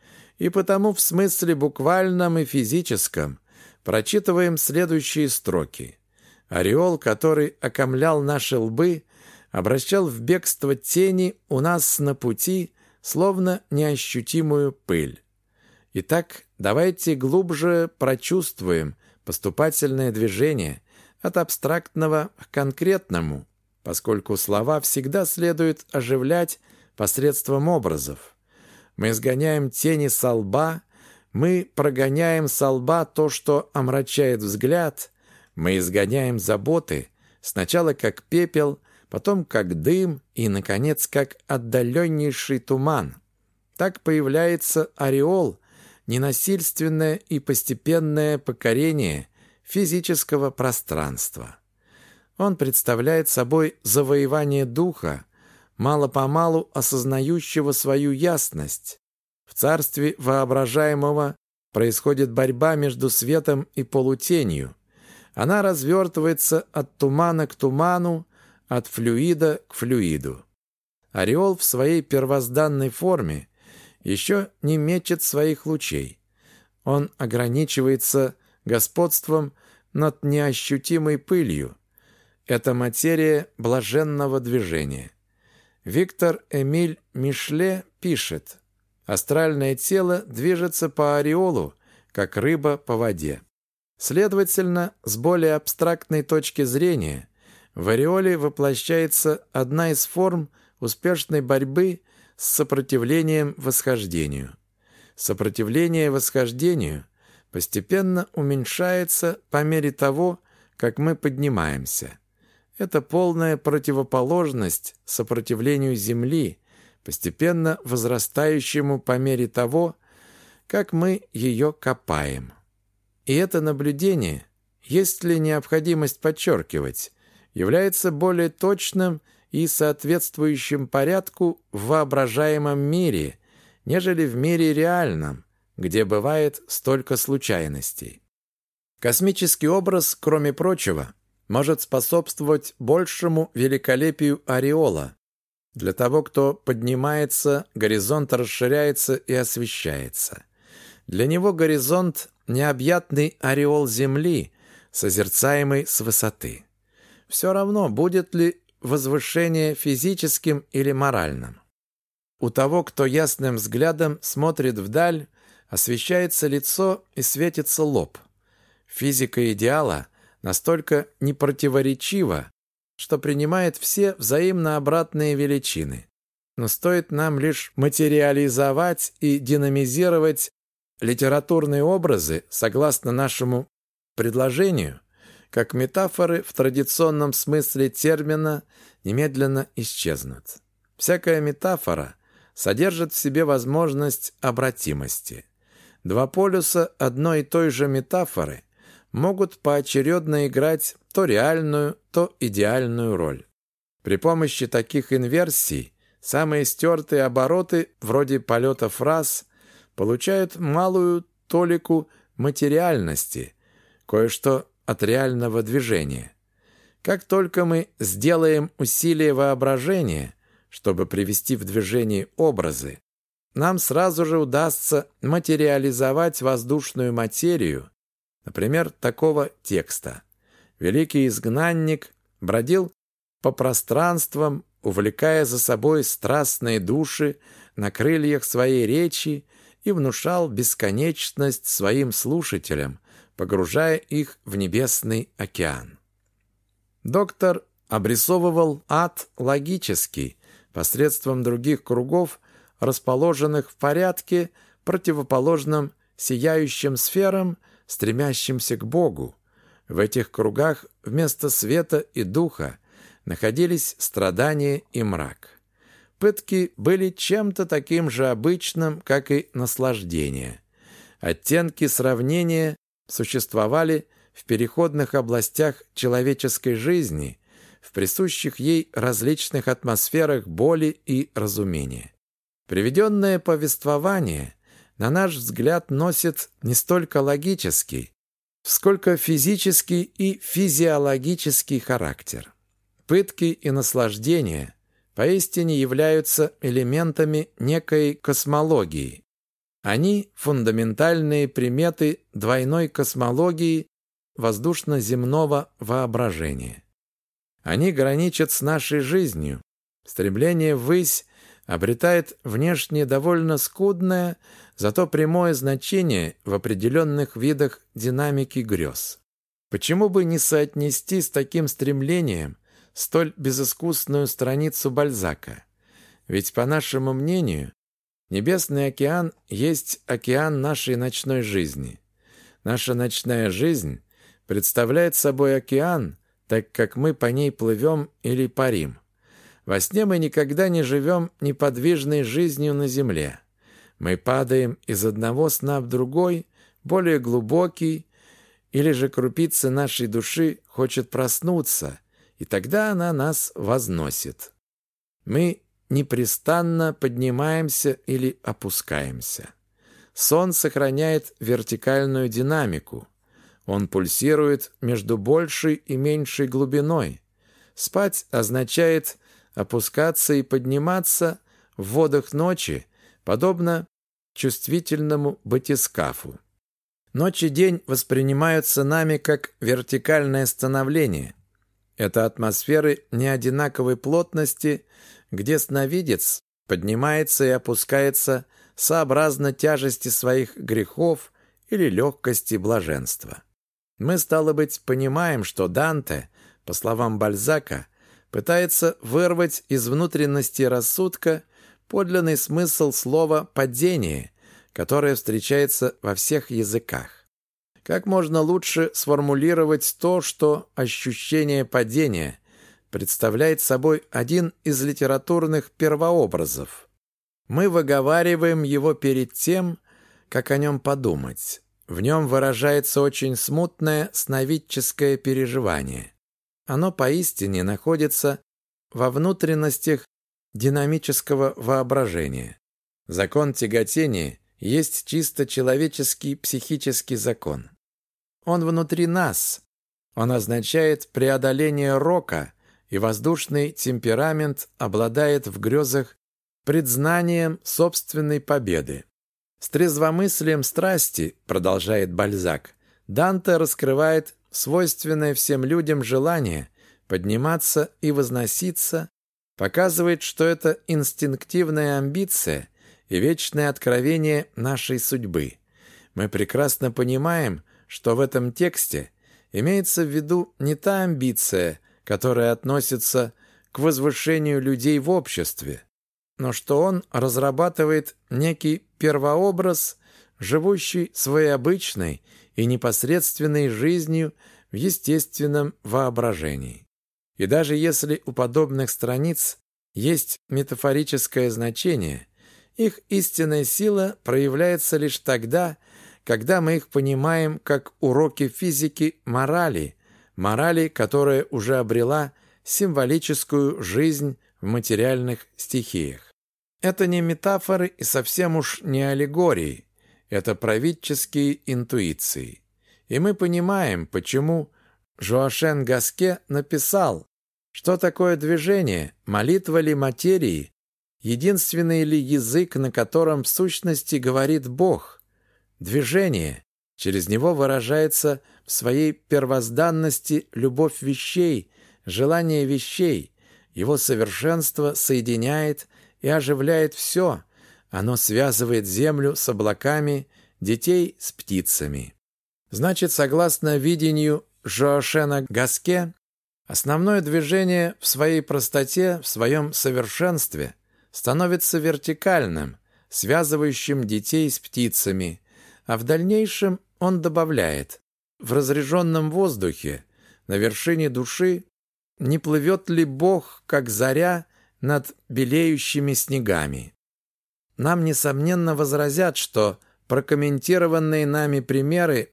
и потому в смысле буквальном и физическом прочитываем следующие строки. Ореол, который окомлял наши лбы, обращал в бегство тени у нас на пути, словно неощутимую пыль. Итак, давайте глубже прочувствуем поступательное движение от абстрактного к конкретному, поскольку слова всегда следует оживлять посредством образов. Мы изгоняем тени со лба, мы прогоняем со лба то, что омрачает взгляд, мы изгоняем заботы, сначала как пепел, потом как дым и, наконец, как отдаленнейший туман. Так появляется ореол, ненасильственное и постепенное покорение физического пространства. Он представляет собой завоевание духа, мало-помалу осознающего свою ясность. В царстве воображаемого происходит борьба между светом и полутенью. Она развертывается от тумана к туману, от флюида к флюиду. Ореол в своей первозданной форме еще не мечет своих лучей. Он ограничивается господством над неощутимой пылью. Это материя блаженного движения. Виктор Эмиль Мишле пишет, «Астральное тело движется по ореолу, как рыба по воде». Следовательно, с более абстрактной точки зрения, в ореоле воплощается одна из форм успешной борьбы с сопротивлением восхождению. Сопротивление восхождению постепенно уменьшается по мере того, как мы поднимаемся. Это полная противоположность сопротивлению Земли, постепенно возрастающему по мере того, как мы ее копаем. И это наблюдение, есть ли необходимость подчеркивать, является более точным и соответствующим порядку в воображаемом мире, нежели в мире реальном, где бывает столько случайностей. Космический образ, кроме прочего, может способствовать большему великолепию ореола. Для того, кто поднимается, горизонт расширяется и освещается. Для него горизонт – необъятный ореол Земли, созерцаемый с высоты. Все равно, будет ли возвышение физическим или моральным. У того, кто ясным взглядом смотрит вдаль, освещается лицо и светится лоб. Физика идеала настолько непротиворечива, что принимает все взаимно обратные величины. Но стоит нам лишь материализовать и динамизировать литературные образы согласно нашему предложению, как метафоры в традиционном смысле термина немедленно исчезнут. Всякая метафора содержит в себе возможность обратимости. Два полюса одной и той же метафоры могут поочередно играть то реальную, то идеальную роль. При помощи таких инверсий самые стертые обороты, вроде полета фраз, получают малую толику материальности, кое-что от реального движения. Как только мы сделаем усилие воображения, чтобы привести в движение образы, нам сразу же удастся материализовать воздушную материю, например, такого текста. Великий изгнанник бродил по пространствам, увлекая за собой страстные души на крыльях своей речи и внушал бесконечность своим слушателям, погружая их в небесный океан. Доктор обрисовывал ад логически, посредством других кругов, расположенных в порядке, противоположном сияющим сферам, стремящимся к Богу. В этих кругах вместо света и духа находились страдания и мрак. Пытки были чем-то таким же обычным, как и наслаждение. Оттенки сравнения существовали в переходных областях человеческой жизни, в присущих ей различных атмосферах боли и разумения. Приведенное повествование, на наш взгляд, носит не столько логический, сколько физический и физиологический характер. Пытки и наслаждения поистине являются элементами некой космологии. Они – фундаментальные приметы двойной космологии воздушно-земного воображения. Они граничат с нашей жизнью. Стремление ввысь обретает внешне довольно скудное, зато прямое значение в определенных видах динамики грез. Почему бы не соотнести с таким стремлением столь безыскусную страницу Бальзака? Ведь, по нашему мнению, Небесный океан есть океан нашей ночной жизни. Наша ночная жизнь представляет собой океан, так как мы по ней плывем или парим. Во сне мы никогда не живем неподвижной жизнью на земле. Мы падаем из одного сна в другой, более глубокий, или же крупица нашей души хочет проснуться, и тогда она нас возносит. Мы непрестанно поднимаемся или опускаемся. Сон сохраняет вертикальную динамику. Он пульсирует между большей и меньшей глубиной. Спать означает опускаться и подниматься в водах ночи, подобно чувствительному батискафу. Ночь и день воспринимаются нами как вертикальное становление. Это атмосферы неодинаковой плотности, где сновидец поднимается и опускается сообразно тяжести своих грехов или легкости блаженства. Мы, стало быть, понимаем, что Данте, по словам Бальзака, пытается вырвать из внутренности рассудка подлинный смысл слова «падение», которое встречается во всех языках. Как можно лучше сформулировать то, что ощущение падения представляет собой один из литературных первообразов. Мы выговариваем его перед тем, как о нем подумать. В нем выражается очень смутное сновидческое переживание. Оно поистине находится во внутренностях динамического воображения. Закон тяготения есть чисто человеческий психический закон. Он внутри нас. Он означает преодоление рока, и воздушный темперамент обладает в грезах предзнанием собственной победы. С трезвомыслием страсти, продолжает Бальзак, Данте раскрывает свойственное всем людям желание подниматься и возноситься, показывает, что это инстинктивная амбиция и вечное откровение нашей судьбы. Мы прекрасно понимаем, что в этом тексте имеется в виду не та амбиция, которое относится к возвышению людей в обществе, но что он разрабатывает некий первообраз, живущий своей обычной и непосредственной жизнью в естественном воображении. И даже если у подобных страниц есть метафорическое значение, их истинная сила проявляется лишь тогда, когда мы их понимаем как уроки физики морали, морали, которая уже обрела символическую жизнь в материальных стихиях. Это не метафоры и совсем уж не аллегории, это правительские интуиции. И мы понимаем, почему Жоашен Гаске написал, что такое движение, молитва ли материи, единственный ли язык, на котором в сущности говорит Бог. Движение, через него выражается в своей первозданности любовь вещей, желание вещей, его совершенство соединяет и оживляет все, Оно связывает землю с облаками, детей с птицами. Значит, согласно видению Жоашена Гаске, основное движение в своей простоте, в своем совершенстве становится вертикальным, связывающим детей с птицами, а в дальнейшем он добавляет «в разреженном воздухе, на вершине души, не плывет ли Бог, как заря, над белеющими снегами?» Нам, несомненно, возразят, что прокомментированные нами примеры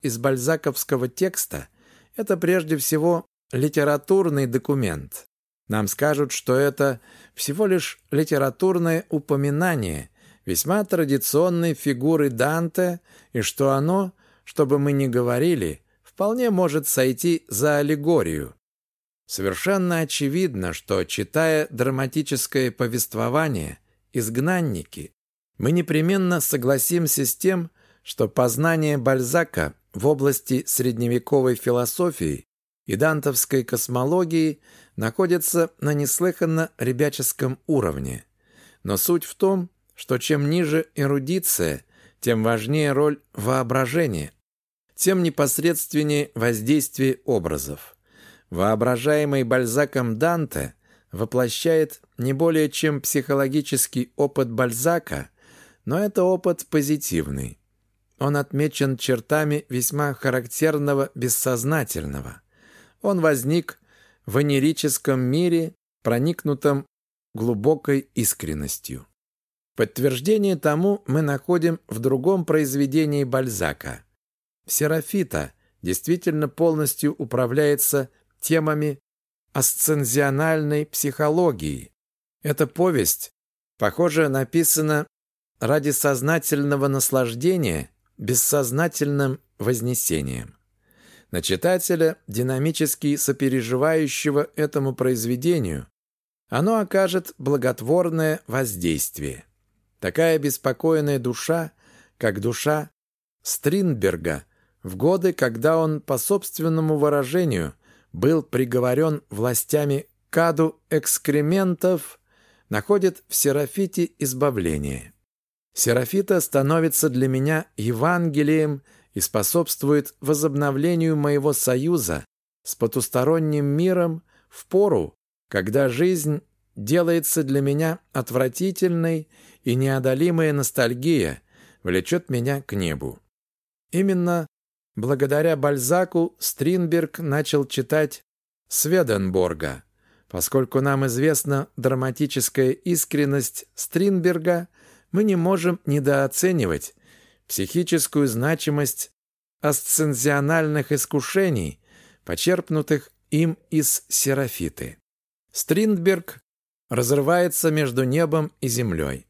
из бальзаковского текста – это прежде всего литературный документ. Нам скажут, что это всего лишь литературное упоминание весьма традиционной фигуры Данте, и что оно, чтобы мы не говорили, вполне может сойти за аллегорию. Совершенно очевидно, что, читая драматическое повествование «Изгнанники», мы непременно согласимся с тем, что познание Бальзака в области средневековой философии и дантовской космологии находится на неслыханно ребяческом уровне. Но суть в том, что чем ниже эрудиция, тем важнее роль воображения, тем непосредственнее воздействие образов. Воображаемый Бальзаком Данте воплощает не более чем психологический опыт Бальзака, но это опыт позитивный. Он отмечен чертами весьма характерного бессознательного. Он возник в анерическом мире, проникнутом глубокой искренностью. Подтверждение тому мы находим в другом произведении Бальзака. Серафита действительно полностью управляется темами асцензиональной психологии. Эта повесть, похоже, написана ради сознательного наслаждения бессознательным вознесением. На читателя, динамически сопереживающего этому произведению, оно окажет благотворное воздействие. Такая беспокойная душа, как душа Стринберга, в годы, когда он, по собственному выражению, был приговорен властями к аду экскрементов, находит в Серафите избавление. Серафита становится для меня Евангелием и способствует возобновлению моего союза с потусторонним миром в пору, когда жизнь делается для меня отвратительной и неодолимая ностальгия влечет меня к небу. Именно благодаря Бальзаку Стринберг начал читать Сведенборга. Поскольку нам известна драматическая искренность Стринберга, мы не можем недооценивать психическую значимость асцензиональных искушений, почерпнутых им из Серафиты. Стриндберг разрывается между небом и землей.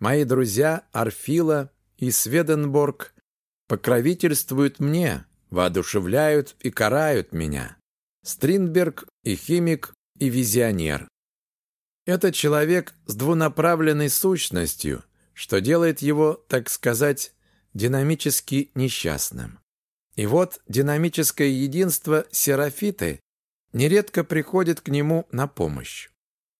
Мои друзья Арфила и Сведенборг покровительствуют мне, воодушевляют и карают меня. Стринберг и химик, и визионер. Это человек с двунаправленной сущностью, что делает его, так сказать, динамически несчастным. И вот динамическое единство Серафиты нередко приходит к нему на помощь.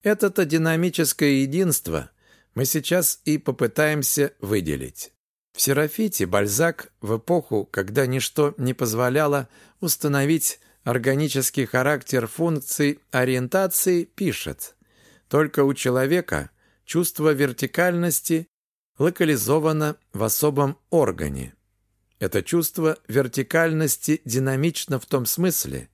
Это-то динамическое единство мы сейчас и попытаемся выделить. В Серафите Бальзак в эпоху, когда ничто не позволяло установить органический характер функций ориентации, пишет «Только у человека чувство вертикальности локализовано в особом органе. Это чувство вертикальности динамично в том смысле,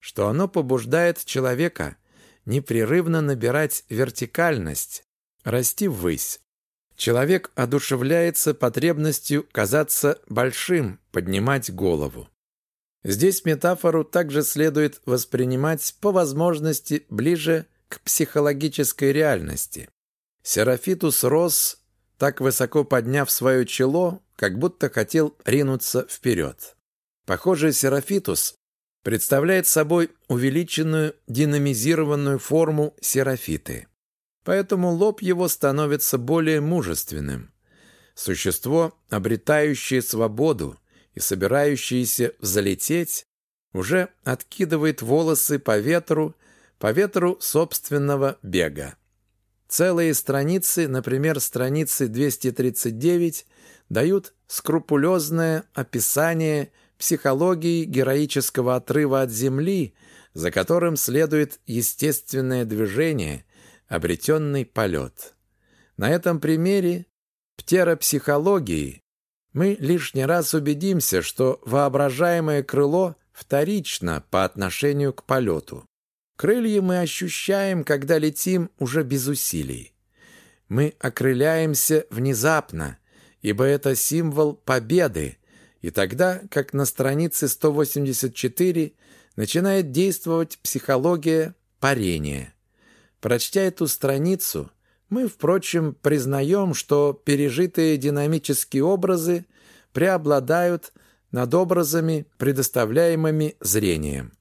что оно побуждает человека непрерывно набирать вертикальность, расти ввысь. Человек одушевляется потребностью казаться большим, поднимать голову. Здесь метафору также следует воспринимать по возможности ближе к психологической реальности. Серафитус рос, так высоко подняв свое чело, как будто хотел ринуться вперед. Похоже, Серафитус представляет собой увеличенную динамизированную форму серафиты. Поэтому лоб его становится более мужественным. Существо, обретающее свободу и собирающееся взлететь, уже откидывает волосы по ветру, по ветру собственного бега. Целые страницы, например, страницы 239, дают скрупулезное описание психологии героического отрыва от Земли, за которым следует естественное движение, обретенный полет. На этом примере птеропсихологии мы лишний раз убедимся, что воображаемое крыло вторично по отношению к полету. Крылья мы ощущаем, когда летим уже без усилий. Мы окрыляемся внезапно, ибо это символ победы, и тогда, как на странице 184, начинает действовать психология парения. Прочтя эту страницу, мы, впрочем, признаем, что пережитые динамические образы преобладают над образами, предоставляемыми зрением.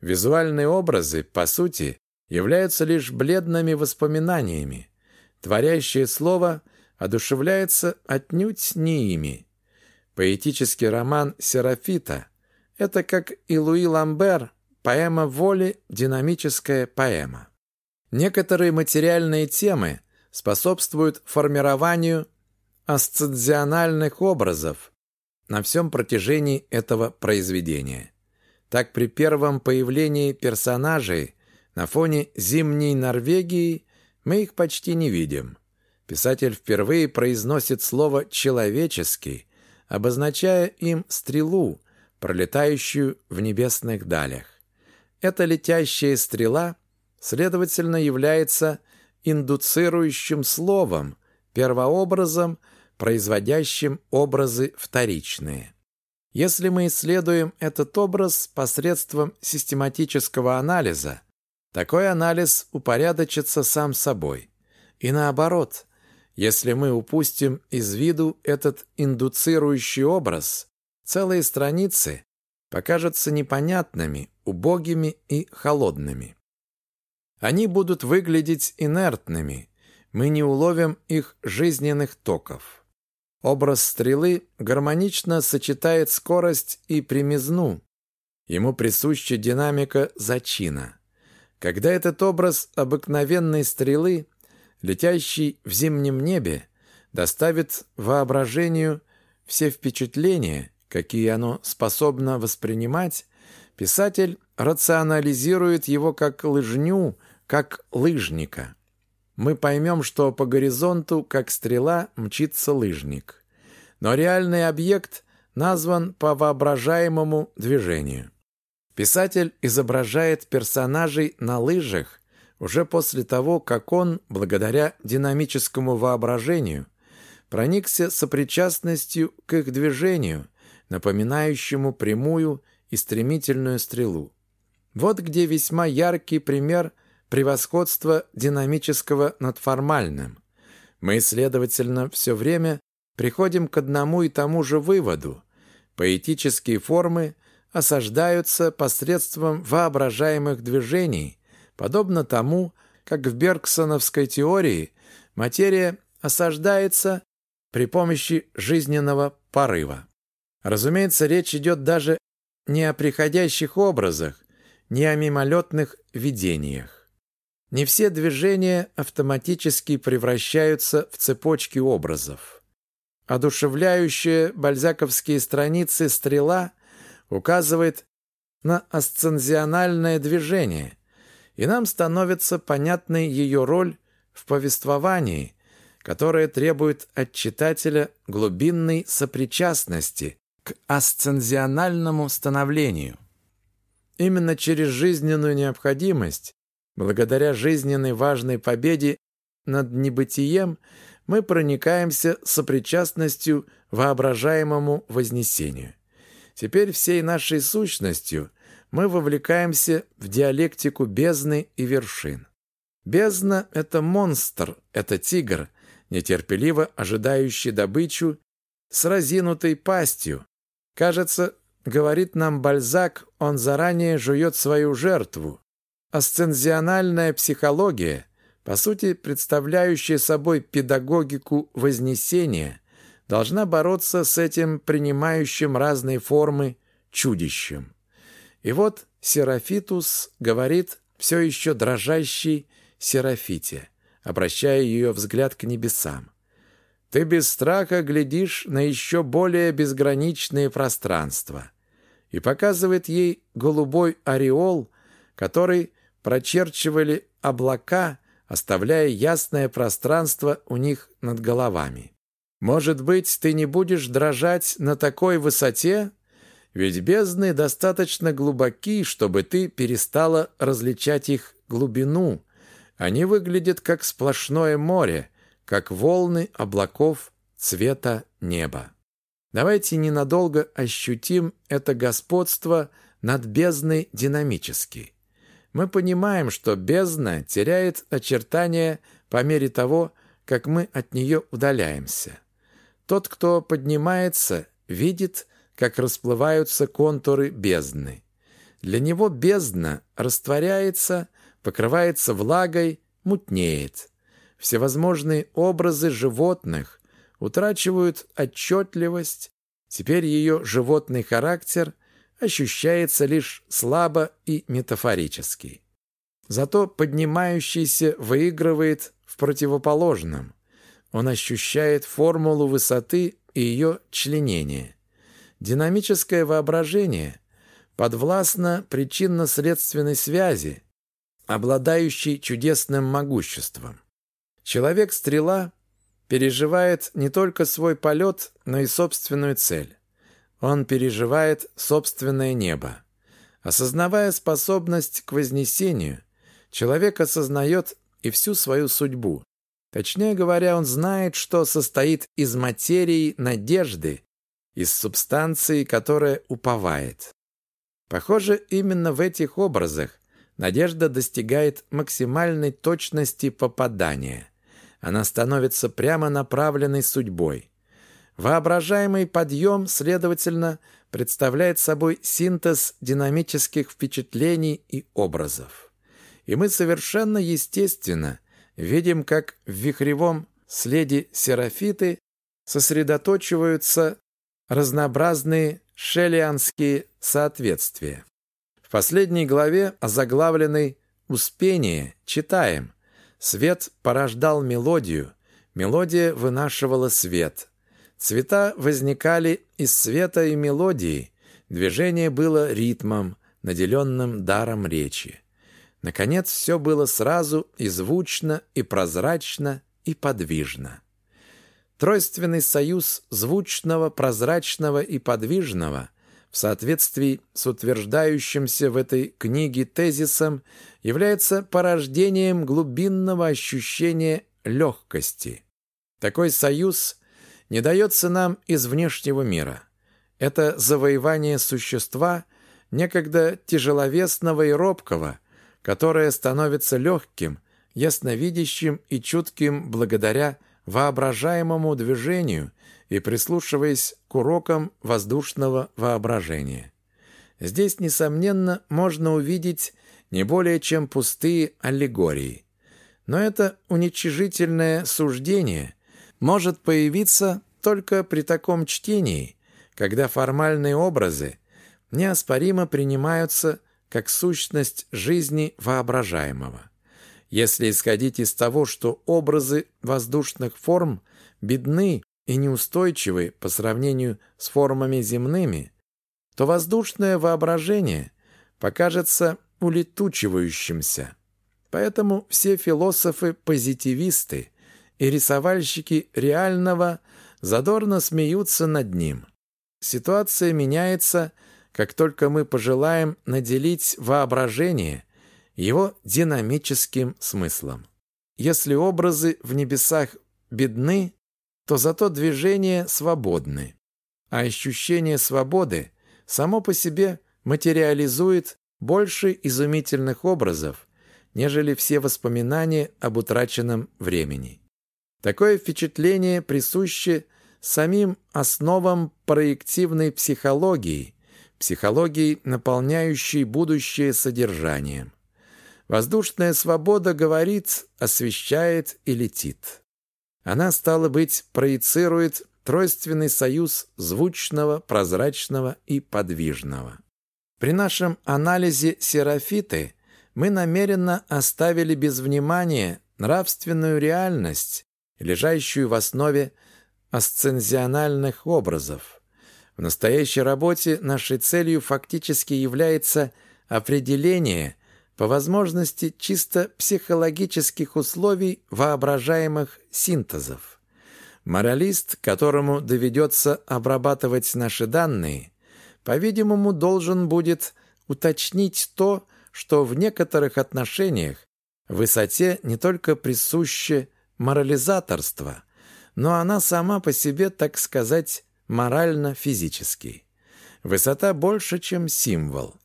Визуальные образы, по сути, являются лишь бледными воспоминаниями. Творящее слово одушевляется отнюдь не ими. Поэтический роман «Серафита» — это, как и Луи Ламбер, поэма воли, динамическая поэма. Некоторые материальные темы способствуют формированию асцензиональных образов на всем протяжении этого произведения. Так при первом появлении персонажей на фоне зимней Норвегии мы их почти не видим. Писатель впервые произносит слово «человеческий», обозначая им стрелу, пролетающую в небесных далях. Эта летящая стрела, следовательно, является индуцирующим словом, первообразом, производящим образы вторичные. Если мы исследуем этот образ посредством систематического анализа, такой анализ упорядочится сам собой. И наоборот, если мы упустим из виду этот индуцирующий образ, целые страницы покажутся непонятными, убогими и холодными. Они будут выглядеть инертными, мы не уловим их жизненных токов. Образ стрелы гармонично сочетает скорость и примизну. Ему присуща динамика зачина. Когда этот образ обыкновенной стрелы, летящий в зимнем небе, доставит воображению все впечатления, какие оно способно воспринимать, писатель рационализирует его как лыжню, как лыжника мы поймем, что по горизонту, как стрела, мчится лыжник. Но реальный объект назван по воображаемому движению. Писатель изображает персонажей на лыжах уже после того, как он, благодаря динамическому воображению, проникся сопричастностью к их движению, напоминающему прямую и стремительную стрелу. Вот где весьма яркий пример – превосходство динамического над формальным. Мы, следовательно, все время приходим к одному и тому же выводу. Поэтические формы осаждаются посредством воображаемых движений, подобно тому, как в Бергсоновской теории материя осаждается при помощи жизненного порыва. Разумеется, речь идет даже не о приходящих образах, не о мимолетных видениях. Не все движения автоматически превращаются в цепочки образов. Одушевляющая бальзаковские страницы стрела указывает на асцензиональное движение, и нам становится понятной ее роль в повествовании, которое требует от читателя глубинной сопричастности к асцензиональному становлению. Именно через жизненную необходимость Благодаря жизненной важной победе над небытием мы проникаемся сопричастностью воображаемому вознесению. Теперь всей нашей сущностью мы вовлекаемся в диалектику бездны и вершин. Бездна — это монстр, это тигр, нетерпеливо ожидающий добычу с разинутой пастью. Кажется, говорит нам Бальзак, он заранее жует свою жертву. Асцензиональная психология, по сути представляющая собой педагогику вознесения, должна бороться с этим принимающим разные формы чудищем. И вот Серафитус говорит все еще дрожащий Серафите. обращая ее взгляд к небесам. Ты без страха глядишь на еще более безграничные пространства и показывает ей голубой ореол, который прочерчивали облака, оставляя ясное пространство у них над головами. Может быть, ты не будешь дрожать на такой высоте? Ведь бездны достаточно глубоки, чтобы ты перестала различать их глубину. Они выглядят как сплошное море, как волны облаков цвета неба. Давайте ненадолго ощутим это господство над бездной динамически. Мы понимаем, что бездна теряет очертания по мере того, как мы от нее удаляемся. Тот, кто поднимается, видит, как расплываются контуры бездны. Для него бездна растворяется, покрывается влагой, мутнеет. Всевозможные образы животных утрачивают отчетливость, теперь ее животный характер ощущается лишь слабо и метафорически. Зато поднимающийся выигрывает в противоположном. Он ощущает формулу высоты и ее членение. Динамическое воображение подвластно причинно-следственной связи, обладающей чудесным могуществом. Человек-стрела переживает не только свой полет, но и собственную цель. Он переживает собственное небо. Осознавая способность к вознесению, человек осознает и всю свою судьбу. Точнее говоря, он знает, что состоит из материи надежды, из субстанции, которая уповает. Похоже, именно в этих образах надежда достигает максимальной точности попадания. Она становится прямо направленной судьбой. Воображаемый подъем, следовательно, представляет собой синтез динамических впечатлений и образов. И мы совершенно естественно видим, как в вихревом следе серафиты сосредоточиваются разнообразные шеллианские соответствия. В последней главе, озаглавленной «Успение», читаем «Свет порождал мелодию, мелодия вынашивала свет». Цвета возникали из света и мелодии, движение было ритмом, наделенным даром речи. Наконец, все было сразу и звучно, и прозрачно, и подвижно. Тройственный союз звучного, прозрачного и подвижного в соответствии с утверждающимся в этой книге тезисом является порождением глубинного ощущения легкости. Такой союз не дается нам из внешнего мира. Это завоевание существа, некогда тяжеловесного и робкого, которое становится легким, ясновидящим и чутким благодаря воображаемому движению и прислушиваясь к урокам воздушного воображения. Здесь, несомненно, можно увидеть не более чем пустые аллегории. Но это уничижительное суждение может появиться только при таком чтении, когда формальные образы неоспоримо принимаются как сущность жизни воображаемого. Если исходить из того, что образы воздушных форм бедны и неустойчивы по сравнению с формами земными, то воздушное воображение покажется улетучивающимся. Поэтому все философы-позитивисты и рисовальщики реального задорно смеются над ним. Ситуация меняется, как только мы пожелаем наделить воображение его динамическим смыслом. Если образы в небесах бедны, то зато движения свободны. А ощущение свободы само по себе материализует больше изумительных образов, нежели все воспоминания об утраченном времени. Такое впечатление присуще самим основам проективной психологии, психологии, наполняющей будущее содержанием. Воздушная свобода говорит, освещает и летит. Она, стало быть, проецирует тройственный союз звучного, прозрачного и подвижного. При нашем анализе серафиты мы намеренно оставили без внимания нравственную реальность, лежащую в основе асцензиональных образов. В настоящей работе нашей целью фактически является определение по возможности чисто психологических условий воображаемых синтезов. Моралист, которому доведется обрабатывать наши данные, по-видимому, должен будет уточнить то, что в некоторых отношениях высоте не только присуще морализаторство, но она сама по себе, так сказать, морально-физический. Высота больше, чем символ.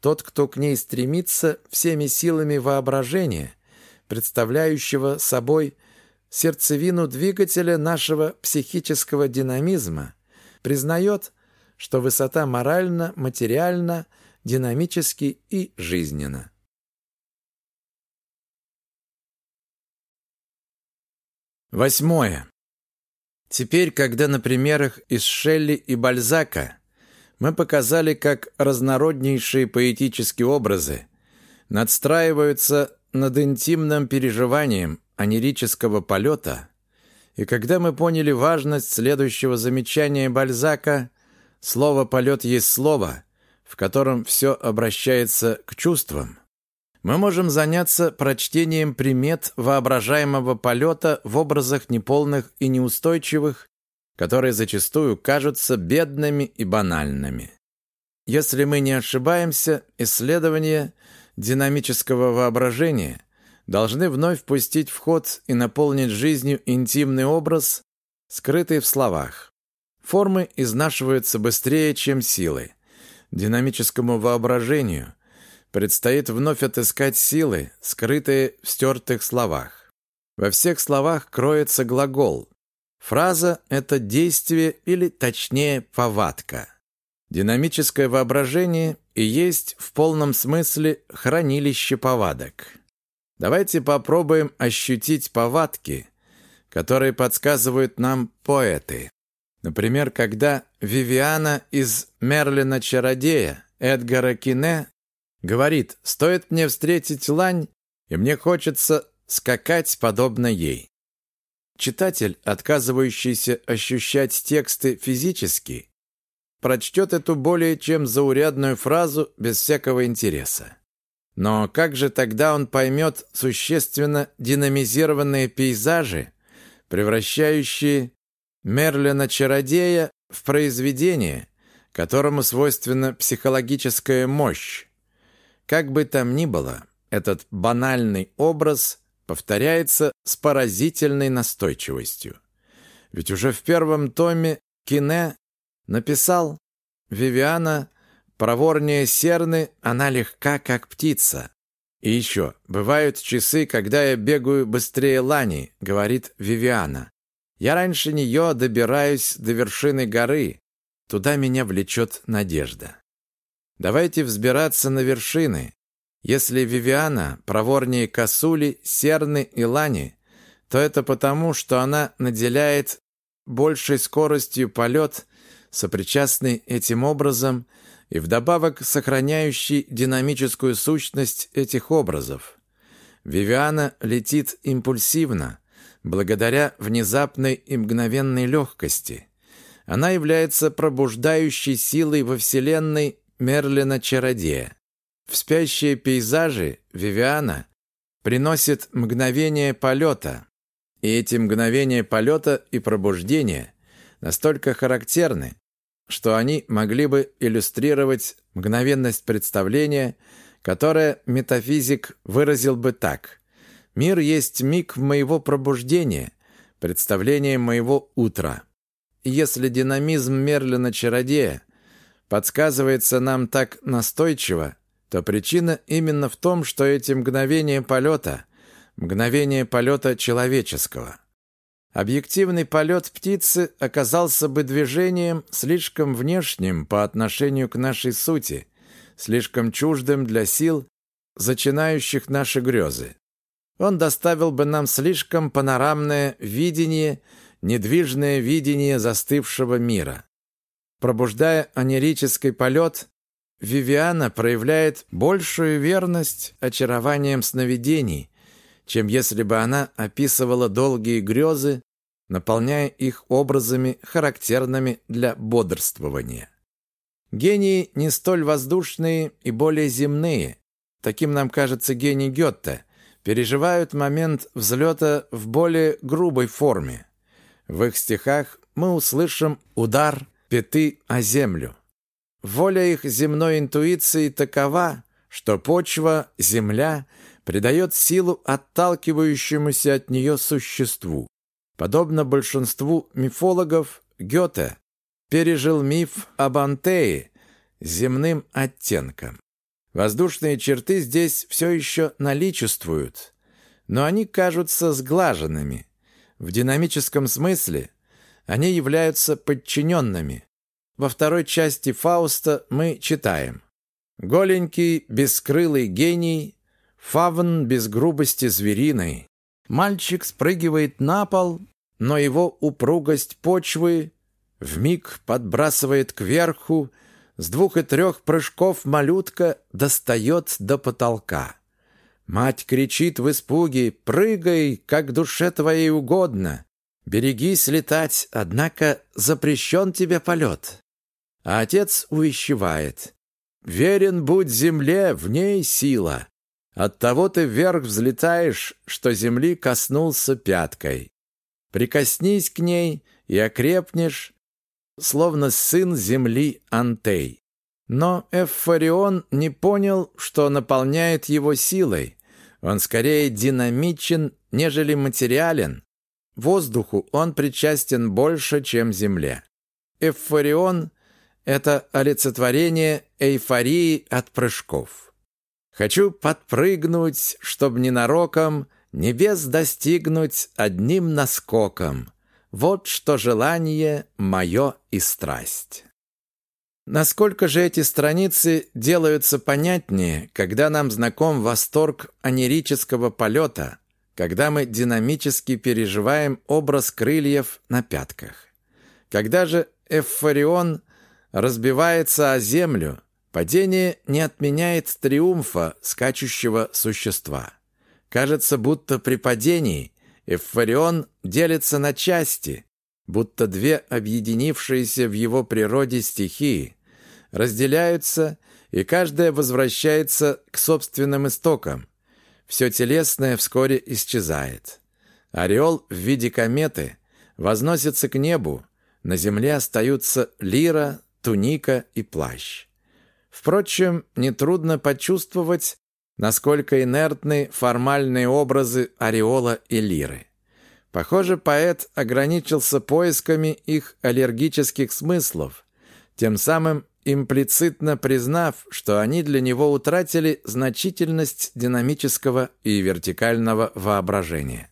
Тот, кто к ней стремится всеми силами воображения, представляющего собой сердцевину двигателя нашего психического динамизма, признает, что высота морально, материально, динамически и жизненно. Восьмое. Теперь, когда на примерах из Шелли и Бальзака мы показали, как разнороднейшие поэтические образы надстраиваются над интимным переживанием анерического полета, и когда мы поняли важность следующего замечания Бальзака «Слово «полет» есть слово», в котором все обращается к чувствам, мы можем заняться прочтением примет воображаемого полета в образах неполных и неустойчивых, которые зачастую кажутся бедными и банальными. Если мы не ошибаемся, исследования динамического воображения должны вновь впустить в ход и наполнить жизнью интимный образ, скрытый в словах. Формы изнашиваются быстрее, чем силы. Динамическому воображению – предстоит вновь отыскать силы, скрытые в стертых словах. Во всех словах кроется глагол. Фраза – это действие или, точнее, повадка. Динамическое воображение и есть в полном смысле хранилище повадок. Давайте попробуем ощутить повадки, которые подсказывают нам поэты. Например, когда Вивиана из «Мерлина-чародея» Эдгара Кине Говорит, стоит мне встретить лань, и мне хочется скакать подобно ей. Читатель, отказывающийся ощущать тексты физически, прочтет эту более чем заурядную фразу без всякого интереса. Но как же тогда он поймет существенно динамизированные пейзажи, превращающие Мерлина-чародея в произведение, которому свойственна психологическая мощь? Как бы там ни было, этот банальный образ повторяется с поразительной настойчивостью. Ведь уже в первом томе Кине написал «Вивиана проворнее серны, она легка, как птица». И еще, бывают часы, когда я бегаю быстрее Лани, говорит Вивиана. Я раньше нее добираюсь до вершины горы. Туда меня влечет надежда. Давайте взбираться на вершины. Если Вивиана проворнее Косули, Серны и Лани, то это потому, что она наделяет большей скоростью полет, сопричастный этим образом и вдобавок сохраняющий динамическую сущность этих образов. Вивиана летит импульсивно, благодаря внезапной и мгновенной легкости. Она является пробуждающей силой во Вселенной Мерлина-чародея. В спящие пейзажи Вивиана приносит мгновение полета, и эти мгновения полета и пробуждения настолько характерны, что они могли бы иллюстрировать мгновенность представления, которое метафизик выразил бы так. «Мир есть миг моего пробуждения, представление моего утра». Если динамизм Мерлина-чародея подсказывается нам так настойчиво, то причина именно в том, что эти мгновения полета – мгновение полета человеческого. Объективный полет птицы оказался бы движением слишком внешним по отношению к нашей сути, слишком чуждым для сил, зачинающих наши грезы. Он доставил бы нам слишком панорамное видение, недвижное видение застывшего мира. Пробуждая анерический полет, Вивиана проявляет большую верность очарованием сновидений, чем если бы она описывала долгие грезы, наполняя их образами, характерными для бодрствования. Гении не столь воздушные и более земные, таким нам кажется гений Гетте, переживают момент взлета в более грубой форме. В их стихах мы услышим удар пяты о землю. Воля их земной интуиции такова, что почва, земля, придает силу отталкивающемуся от нее существу. Подобно большинству мифологов, Гёте пережил миф об Антее земным оттенком. Воздушные черты здесь все еще наличествуют, но они кажутся сглаженными. В динамическом смысле они являются подчиненными. Во второй части Фауста мы читаем «Голенький, бескрылый гений, фавн без грубости звериной. Мальчик спрыгивает на пол, но его упругость почвы вмиг подбрасывает кверху, с двух и трех прыжков малютка достает до потолка. Мать кричит в испуге «Прыгай, как душе твоей угодно! Берегись летать, однако запрещен тебе полет!» А отец увещевает «Верен будь земле, в ней сила! Оттого ты вверх взлетаешь, что земли коснулся пяткой. Прикоснись к ней и окрепнешь, словно сын земли Антей. Но Эффарион не понял, что наполняет его силой. Он скорее динамичен, нежели материален. Воздуху он причастен больше, чем земле. Эффарион – это олицетворение эйфории от прыжков. Хочу подпрыгнуть, чтобы ненароком небес достигнуть одним наскоком. Вот что желание мое и страсть. Насколько же эти страницы делаются понятнее, когда нам знаком восторг анерического полета, когда мы динамически переживаем образ крыльев на пятках. Когда же эфорион разбивается о землю, падение не отменяет триумфа скачущего существа. Кажется, будто при падении Эффарион делится на части, будто две объединившиеся в его природе стихии разделяются, и каждая возвращается к собственным истокам. Все телесное вскоре исчезает. Ореол в виде кометы возносится к небу, на земле остаются лира, туника и плащ. Впрочем, нетрудно почувствовать, насколько инертны формальные образы ореола и лиры. Похоже, поэт ограничился поисками их аллергических смыслов, тем самым имплицитно признав, что они для него утратили значительность динамического и вертикального воображения.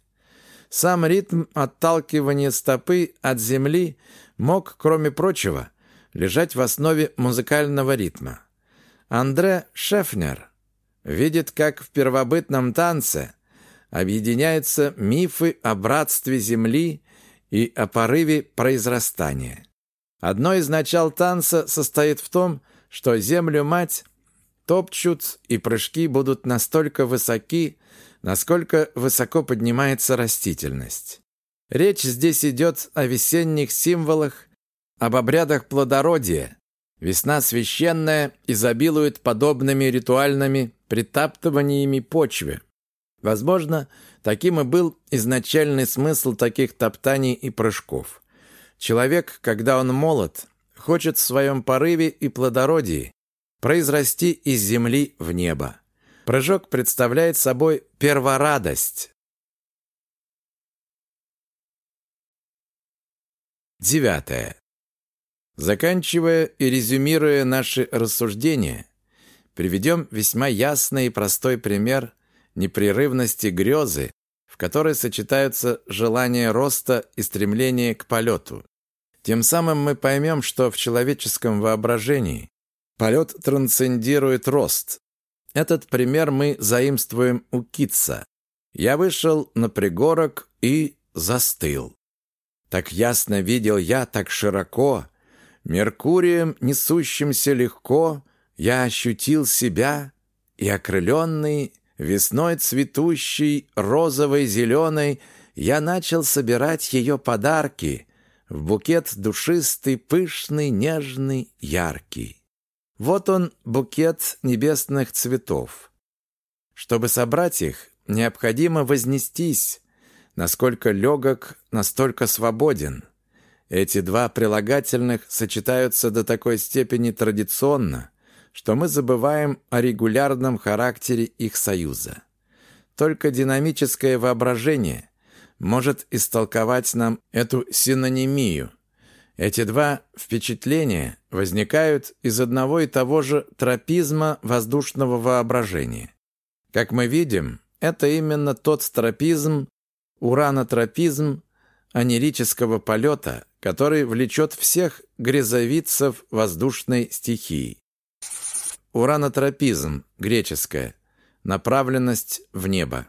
Сам ритм отталкивания стопы от земли мог, кроме прочего, лежать в основе музыкального ритма. Андре Шефнер видит, как в первобытном танце объединяются мифы о братстве земли и о порыве произрастания. Одно из начал танца состоит в том, что землю-мать топчут, и прыжки будут настолько высоки, насколько высоко поднимается растительность. Речь здесь идет о весенних символах, об обрядах плодородия. Весна священная изобилует подобными ритуальными притаптываниями почвы. Возможно, таким и был изначальный смысл таких топтаний и прыжков. Человек, когда он молод, хочет в своем порыве и плодородии произрасти из земли в небо. Прыжок представляет собой перворадость. Девятое. Заканчивая и резюмируя наши рассуждения, приведем весьма ясный и простой пример непрерывности грезы, в которой сочетаются желание роста и стремление к полету. Тем самым мы поймем, что в человеческом воображении полет трансцендирует рост. Этот пример мы заимствуем у Китса. Я вышел на пригорок и застыл. Так ясно видел я, так широко, Меркурием, несущимся легко, я ощутил себя и, окрыленный, Весной цветущей, розовой, зеленой я начал собирать ее подарки в букет душистый, пышный, нежный, яркий. Вот он, букет небесных цветов. Чтобы собрать их, необходимо вознестись. Насколько легок, настолько свободен. Эти два прилагательных сочетаются до такой степени традиционно, что мы забываем о регулярном характере их союза. Только динамическое воображение может истолковать нам эту синонимию. Эти два впечатления возникают из одного и того же тропизма воздушного воображения. Как мы видим, это именно тот тропизм, уранотропизм анерического полета, который влечет всех грязовицев воздушной стихии. Уранотропизм, греческое, направленность в небо.